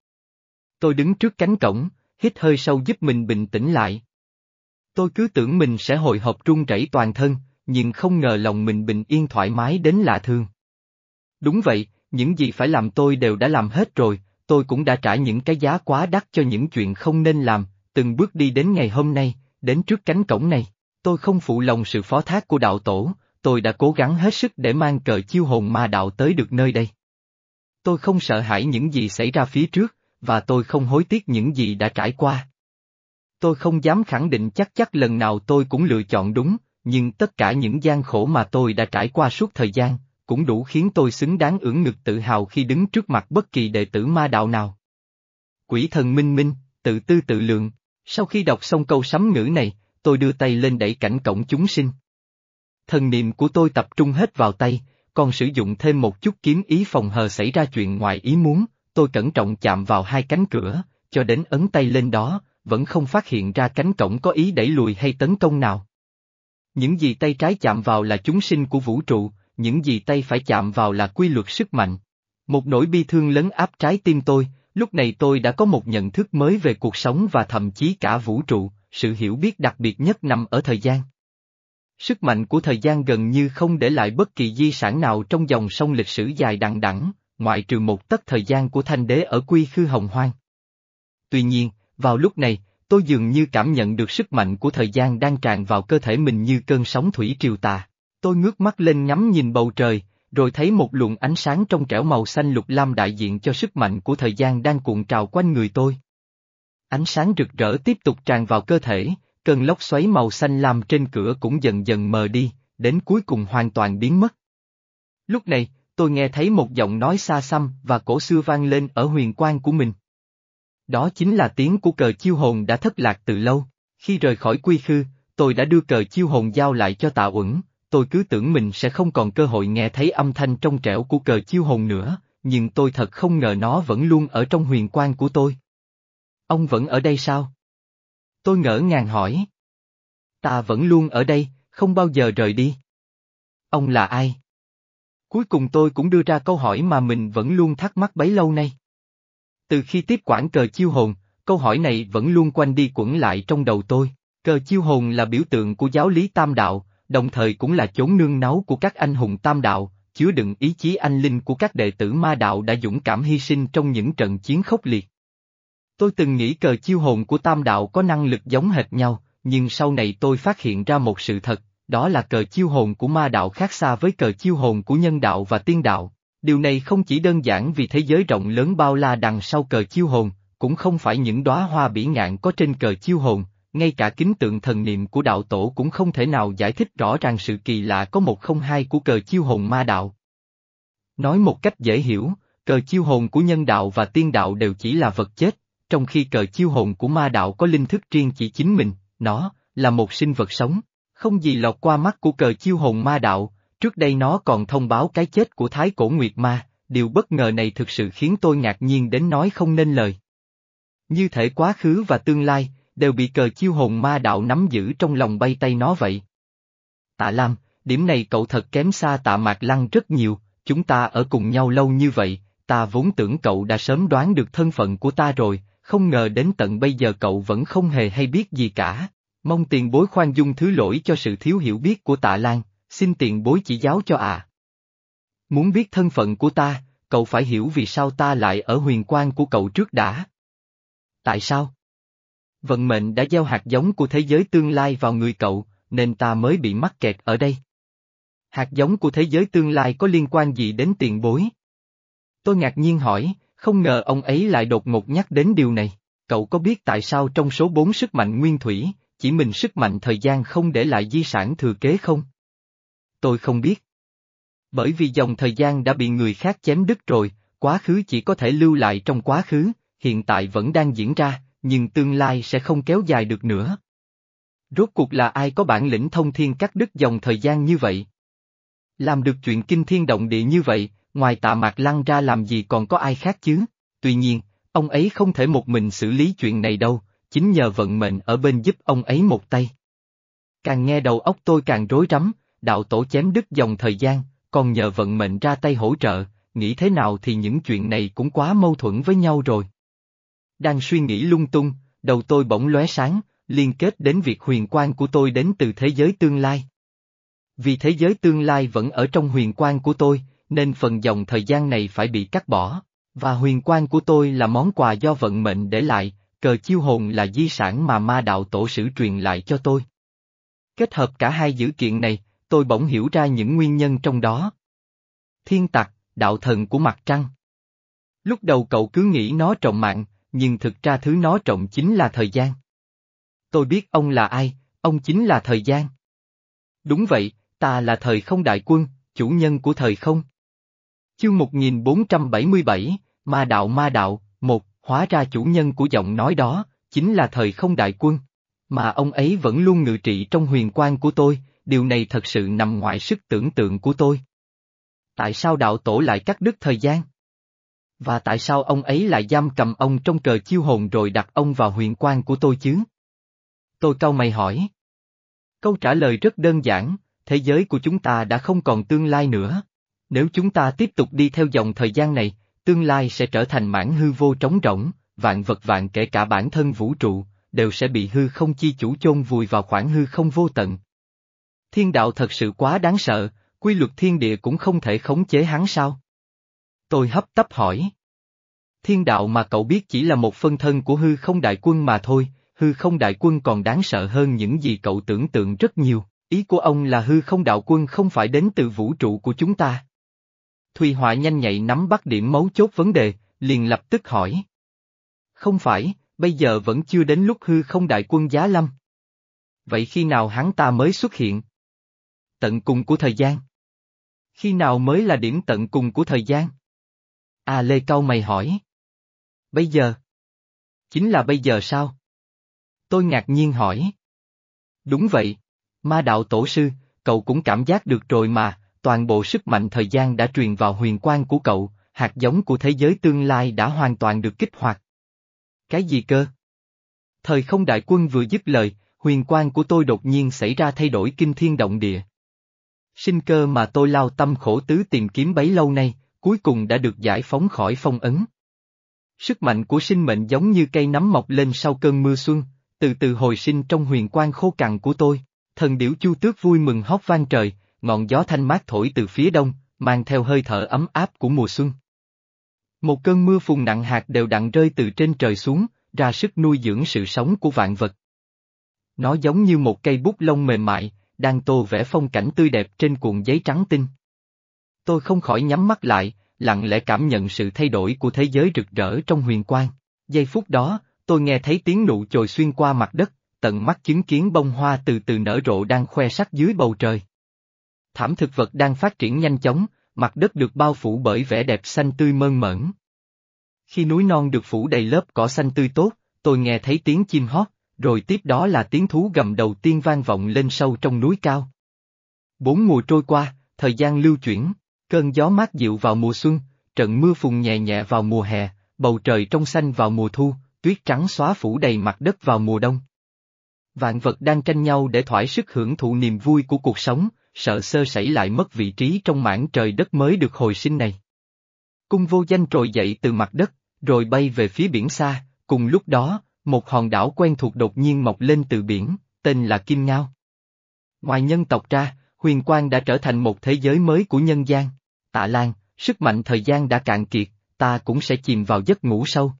Tôi đứng trước cánh cổng, hít hơi sâu giúp mình bình tĩnh lại. Tôi cứ tưởng mình sẽ hồi hộp run rẩy toàn thân, nhưng không ngờ lòng mình bình yên thoải mái đến lạ thường. Đúng vậy, những gì phải làm tôi đều đã làm hết rồi, tôi cũng đã trả những cái giá quá đắt cho những chuyện không nên làm, từng bước đi đến ngày hôm nay, đến trước cánh cổng này, tôi không phụ lòng sự phó thác của đạo tổ, tôi đã cố gắng hết sức để mang cờ chiêu hồn ma đạo tới được nơi đây. Tôi không sợ hãi những gì xảy ra phía trước, và tôi không hối tiếc những gì đã trải qua. Tôi không dám khẳng định chắc chắc lần nào tôi cũng lựa chọn đúng, nhưng tất cả những gian khổ mà tôi đã trải qua suốt thời gian, cũng đủ khiến tôi xứng đáng ưỡn ngực tự hào khi đứng trước mặt bất kỳ đệ tử ma đạo nào. Quỷ thần minh minh, tự tư tự lượng, sau khi đọc xong câu sấm ngữ này, tôi đưa tay lên đẩy cảnh cổng chúng sinh. Thần niệm của tôi tập trung hết vào tay, còn sử dụng thêm một chút kiếm ý phòng hờ xảy ra chuyện ngoài ý muốn, tôi cẩn trọng chạm vào hai cánh cửa, cho đến ấn tay lên đó, vẫn không phát hiện ra cánh cổng có ý đẩy lùi hay tấn công nào. Những gì tay trái chạm vào là chúng sinh của vũ trụ, những gì tay phải chạm vào là quy luật sức mạnh. Một nỗi bi thương lấn áp trái tim tôi, lúc này tôi đã có một nhận thức mới về cuộc sống và thậm chí cả vũ trụ, sự hiểu biết đặc biệt nhất nằm ở thời gian. Sức mạnh của thời gian gần như không để lại bất kỳ di sản nào trong dòng sông lịch sử dài đằng đẵng, ngoại trừ một tấc thời gian của thanh đế ở quy khư hồng hoang. Tuy nhiên, vào lúc này, tôi dường như cảm nhận được sức mạnh của thời gian đang tràn vào cơ thể mình như cơn sóng thủy triều tà. Tôi ngước mắt lên ngắm nhìn bầu trời, rồi thấy một luồng ánh sáng trong trẻo màu xanh lục lam đại diện cho sức mạnh của thời gian đang cuộn trào quanh người tôi. Ánh sáng rực rỡ tiếp tục tràn vào cơ thể, cơn lốc xoáy màu xanh lam trên cửa cũng dần dần mờ đi, đến cuối cùng hoàn toàn biến mất. Lúc này, tôi nghe thấy một giọng nói xa xăm và cổ xưa vang lên ở huyền quan của mình. Đó chính là tiếng của cờ chiêu hồn đã thất lạc từ lâu, khi rời khỏi quy khư, tôi đã đưa cờ chiêu hồn giao lại cho tạ uẩn, tôi cứ tưởng mình sẽ không còn cơ hội nghe thấy âm thanh trong trẻo của cờ chiêu hồn nữa, nhưng tôi thật không ngờ nó vẫn luôn ở trong huyền quan của tôi. Ông vẫn ở đây sao? Tôi ngỡ ngàng hỏi. Ta vẫn luôn ở đây, không bao giờ rời đi. Ông là ai? Cuối cùng tôi cũng đưa ra câu hỏi mà mình vẫn luôn thắc mắc bấy lâu nay. Từ khi tiếp quản cờ chiêu hồn, câu hỏi này vẫn luôn quanh đi quẩn lại trong đầu tôi. Cờ chiêu hồn là biểu tượng của giáo lý tam đạo, đồng thời cũng là chốn nương náu của các anh hùng tam đạo, chứa đựng ý chí anh linh của các đệ tử ma đạo đã dũng cảm hy sinh trong những trận chiến khốc liệt. Tôi từng nghĩ cờ chiêu hồn của tam đạo có năng lực giống hệt nhau, nhưng sau này tôi phát hiện ra một sự thật, đó là cờ chiêu hồn của ma đạo khác xa với cờ chiêu hồn của nhân đạo và tiên đạo. Điều này không chỉ đơn giản vì thế giới rộng lớn bao la đằng sau cờ chiêu hồn, cũng không phải những đóa hoa bỉ ngạn có trên cờ chiêu hồn, ngay cả kính tượng thần niệm của đạo tổ cũng không thể nào giải thích rõ ràng sự kỳ lạ có một không hai của cờ chiêu hồn ma đạo. Nói một cách dễ hiểu, cờ chiêu hồn của nhân đạo và tiên đạo đều chỉ là vật chết, trong khi cờ chiêu hồn của ma đạo có linh thức riêng chỉ chính mình, nó, là một sinh vật sống, không gì lọt qua mắt của cờ chiêu hồn ma đạo, trước đây nó còn thông báo cái chết của Thái Cổ Nguyệt Ma, điều bất ngờ này thực sự khiến tôi ngạc nhiên đến nói không nên lời. Như thể quá khứ và tương lai, đều bị cờ chiêu hồn ma đạo nắm giữ trong lòng bay tay nó vậy. Tạ Lam, điểm này cậu thật kém xa tạ Mạc Lăng rất nhiều, chúng ta ở cùng nhau lâu như vậy, ta vốn tưởng cậu đã sớm đoán được thân phận của ta rồi, không ngờ đến tận bây giờ cậu vẫn không hề hay biết gì cả. Mong tiền bối khoan dung thứ lỗi cho sự thiếu hiểu biết của tạ Lan, xin tiền bối chỉ giáo cho à. Muốn biết thân phận của ta, cậu phải hiểu vì sao ta lại ở huyền quan của cậu trước đã. Tại sao? Vận mệnh đã gieo hạt giống của thế giới tương lai vào người cậu, nên ta mới bị mắc kẹt ở đây. Hạt giống của thế giới tương lai có liên quan gì đến tiền bối? Tôi ngạc nhiên hỏi, không ngờ ông ấy lại đột ngột nhắc đến điều này. Cậu có biết tại sao trong số bốn sức mạnh nguyên thủy, chỉ mình sức mạnh thời gian không để lại di sản thừa kế không? Tôi không biết. Bởi vì dòng thời gian đã bị người khác chém đứt rồi, quá khứ chỉ có thể lưu lại trong quá khứ, hiện tại vẫn đang diễn ra, nhưng tương lai sẽ không kéo dài được nữa. Rốt cuộc là ai có bản lĩnh thông thiên cắt đứt dòng thời gian như vậy? Làm được chuyện kinh thiên động địa như vậy, ngoài tạ mạc lăng ra làm gì còn có ai khác chứ? Tuy nhiên, ông ấy không thể một mình xử lý chuyện này đâu, chính nhờ vận mệnh ở bên giúp ông ấy một tay. Càng nghe đầu óc tôi càng rối rắm, đạo tổ chém đứt dòng thời gian, còn nhờ vận mệnh ra tay hỗ trợ, nghĩ thế nào thì những chuyện này cũng quá mâu thuẫn với nhau rồi. Đang suy nghĩ lung tung, đầu tôi bỗng lóe sáng, liên kết đến việc huyền quan của tôi đến từ thế giới tương lai. Vì thế giới tương lai vẫn ở trong huyền quan của tôi, nên phần dòng thời gian này phải bị cắt bỏ, và huyền quan của tôi là món quà do vận mệnh để lại, cờ chiêu hồn là di sản mà ma đạo tổ sử truyền lại cho tôi. Kết hợp cả hai dữ kiện này, tôi bỗng hiểu ra những nguyên nhân trong đó. Thiên tặc, đạo thần của mặt trăng. Lúc đầu cậu cứ nghĩ nó trọng mạng, nhưng thực ra thứ nó trọng chính là thời gian. Tôi biết ông là ai, ông chính là thời gian. Đúng vậy, ta là thời không đại quân, chủ nhân của thời không. Chương 1477, Ma Đạo Ma Đạo, một, hóa ra chủ nhân của giọng nói đó, chính là thời không đại quân. Mà ông ấy vẫn luôn ngự trị trong huyền quan của tôi, điều này thật sự nằm ngoài sức tưởng tượng của tôi. Tại sao đạo tổ lại cắt đứt thời gian? Và tại sao ông ấy lại giam cầm ông trong cờ chiêu hồn rồi đặt ông vào huyền quan của tôi chứ? Tôi cau mày hỏi. Câu trả lời rất đơn giản, thế giới của chúng ta đã không còn tương lai nữa. Nếu chúng ta tiếp tục đi theo dòng thời gian này, tương lai sẽ trở thành mảng hư vô trống rỗng, vạn vật vạn kể cả bản thân vũ trụ, đều sẽ bị hư không chi chủ chôn vùi vào khoảng hư không vô tận. Thiên đạo thật sự quá đáng sợ, quy luật thiên địa cũng không thể khống chế hắn sao? Tôi hấp tấp hỏi. Thiên đạo mà cậu biết chỉ là một phân thân của hư không đại quân mà thôi, hư không đại quân còn đáng sợ hơn những gì cậu tưởng tượng rất nhiều, ý của ông là hư không đạo quân không phải đến từ vũ trụ của chúng ta. Thùy Họa nhanh nhạy nắm bắt điểm mấu chốt vấn đề, liền lập tức hỏi. Không phải, bây giờ vẫn chưa đến lúc hư không đại quân giá lâm. Vậy khi nào hắn ta mới xuất hiện? Tận cùng của thời gian. Khi nào mới là điểm tận cùng của thời gian? À Lê Cao mày hỏi. Bây giờ. Chính là bây giờ sao? Tôi ngạc nhiên hỏi. Đúng vậy. Ma đạo tổ sư, cậu cũng cảm giác được rồi mà, toàn bộ sức mạnh thời gian đã truyền vào huyền quan của cậu, hạt giống của thế giới tương lai đã hoàn toàn được kích hoạt. Cái gì cơ? Thời không đại quân vừa dứt lời, huyền quan của tôi đột nhiên xảy ra thay đổi kinh thiên động địa. Sinh cơ mà tôi lao tâm khổ tứ tìm kiếm bấy lâu nay, cuối cùng đã được giải phóng khỏi phong ấn. Sức mạnh của sinh mệnh giống như cây nấm mọc lên sau cơn mưa xuân, từ từ hồi sinh trong huyền quan khô cằn của tôi, thần điểu chu tước vui mừng hót vang trời, ngọn gió thanh mát thổi từ phía đông, mang theo hơi thở ấm áp của mùa xuân. Một cơn mưa phùn nặng hạt đều đặn rơi từ trên trời xuống, ra sức nuôi dưỡng sự sống của vạn vật. Nó giống như một cây bút lông mềm mại, đang tô vẽ phong cảnh tươi đẹp trên cuộn giấy trắng tinh. Tôi không khỏi nhắm mắt lại, lặng lẽ cảm nhận sự thay đổi của thế giới rực rỡ trong huyền quang. Giây phút đó, tôi nghe thấy tiếng nụ chồi xuyên qua mặt đất, tận mắt chứng kiến bông hoa từ từ nở rộ đang khoe sắc dưới bầu trời. Thảm thực vật đang phát triển nhanh chóng, mặt đất được bao phủ bởi vẻ đẹp xanh tươi mơn mởn. Khi núi non được phủ đầy lớp cỏ xanh tươi tốt, tôi nghe thấy tiếng chim hót, rồi tiếp đó là tiếng thú gầm đầu tiên vang vọng lên sâu trong núi cao. Bốn mùa trôi qua, thời gian lưu chuyển, cơn gió mát dịu vào mùa xuân, trận mưa phùn nhẹ nhẹ vào mùa hè, bầu trời trong xanh vào mùa thu, tuyết trắng xóa phủ đầy mặt đất vào mùa đông. Vạn vật đang tranh nhau để thoải sức hưởng thụ niềm vui của cuộc sống, sợ sơ sẩy lại mất vị trí trong mảng trời đất mới được hồi sinh này. Cung vô danh trồi dậy từ mặt đất, rồi bay về phía biển xa, cùng lúc đó, một hòn đảo quen thuộc đột nhiên mọc lên từ biển, tên là Kim Ngao. Ngoài nhân tộc ra, huyền quang đã trở thành một thế giới mới của nhân gian. Tạ Lan, sức mạnh thời gian đã cạn kiệt, ta cũng sẽ chìm vào giấc ngủ sâu.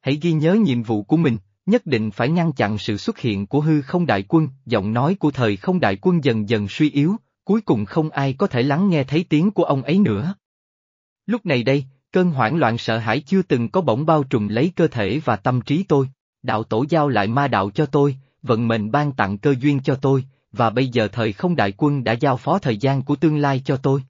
Hãy ghi nhớ nhiệm vụ của mình, nhất định phải ngăn chặn sự xuất hiện của hư không đại quân, giọng nói của thời không đại quân dần dần suy yếu, cuối cùng không ai có thể lắng nghe thấy tiếng của ông ấy nữa. Lúc này đây, cơn hoảng loạn sợ hãi chưa từng có bỗng bao trùm lấy cơ thể và tâm trí tôi, đạo tổ giao lại ma đạo cho tôi, vận mệnh ban tặng cơ duyên cho tôi, và bây giờ thời không đại quân đã giao phó thời gian của tương lai cho tôi.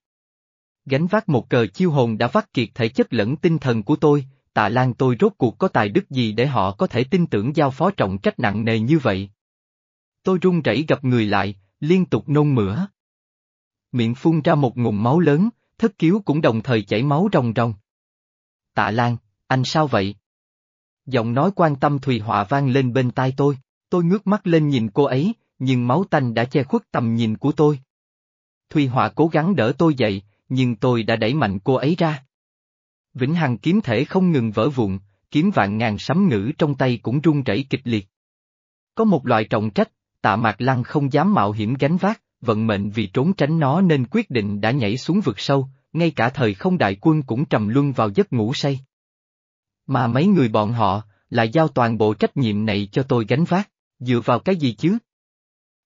Gánh vác một cờ chiêu hồn đã vắt kiệt thể chất lẫn tinh thần của tôi, tạ lan tôi rốt cuộc có tài đức gì để họ có thể tin tưởng giao phó trọng trách nặng nề như vậy. Tôi run rẩy gặp người lại, liên tục nôn mửa. Miệng phun ra một ngụm máu lớn, thất kiếu cũng đồng thời chảy máu ròng ròng. Tạ Lan, anh sao vậy? Giọng nói quan tâm Thùy Họa vang lên bên tai tôi, tôi ngước mắt lên nhìn cô ấy, nhưng máu tanh đã che khuất tầm nhìn của tôi. Thùy Họa cố gắng đỡ tôi dậy, nhưng tôi đã đẩy mạnh cô ấy ra. Vĩnh Hằng kiếm thể không ngừng vỡ vụn, kiếm vạn ngàn sấm ngữ trong tay cũng run rẩy kịch liệt. Có một loại trọng trách, tạ mạc lăng không dám mạo hiểm gánh vác, vận mệnh vì trốn tránh nó nên quyết định đã nhảy xuống vực sâu, ngay cả thời không đại quân cũng trầm luân vào giấc ngủ say. Mà mấy người bọn họ, lại giao toàn bộ trách nhiệm này cho tôi gánh vác, dựa vào cái gì chứ?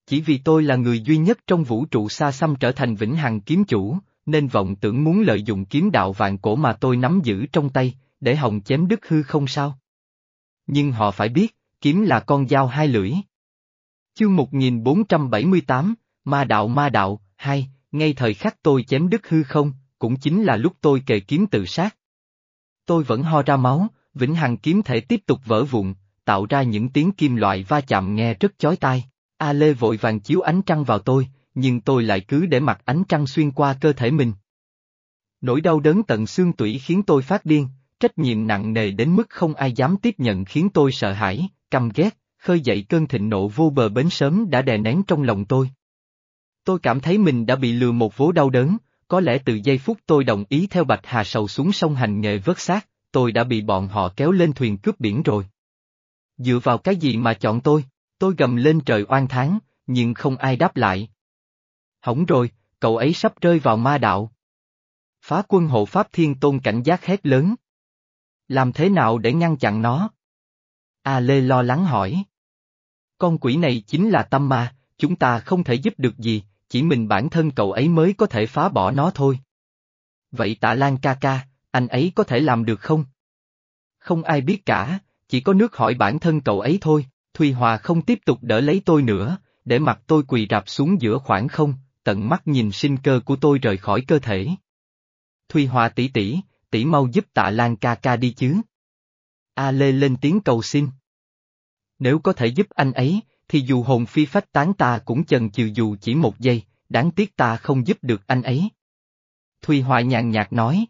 Chỉ vì tôi là người duy nhất trong vũ trụ xa xăm trở thành vĩnh hằng kiếm chủ, nên vọng tưởng muốn lợi dụng kiếm đạo vạn cổ mà tôi nắm giữ trong tay, để hồng chém đứt hư không sao? Nhưng họ phải biết, kiếm là con dao hai lưỡi. Chương 1478, Ma đạo Ma đạo, hai, ngay thời khắc tôi chém đứt hư không, cũng chính là lúc tôi kề kiếm tự sát. Tôi vẫn ho ra máu, vĩnh hằng kiếm thể tiếp tục vỡ vụn, tạo ra những tiếng kim loại va chạm nghe rất chói tai. A Lê vội vàng chiếu ánh trăng vào tôi, nhưng tôi lại cứ để mặc ánh trăng xuyên qua cơ thể mình. Nỗi đau đớn tận xương tủy khiến tôi phát điên, trách nhiệm nặng nề đến mức không ai dám tiếp nhận khiến tôi sợ hãi, căm ghét, khơi dậy cơn thịnh nộ vô bờ bến sớm đã đè nén trong lòng tôi. Tôi cảm thấy mình đã bị lừa một vố đau đớn, có lẽ từ giây phút tôi đồng ý theo Bạch Hà Sầu xuống sông hành nghề vớt xác, tôi đã bị bọn họ kéo lên thuyền cướp biển rồi. Dựa vào cái gì mà chọn tôi, tôi gầm lên trời oan tháng, nhưng không ai đáp lại. Hỏng rồi, cậu ấy sắp rơi vào ma đạo. Phá quân hộ Pháp Thiên Tôn cảnh giác hét lớn. Làm thế nào để ngăn chặn nó? A Lê lo lắng hỏi. Con quỷ này chính là tâm ma, chúng ta không thể giúp được gì, chỉ mình bản thân cậu ấy mới có thể phá bỏ nó thôi. Vậy tạ Lan ca ca, anh ấy có thể làm được không? Không ai biết cả, chỉ có nước hỏi bản thân cậu ấy thôi, Thùy Hòa không tiếp tục đỡ lấy tôi nữa, để mặt tôi quỳ rạp xuống giữa khoảng không, tận mắt nhìn sinh cơ của tôi rời khỏi cơ thể. Thùy Hòa tỷ tỷ, tỷ mau giúp tạ Lan ca ca đi chứ. A Lê lên tiếng cầu xin. Nếu có thể giúp anh ấy, thì dù hồn phi phách tán ta cũng chần chừ dù chỉ một giây, đáng tiếc ta không giúp được anh ấy. Thùy Hòa nhàn nhạt nói.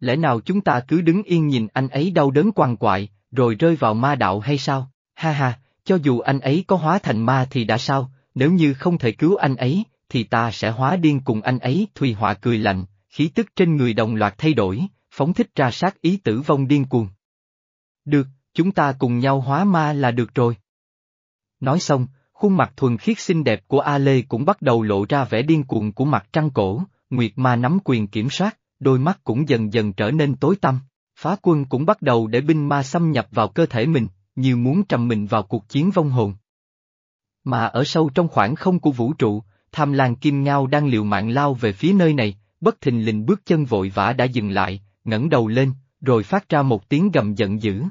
Lẽ nào chúng ta cứ đứng yên nhìn anh ấy đau đớn quằn quại, rồi rơi vào ma đạo hay sao? Ha ha, cho dù anh ấy có hóa thành ma thì đã sao, nếu như không thể cứu anh ấy, thì ta sẽ hóa điên cùng anh ấy. Thùy Họa cười lạnh, khí tức trên người đồng loạt thay đổi, phóng thích ra sát ý tử vong điên cuồng. Được, chúng ta cùng nhau hóa ma là được rồi. Nói xong, khuôn mặt thuần khiết xinh đẹp của A Lê cũng bắt đầu lộ ra vẻ điên cuồng của mặt trăng cổ, Nguyệt Ma nắm quyền kiểm soát, đôi mắt cũng dần dần trở nên tối tăm. Phá quân cũng bắt đầu để binh ma xâm nhập vào cơ thể mình, như muốn trầm mình vào cuộc chiến vong hồn. Mà ở sâu trong khoảng không của vũ trụ, tham lang kim ngao đang liều mạng lao về phía nơi này, bất thình lình bước chân vội vã đã dừng lại, ngẩng đầu lên, rồi phát ra một tiếng gầm giận dữ.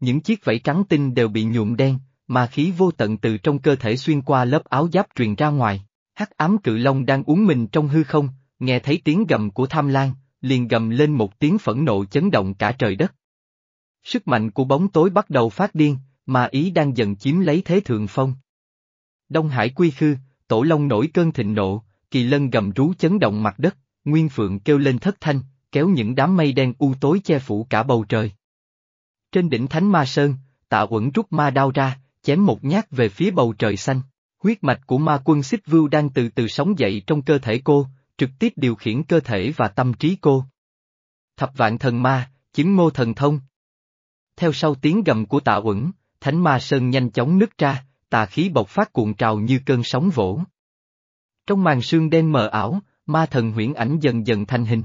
Những chiếc vảy trắng tinh đều bị nhuộm đen, mà khí vô tận từ trong cơ thể xuyên qua lớp áo giáp truyền ra ngoài. Hắc ám cự long đang uống mình trong hư không, nghe thấy tiếng gầm của tham lang, liền gầm lên một tiếng phẫn nộ chấn động cả trời đất. Sức mạnh của bóng tối bắt đầu phát điên, mà ý đang dần chiếm lấy thế thượng phong. Đông Hải quy khư, tổ long nổi cơn thịnh nộ, kỳ lân gầm rú chấn động mặt đất, nguyên phượng kêu lên thất thanh, kéo những đám mây đen u tối che phủ cả bầu trời. Trên đỉnh Thánh Ma Sơn, tạ uẩn rút ma đao ra, chém một nhát về phía bầu trời xanh. Huyết mạch của ma quân xích vưu đang từ từ sống dậy trong cơ thể cô, trực tiếp điều khiển cơ thể và tâm trí cô. Thập vạn thần ma, chứng Ngô thần thông. Theo sau tiếng gầm của tạ uẩn, thánh ma sơn nhanh chóng nứt ra, tà khí bộc phát cuộn trào như cơn sóng vỗ. Trong màn sương đen mờ ảo, ma thần huyễn ảnh dần dần thành hình.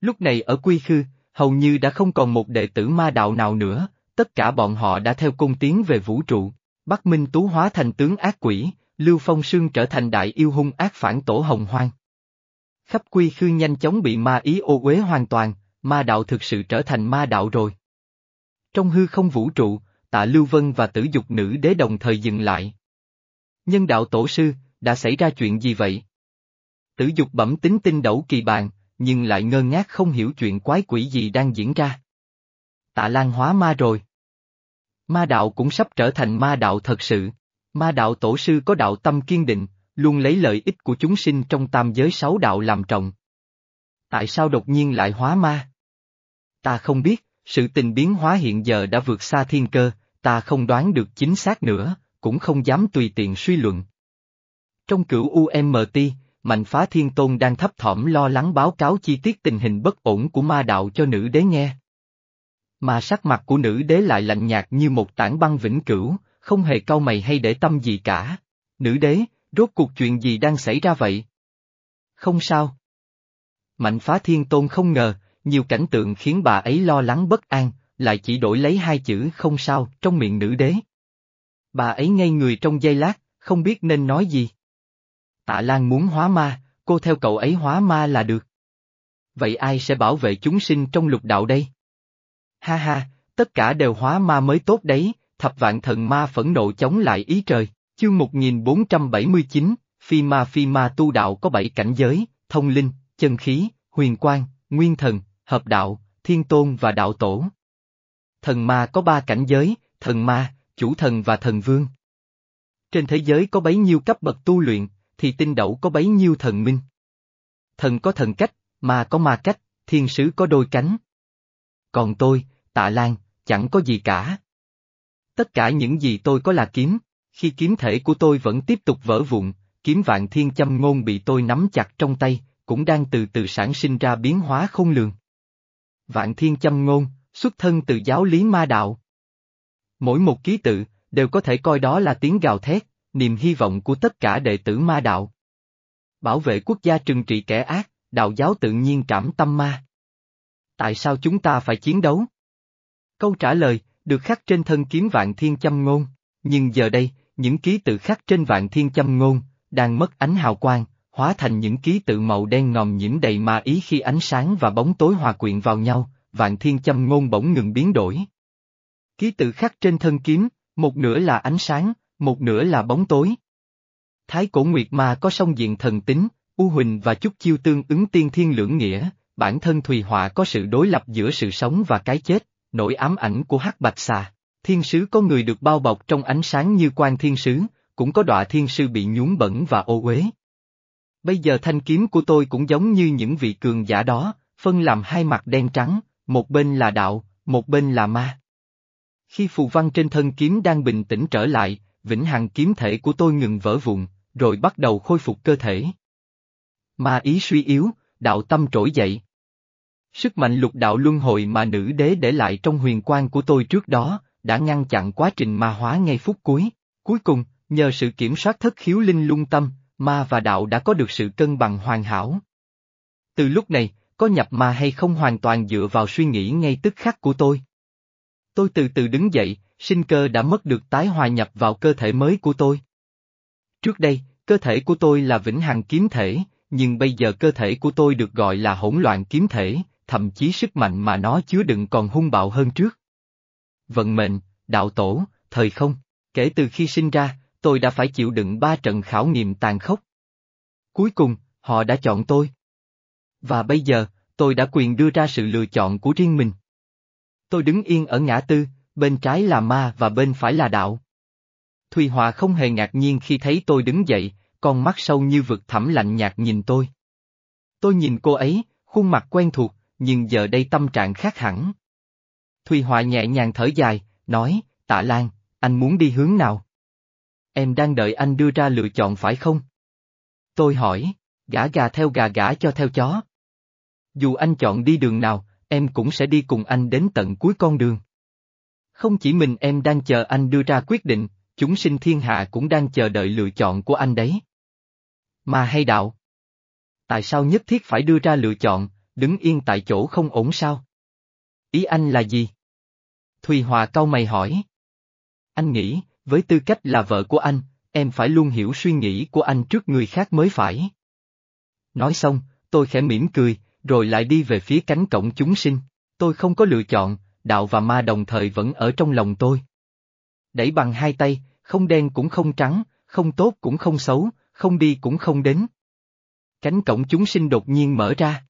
Lúc này ở Quy Khư, hầu như đã không còn một đệ tử ma đạo nào nữa, tất cả bọn họ đã theo cung tiến về vũ trụ. Bắc Minh Tú hóa thành tướng ác quỷ, Lưu Phong Sương trở thành đại yêu hung ác phản tổ hồng hoang. Khắp quy khư nhanh chóng bị ma ý ô uế hoàn toàn, ma đạo thực sự trở thành ma đạo rồi. Trong hư không vũ trụ, tạ Lưu Vân và tử dục nữ đế đồng thời dừng lại. Nhân đạo tổ sư, đã xảy ra chuyện gì vậy? Tử dục bẩm tính tinh đẩu kỳ bàn, nhưng lại ngơ ngác không hiểu chuyện quái quỷ gì đang diễn ra. Tạ Lan hóa ma rồi. Ma đạo cũng sắp trở thành ma đạo thật sự. Ma đạo tổ sư có đạo tâm kiên định, luôn lấy lợi ích của chúng sinh trong tam giới sáu đạo làm trọng. Tại sao đột nhiên lại hóa ma? Ta không biết, sự tình biến hóa hiện giờ đã vượt xa thiên cơ, ta không đoán được chính xác nữa, cũng không dám tùy tiện suy luận. Trong cửu UMT, Mạnh Phá Thiên Tôn đang thấp thỏm lo lắng báo cáo chi tiết tình hình bất ổn của ma đạo cho nữ đế nghe. Mà sắc mặt của nữ đế lại lạnh nhạt như một tảng băng vĩnh cửu, không hề cau mày hay để tâm gì cả. Nữ đế, rốt cuộc chuyện gì đang xảy ra vậy? Không sao. Mạnh phá thiên tôn không ngờ, nhiều cảnh tượng khiến bà ấy lo lắng bất an, lại chỉ đổi lấy hai chữ không sao trong miệng nữ đế. Bà ấy ngây người trong giây lát, không biết nên nói gì. Tạ Lan muốn hóa ma, cô theo cậu ấy hóa ma là được. Vậy ai sẽ bảo vệ chúng sinh trong lục đạo đây? Ha ha, tất cả đều hóa ma mới tốt đấy, thập vạn thần ma phẫn nộ chống lại ý trời, chương 1479, phi ma phi ma tu đạo có bảy cảnh giới, thông linh, chân khí, huyền quang, nguyên thần, hợp đạo, thiên tôn và đạo tổ. Thần ma có ba cảnh giới, thần ma, chủ thần và thần vương. Trên thế giới có bấy nhiêu cấp bậc tu luyện, thì tinh đậu có bấy nhiêu thần minh. Thần có thần cách, ma có ma cách, thiên sứ có đôi cánh. Còn tôi, tạ lan, chẳng có gì cả. Tất cả những gì tôi có là kiếm, khi kiếm thể của tôi vẫn tiếp tục vỡ vụn, kiếm vạn thiên châm ngôn bị tôi nắm chặt trong tay, cũng đang từ từ sản sinh ra biến hóa không lường. Vạn thiên châm ngôn, xuất thân từ giáo lý ma đạo. Mỗi một ký tự, đều có thể coi đó là tiếng gào thét, niềm hy vọng của tất cả đệ tử ma đạo. Bảo vệ quốc gia trừng trị kẻ ác, đạo giáo tự nhiên cảm tâm ma. Tại sao chúng ta phải chiến đấu? Câu trả lời, được khắc trên thân kiếm vạn thiên châm ngôn, nhưng giờ đây, những ký tự khắc trên vạn thiên châm ngôn, đang mất ánh hào quang, hóa thành những ký tự màu đen ngòm nhiễm đầy ma ý khi ánh sáng và bóng tối hòa quyện vào nhau, vạn thiên châm ngôn bỗng ngừng biến đổi. Ký tự khắc trên thân kiếm, một nửa là ánh sáng, một nửa là bóng tối. Thái cổ nguyệt ma có song diện thần tính, U Huỳnh và Chúc Chiêu tương ứng tiên thiên lưỡng nghĩa, bản thân Thùy Họa có sự đối lập giữa sự sống và cái chết, nỗi ám ảnh của hắc bạch xà. Thiên sứ có người được bao bọc trong ánh sáng như quan thiên sứ, cũng có đọa thiên sư bị nhún bẩn và ô uế. Bây giờ thanh kiếm của tôi cũng giống như những vị cường giả đó, phân làm hai mặt đen trắng, một bên là đạo, một bên là ma. Khi phù văn trên thân kiếm đang bình tĩnh trở lại, vĩnh hằng kiếm thể của tôi ngừng vỡ vụn, rồi bắt đầu khôi phục cơ thể. Ma ý suy yếu, đạo tâm trỗi dậy. Sức mạnh lục đạo luân hồi mà nữ đế để lại trong huyền quan của tôi trước đó, đã ngăn chặn quá trình ma hóa ngay phút cuối. Cuối cùng, nhờ sự kiểm soát thất khiếu linh lung tâm, ma và đạo đã có được sự cân bằng hoàn hảo. Từ lúc này, có nhập ma hay không hoàn toàn dựa vào suy nghĩ ngay tức khắc của tôi. Tôi từ từ đứng dậy, sinh cơ đã mất được tái hòa nhập vào cơ thể mới của tôi. Trước đây, cơ thể của tôi là vĩnh hằng kiếm thể, nhưng bây giờ cơ thể của tôi được gọi là hỗn loạn kiếm thể, thậm chí sức mạnh mà nó chứa đựng còn hung bạo hơn trước. Vận mệnh, đạo tổ, thời không, kể từ khi sinh ra, tôi đã phải chịu đựng ba trận khảo nghiệm tàn khốc. Cuối cùng, họ đã chọn tôi. Và bây giờ, tôi đã quyền đưa ra sự lựa chọn của riêng mình. Tôi đứng yên ở ngã tư, bên trái là ma và bên phải là đạo. Thùy Hòa không hề ngạc nhiên khi thấy tôi đứng dậy, con mắt sâu như vực thẳm lạnh nhạt nhìn tôi. Tôi nhìn cô ấy, khuôn mặt quen thuộc, nhưng giờ đây tâm trạng khác hẳn. Thùy Hòa nhẹ nhàng thở dài, nói, tạ Lan, anh muốn đi hướng nào? Em đang đợi anh đưa ra lựa chọn phải không? Tôi hỏi, gã gà theo gà gã cho theo chó. Dù anh chọn đi đường nào, em cũng sẽ đi cùng anh đến tận cuối con đường. Không chỉ mình em đang chờ anh đưa ra quyết định, chúng sinh thiên hạ cũng đang chờ đợi lựa chọn của anh đấy. Mà hay đạo? Tại sao nhất thiết phải đưa ra lựa chọn, đứng yên tại chỗ không ổn sao? Ý anh là gì? Thùy Hòa cau mày hỏi. Anh nghĩ, với tư cách là vợ của anh, em phải luôn hiểu suy nghĩ của anh trước người khác mới phải. Nói xong, tôi khẽ mỉm cười, rồi lại đi về phía cánh cổng chúng sinh. Tôi không có lựa chọn, đạo và ma đồng thời vẫn ở trong lòng tôi. Đẩy bằng hai tay, không đen cũng không trắng, không tốt cũng không xấu, không đi cũng không đến. Cánh cổng chúng sinh đột nhiên mở ra.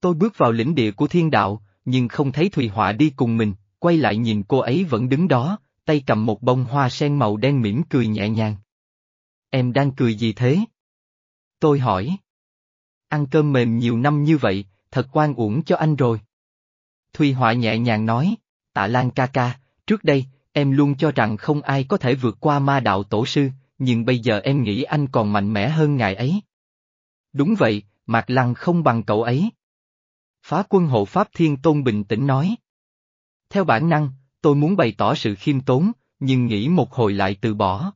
Tôi bước vào lĩnh địa của thiên đạo, nhưng không thấy Thùy Họa đi cùng mình, quay lại nhìn cô ấy vẫn đứng đó, tay cầm một bông hoa sen màu đen mỉm cười nhẹ nhàng. Em đang cười gì thế? Tôi hỏi. Ăn cơm mềm nhiều năm như vậy, thật quan uổng cho anh rồi. Thùy Họa nhẹ nhàng nói, tạ Lan ca ca, trước đây, em luôn cho rằng không ai có thể vượt qua ma đạo tổ sư, nhưng bây giờ em nghĩ anh còn mạnh mẽ hơn ngài ấy. Đúng vậy, Mạc Lăng không bằng cậu ấy. Phá quân hộ Pháp Thiên Tôn bình tĩnh nói. Theo bản năng, tôi muốn bày tỏ sự khiêm tốn, nhưng nghĩ một hồi lại từ bỏ.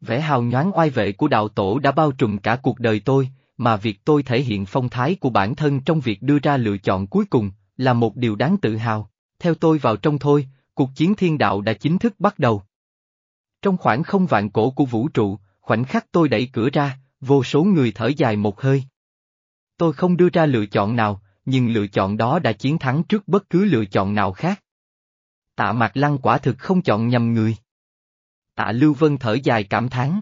Vẻ hào nhoáng oai vệ của đạo tổ đã bao trùm cả cuộc đời tôi, mà việc tôi thể hiện phong thái của bản thân trong việc đưa ra lựa chọn cuối cùng, là một điều đáng tự hào. Theo tôi vào trong thôi, cuộc chiến thiên đạo đã chính thức bắt đầu. Trong khoảng không vạn cổ của vũ trụ, khoảnh khắc tôi đẩy cửa ra, vô số người thở dài một hơi. Tôi không đưa ra lựa chọn nào, nhưng lựa chọn đó đã chiến thắng trước bất cứ lựa chọn nào khác. Tạ Mạc Lăng quả thực không chọn nhầm người. Tạ Lưu Vân thở dài cảm thán.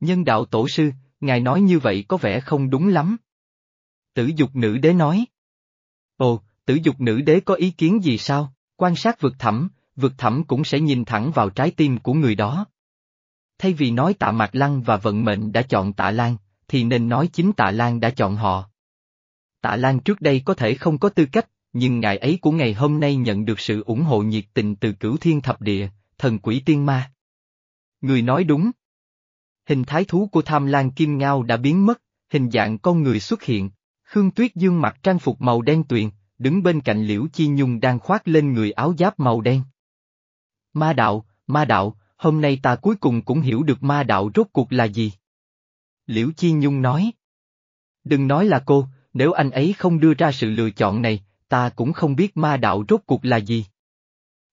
Nhân đạo tổ sư, ngài nói như vậy có vẻ không đúng lắm. Tử dục nữ đế nói. Ồ, tử dục nữ đế có ý kiến gì sao? Quan sát vực thẳm, vực thẳm cũng sẽ nhìn thẳng vào trái tim của người đó. Thay vì nói tạ Mạc Lăng và vận mệnh đã chọn tạ Lan, thì nên nói chính tạ Lan đã chọn họ. Tạ Lan trước đây có thể không có tư cách, nhưng ngài ấy của ngày hôm nay nhận được sự ủng hộ nhiệt tình từ cửu thiên thập địa, thần quỷ tiên ma. Người nói đúng. Hình thái thú của tham lan kim ngao đã biến mất, hình dạng con người xuất hiện. Khương Tuyết Dương mặc trang phục màu đen tuyền, đứng bên cạnh Liễu Chi Nhung đang khoác lên người áo giáp màu đen. Ma đạo, ma đạo, hôm nay ta cuối cùng cũng hiểu được ma đạo rốt cuộc là gì. Liễu Chi Nhung nói. Đừng nói là cô, nếu anh ấy không đưa ra sự lựa chọn này, ta cũng không biết ma đạo rốt cuộc là gì.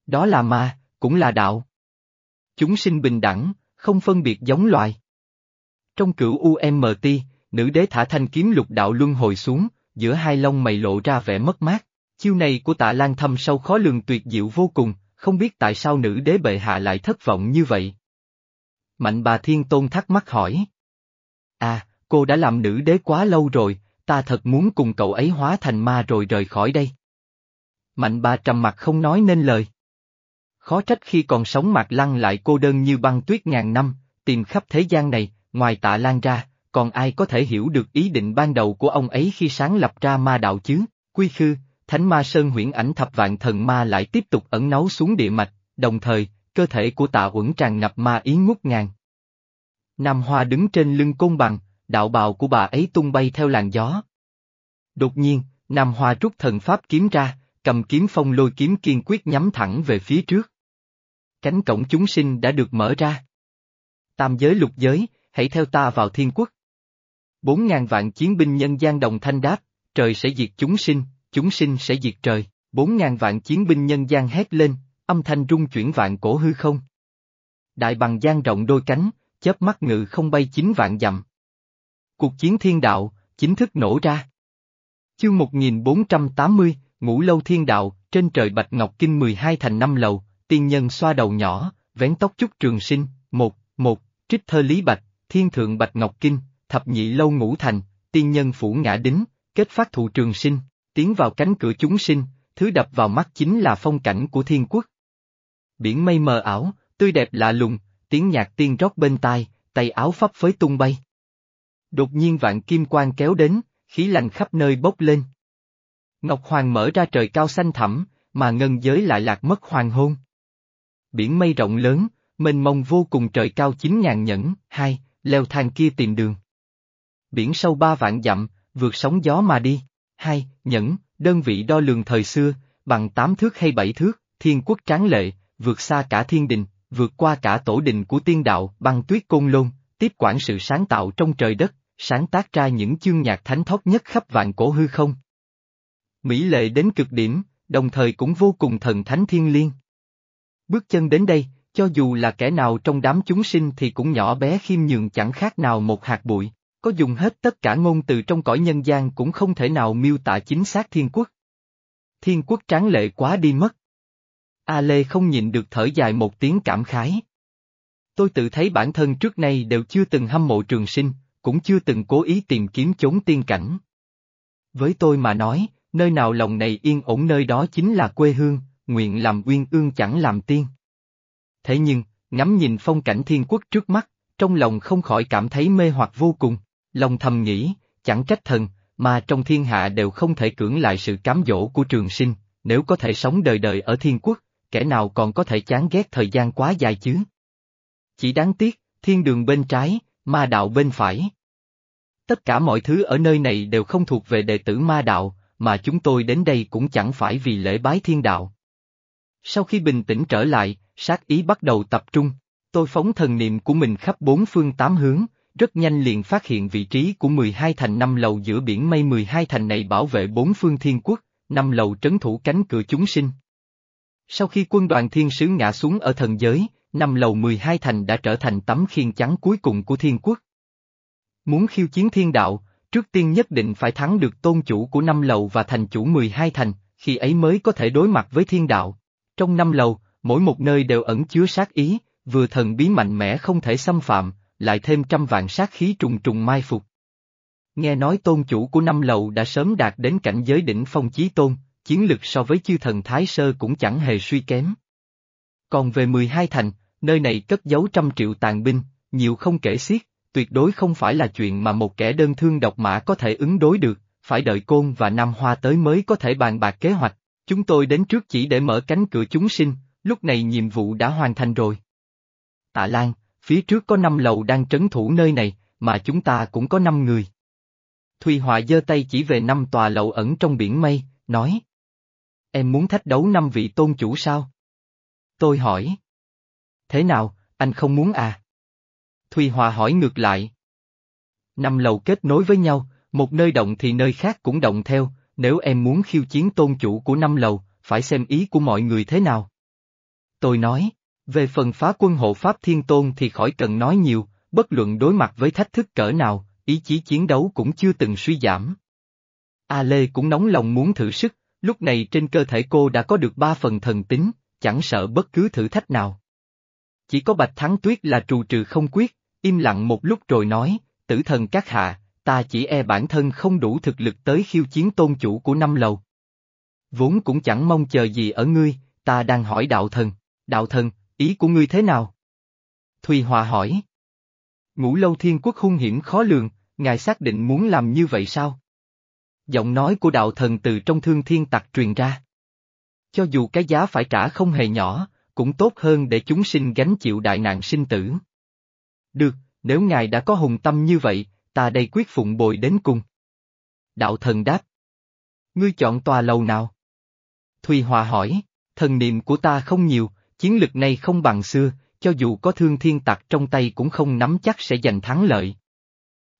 Đó là ma, cũng là đạo. Chúng sinh bình đẳng, không phân biệt giống loài. Trong cửu UMT, nữ đế thả thanh kiếm lục đạo luân hồi xuống, giữa hai lông mày lộ ra vẻ mất mát. Chiêu này của tạ lan thâm sâu khó lường tuyệt diệu vô cùng, không biết tại sao nữ đế bệ hạ lại thất vọng như vậy. Mạnh bà Thiên Tôn thắc mắc hỏi. À, cô đã làm nữ đế quá lâu rồi, ta thật muốn cùng cậu ấy hóa thành ma rồi rời khỏi đây. Mạnh bà trầm mặt không nói nên lời. Khó trách khi còn sống mặt lăng lại cô đơn như băng tuyết ngàn năm, tìm khắp thế gian này, ngoài tạ lan ra, còn ai có thể hiểu được ý định ban đầu của ông ấy khi sáng lập ra ma đạo chứ, quy khư, thánh ma sơn huyễn ảnh thập vạn thần ma lại tiếp tục ẩn náu xuống địa mạch, đồng thời, cơ thể của tạ uẩn tràn ngập ma ý ngút ngàn. Nam Hoa đứng trên lưng côn bằng, đạo bào của bà ấy tung bay theo làn gió. Đột nhiên, Nam Hoa rút thần pháp kiếm ra, cầm kiếm phong lôi kiếm kiên quyết nhắm thẳng về phía trước. Cánh cổng chúng sinh đã được mở ra. Tam giới lục giới, hãy theo ta vào thiên quốc. Bốn ngàn vạn chiến binh nhân gian đồng thanh đáp, trời sẽ diệt chúng sinh, chúng sinh sẽ diệt trời. Bốn ngàn vạn chiến binh nhân gian hét lên, âm thanh rung chuyển vạn cổ hư không. Đại bằng gian rộng đôi cánh, chớp mắt ngự không bay chín vạn dặm. Cuộc chiến thiên đạo, chính thức nổ ra. Chương 1480, Ngũ Lâu Thiên Đạo, trên trời Bạch Ngọc Kinh 12 thành năm lầu, tiên nhân xoa đầu nhỏ, vén tóc chút trường sinh, một, một, trích thơ Lý Bạch, thiên thượng Bạch Ngọc Kinh, thập nhị lâu ngũ thành, tiên nhân phủ ngã đính, kết phát thụ trường sinh, tiến vào cánh cửa chúng sinh, thứ đập vào mắt chính là phong cảnh của thiên quốc. Biển mây mờ ảo, tươi đẹp lạ lùng, tiếng nhạc tiên rót bên tai, tay áo pháp phới tung bay. Đột nhiên vạn kim quang kéo đến, khí lành khắp nơi bốc lên. Ngọc Hoàng mở ra trời cao xanh thẳm, mà ngân giới lại lạc mất hoàng hôn. Biển mây rộng lớn, mênh mông vô cùng trời cao chín ngàn nhẫn, hai, leo thang kia tìm đường. Biển sâu ba vạn dặm, vượt sóng gió mà đi, hai, nhẫn, đơn vị đo lường thời xưa, bằng tám thước hay bảy thước, thiên quốc tráng lệ, vượt xa cả thiên đình, vượt qua cả tổ đình của tiên đạo, băng tuyết côn lôn, tiếp quản sự sáng tạo trong trời đất, sáng tác ra những chương nhạc thánh thót nhất khắp vạn cổ hư không. Mỹ lệ đến cực điểm, đồng thời cũng vô cùng thần thánh thiên liêng. Bước chân đến đây, cho dù là kẻ nào trong đám chúng sinh thì cũng nhỏ bé khiêm nhường chẳng khác nào một hạt bụi, có dùng hết tất cả ngôn từ trong cõi nhân gian cũng không thể nào miêu tả chính xác thiên quốc. Thiên quốc tráng lệ quá đi mất. A Lê không nhịn được thở dài một tiếng cảm khái. Tôi tự thấy bản thân trước nay đều chưa từng hâm mộ trường sinh, cũng chưa từng cố ý tìm kiếm chốn tiên cảnh. Với tôi mà nói, nơi nào lòng này yên ổn nơi đó chính là quê hương, nguyện làm uyên ương chẳng làm tiên. Thế nhưng, ngắm nhìn phong cảnh thiên quốc trước mắt, trong lòng không khỏi cảm thấy mê hoặc vô cùng, lòng thầm nghĩ, chẳng trách thần, mà trong thiên hạ đều không thể cưỡng lại sự cám dỗ của trường sinh, nếu có thể sống đời đời ở thiên quốc, kẻ nào còn có thể chán ghét thời gian quá dài chứ? Chỉ đáng tiếc, thiên đường bên trái, ma đạo bên phải. Tất cả mọi thứ ở nơi này đều không thuộc về đệ tử ma đạo, mà chúng tôi đến đây cũng chẳng phải vì lễ bái thiên đạo. Sau khi bình tĩnh trở lại, sát ý bắt đầu tập trung, tôi phóng thần niệm của mình khắp bốn phương tám hướng, rất nhanh liền phát hiện vị trí của 12 thành năm lầu giữa biển mây 12 thành này bảo vệ bốn phương thiên quốc, năm lầu trấn thủ cánh cửa chúng sinh. Sau khi quân đoàn thiên sứ ngã xuống ở thần giới, năm lầu 12 thành đã trở thành tấm khiên trắng cuối cùng của thiên quốc. Muốn khiêu chiến thiên đạo, trước tiên nhất định phải thắng được tôn chủ của năm lầu và thành chủ 12 thành, khi ấy mới có thể đối mặt với thiên đạo. Trong năm lầu, mỗi một nơi đều ẩn chứa sát ý, vừa thần bí mạnh mẽ không thể xâm phạm, lại thêm trăm vạn sát khí trùng trùng mai phục. Nghe nói tôn chủ của năm lầu đã sớm đạt đến cảnh giới đỉnh phong chí tôn, chiến lực so với chư thần Thái Sơ cũng chẳng hề suy kém. Còn về 12 thành, nơi này cất giấu trăm triệu tàn binh, nhiều không kể xiết, tuyệt đối không phải là chuyện mà một kẻ đơn thương độc mã có thể ứng đối được, phải đợi Côn và Nam Hoa tới mới có thể bàn bạc kế hoạch. Chúng tôi đến trước chỉ để mở cánh cửa chúng sinh, lúc này nhiệm vụ đã hoàn thành rồi. Tạ Lan, phía trước có năm lầu đang trấn thủ nơi này, mà chúng ta cũng có năm người. Thùy Họa giơ tay chỉ về năm tòa lầu ẩn trong biển mây, nói. Em muốn thách đấu năm vị tôn chủ sao? Tôi hỏi. Thế nào, anh không muốn à? Thùy Hòa hỏi ngược lại. Năm lầu kết nối với nhau, một nơi động thì nơi khác cũng động theo, nếu em muốn khiêu chiến tôn chủ của năm lầu, phải xem ý của mọi người thế nào. Tôi nói, về phần phá quân hộ Pháp Thiên Tôn thì khỏi cần nói nhiều, bất luận đối mặt với thách thức cỡ nào, ý chí chiến đấu cũng chưa từng suy giảm. A Lê cũng nóng lòng muốn thử sức, lúc này trên cơ thể cô đã có được ba phần thần tính, chẳng sợ bất cứ thử thách nào. Chỉ có Bạch Thắng Tuyết là trù trừ không quyết, im lặng một lúc rồi nói, tử thần các hạ, ta chỉ e bản thân không đủ thực lực tới khiêu chiến tôn chủ của năm lầu. Vốn cũng chẳng mong chờ gì ở ngươi, ta đang hỏi đạo thần, đạo thần, ý của ngươi thế nào? Thùy Hòa hỏi. Ngũ lâu thiên quốc hung hiểm khó lường, ngài xác định muốn làm như vậy sao? Giọng nói của đạo thần từ trong thương thiên tặc truyền ra. Cho dù cái giá phải trả không hề nhỏ, cũng tốt hơn để chúng sinh gánh chịu đại nạn sinh tử. Được, nếu ngài đã có hùng tâm như vậy, ta đây quyết phụng bồi đến cùng. Đạo thần đáp. Ngươi chọn tòa lầu nào? Thùy Hòa hỏi, thần niệm của ta không nhiều, chiến lực này không bằng xưa, cho dù có thương thiên tặc trong tay cũng không nắm chắc sẽ giành thắng lợi.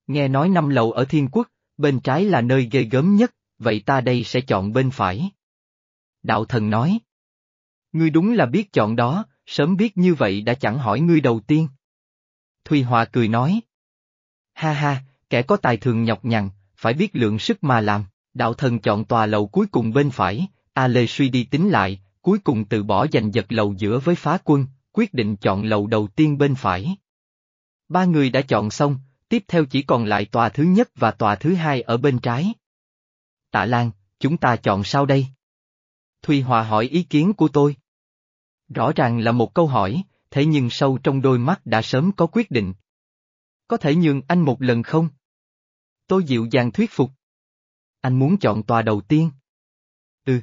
Nghe nói năm lầu ở thiên quốc, bên trái là nơi ghê gớm nhất, vậy ta đây sẽ chọn bên phải. Đạo thần nói. Ngươi đúng là biết chọn đó, sớm biết như vậy đã chẳng hỏi ngươi đầu tiên. Thùy Hòa cười nói. Ha ha, kẻ có tài thường nhọc nhằn, phải biết lượng sức mà làm, đạo thần chọn tòa lầu cuối cùng bên phải, A Lê suy đi tính lại, cuối cùng từ bỏ giành giật lầu giữa với phá quân, quyết định chọn lầu đầu tiên bên phải. Ba người đã chọn xong, tiếp theo chỉ còn lại tòa thứ nhất và tòa thứ hai ở bên trái. Tạ Lan, chúng ta chọn sao đây? Thùy Hòa hỏi ý kiến của tôi. Rõ ràng là một câu hỏi, thế nhưng sâu trong đôi mắt đã sớm có quyết định. Có thể nhường anh một lần không? Tôi dịu dàng thuyết phục. Anh muốn chọn tòa đầu tiên. Ừ.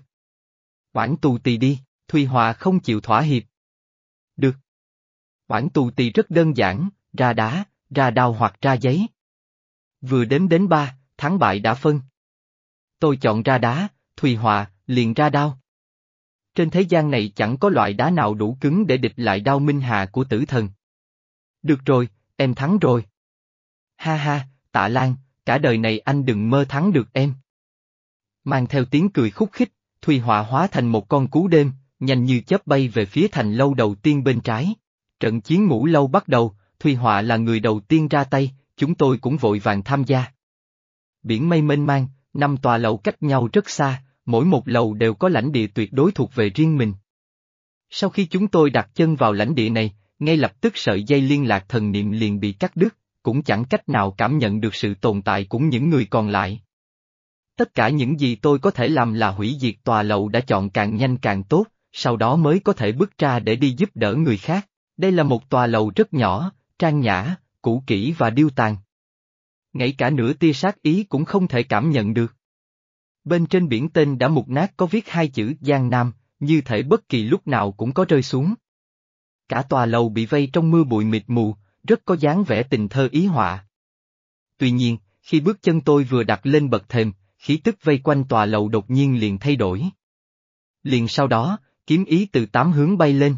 Quản tù tì đi, Thùy Hòa không chịu thỏa hiệp. Được. Quản tù tì rất đơn giản, ra đá, ra đao hoặc ra giấy. Vừa đếm đến ba, thắng bại đã phân. Tôi chọn ra đá, Thùy Hòa, liền ra đao. Trên thế gian này chẳng có loại đá nào đủ cứng để địch lại đao minh hà của tử thần. Được rồi, em thắng rồi. Ha ha, tạ Lan, cả đời này anh đừng mơ thắng được em. Mang theo tiếng cười khúc khích, Thùy Họa hóa thành một con cú đêm, nhanh như chớp bay về phía thành lâu đầu tiên bên trái. Trận chiến ngũ lâu bắt đầu, Thùy Họa là người đầu tiên ra tay, chúng tôi cũng vội vàng tham gia. Biển mây mênh mang, năm tòa lầu cách nhau rất xa, mỗi một lầu đều có lãnh địa tuyệt đối thuộc về riêng mình. Sau khi chúng tôi đặt chân vào lãnh địa này, ngay lập tức sợi dây liên lạc thần niệm liền bị cắt đứt, cũng chẳng cách nào cảm nhận được sự tồn tại của những người còn lại. Tất cả những gì tôi có thể làm là hủy diệt tòa lầu đã chọn càng nhanh càng tốt, sau đó mới có thể bước ra để đi giúp đỡ người khác. Đây là một tòa lầu rất nhỏ, trang nhã, cũ kỹ và điêu tàn. Ngay cả nửa tia sát ý cũng không thể cảm nhận được. Bên trên biển tên đã mục nát có viết hai chữ Giang Nam, như thể bất kỳ lúc nào cũng có rơi xuống. Cả tòa lầu bị vây trong mưa bụi mịt mù, rất có dáng vẻ tình thơ ý họa. Tuy nhiên, khi bước chân tôi vừa đặt lên bậc thềm, khí tức vây quanh tòa lầu đột nhiên liền thay đổi. Liền sau đó, kiếm ý từ tám hướng bay lên.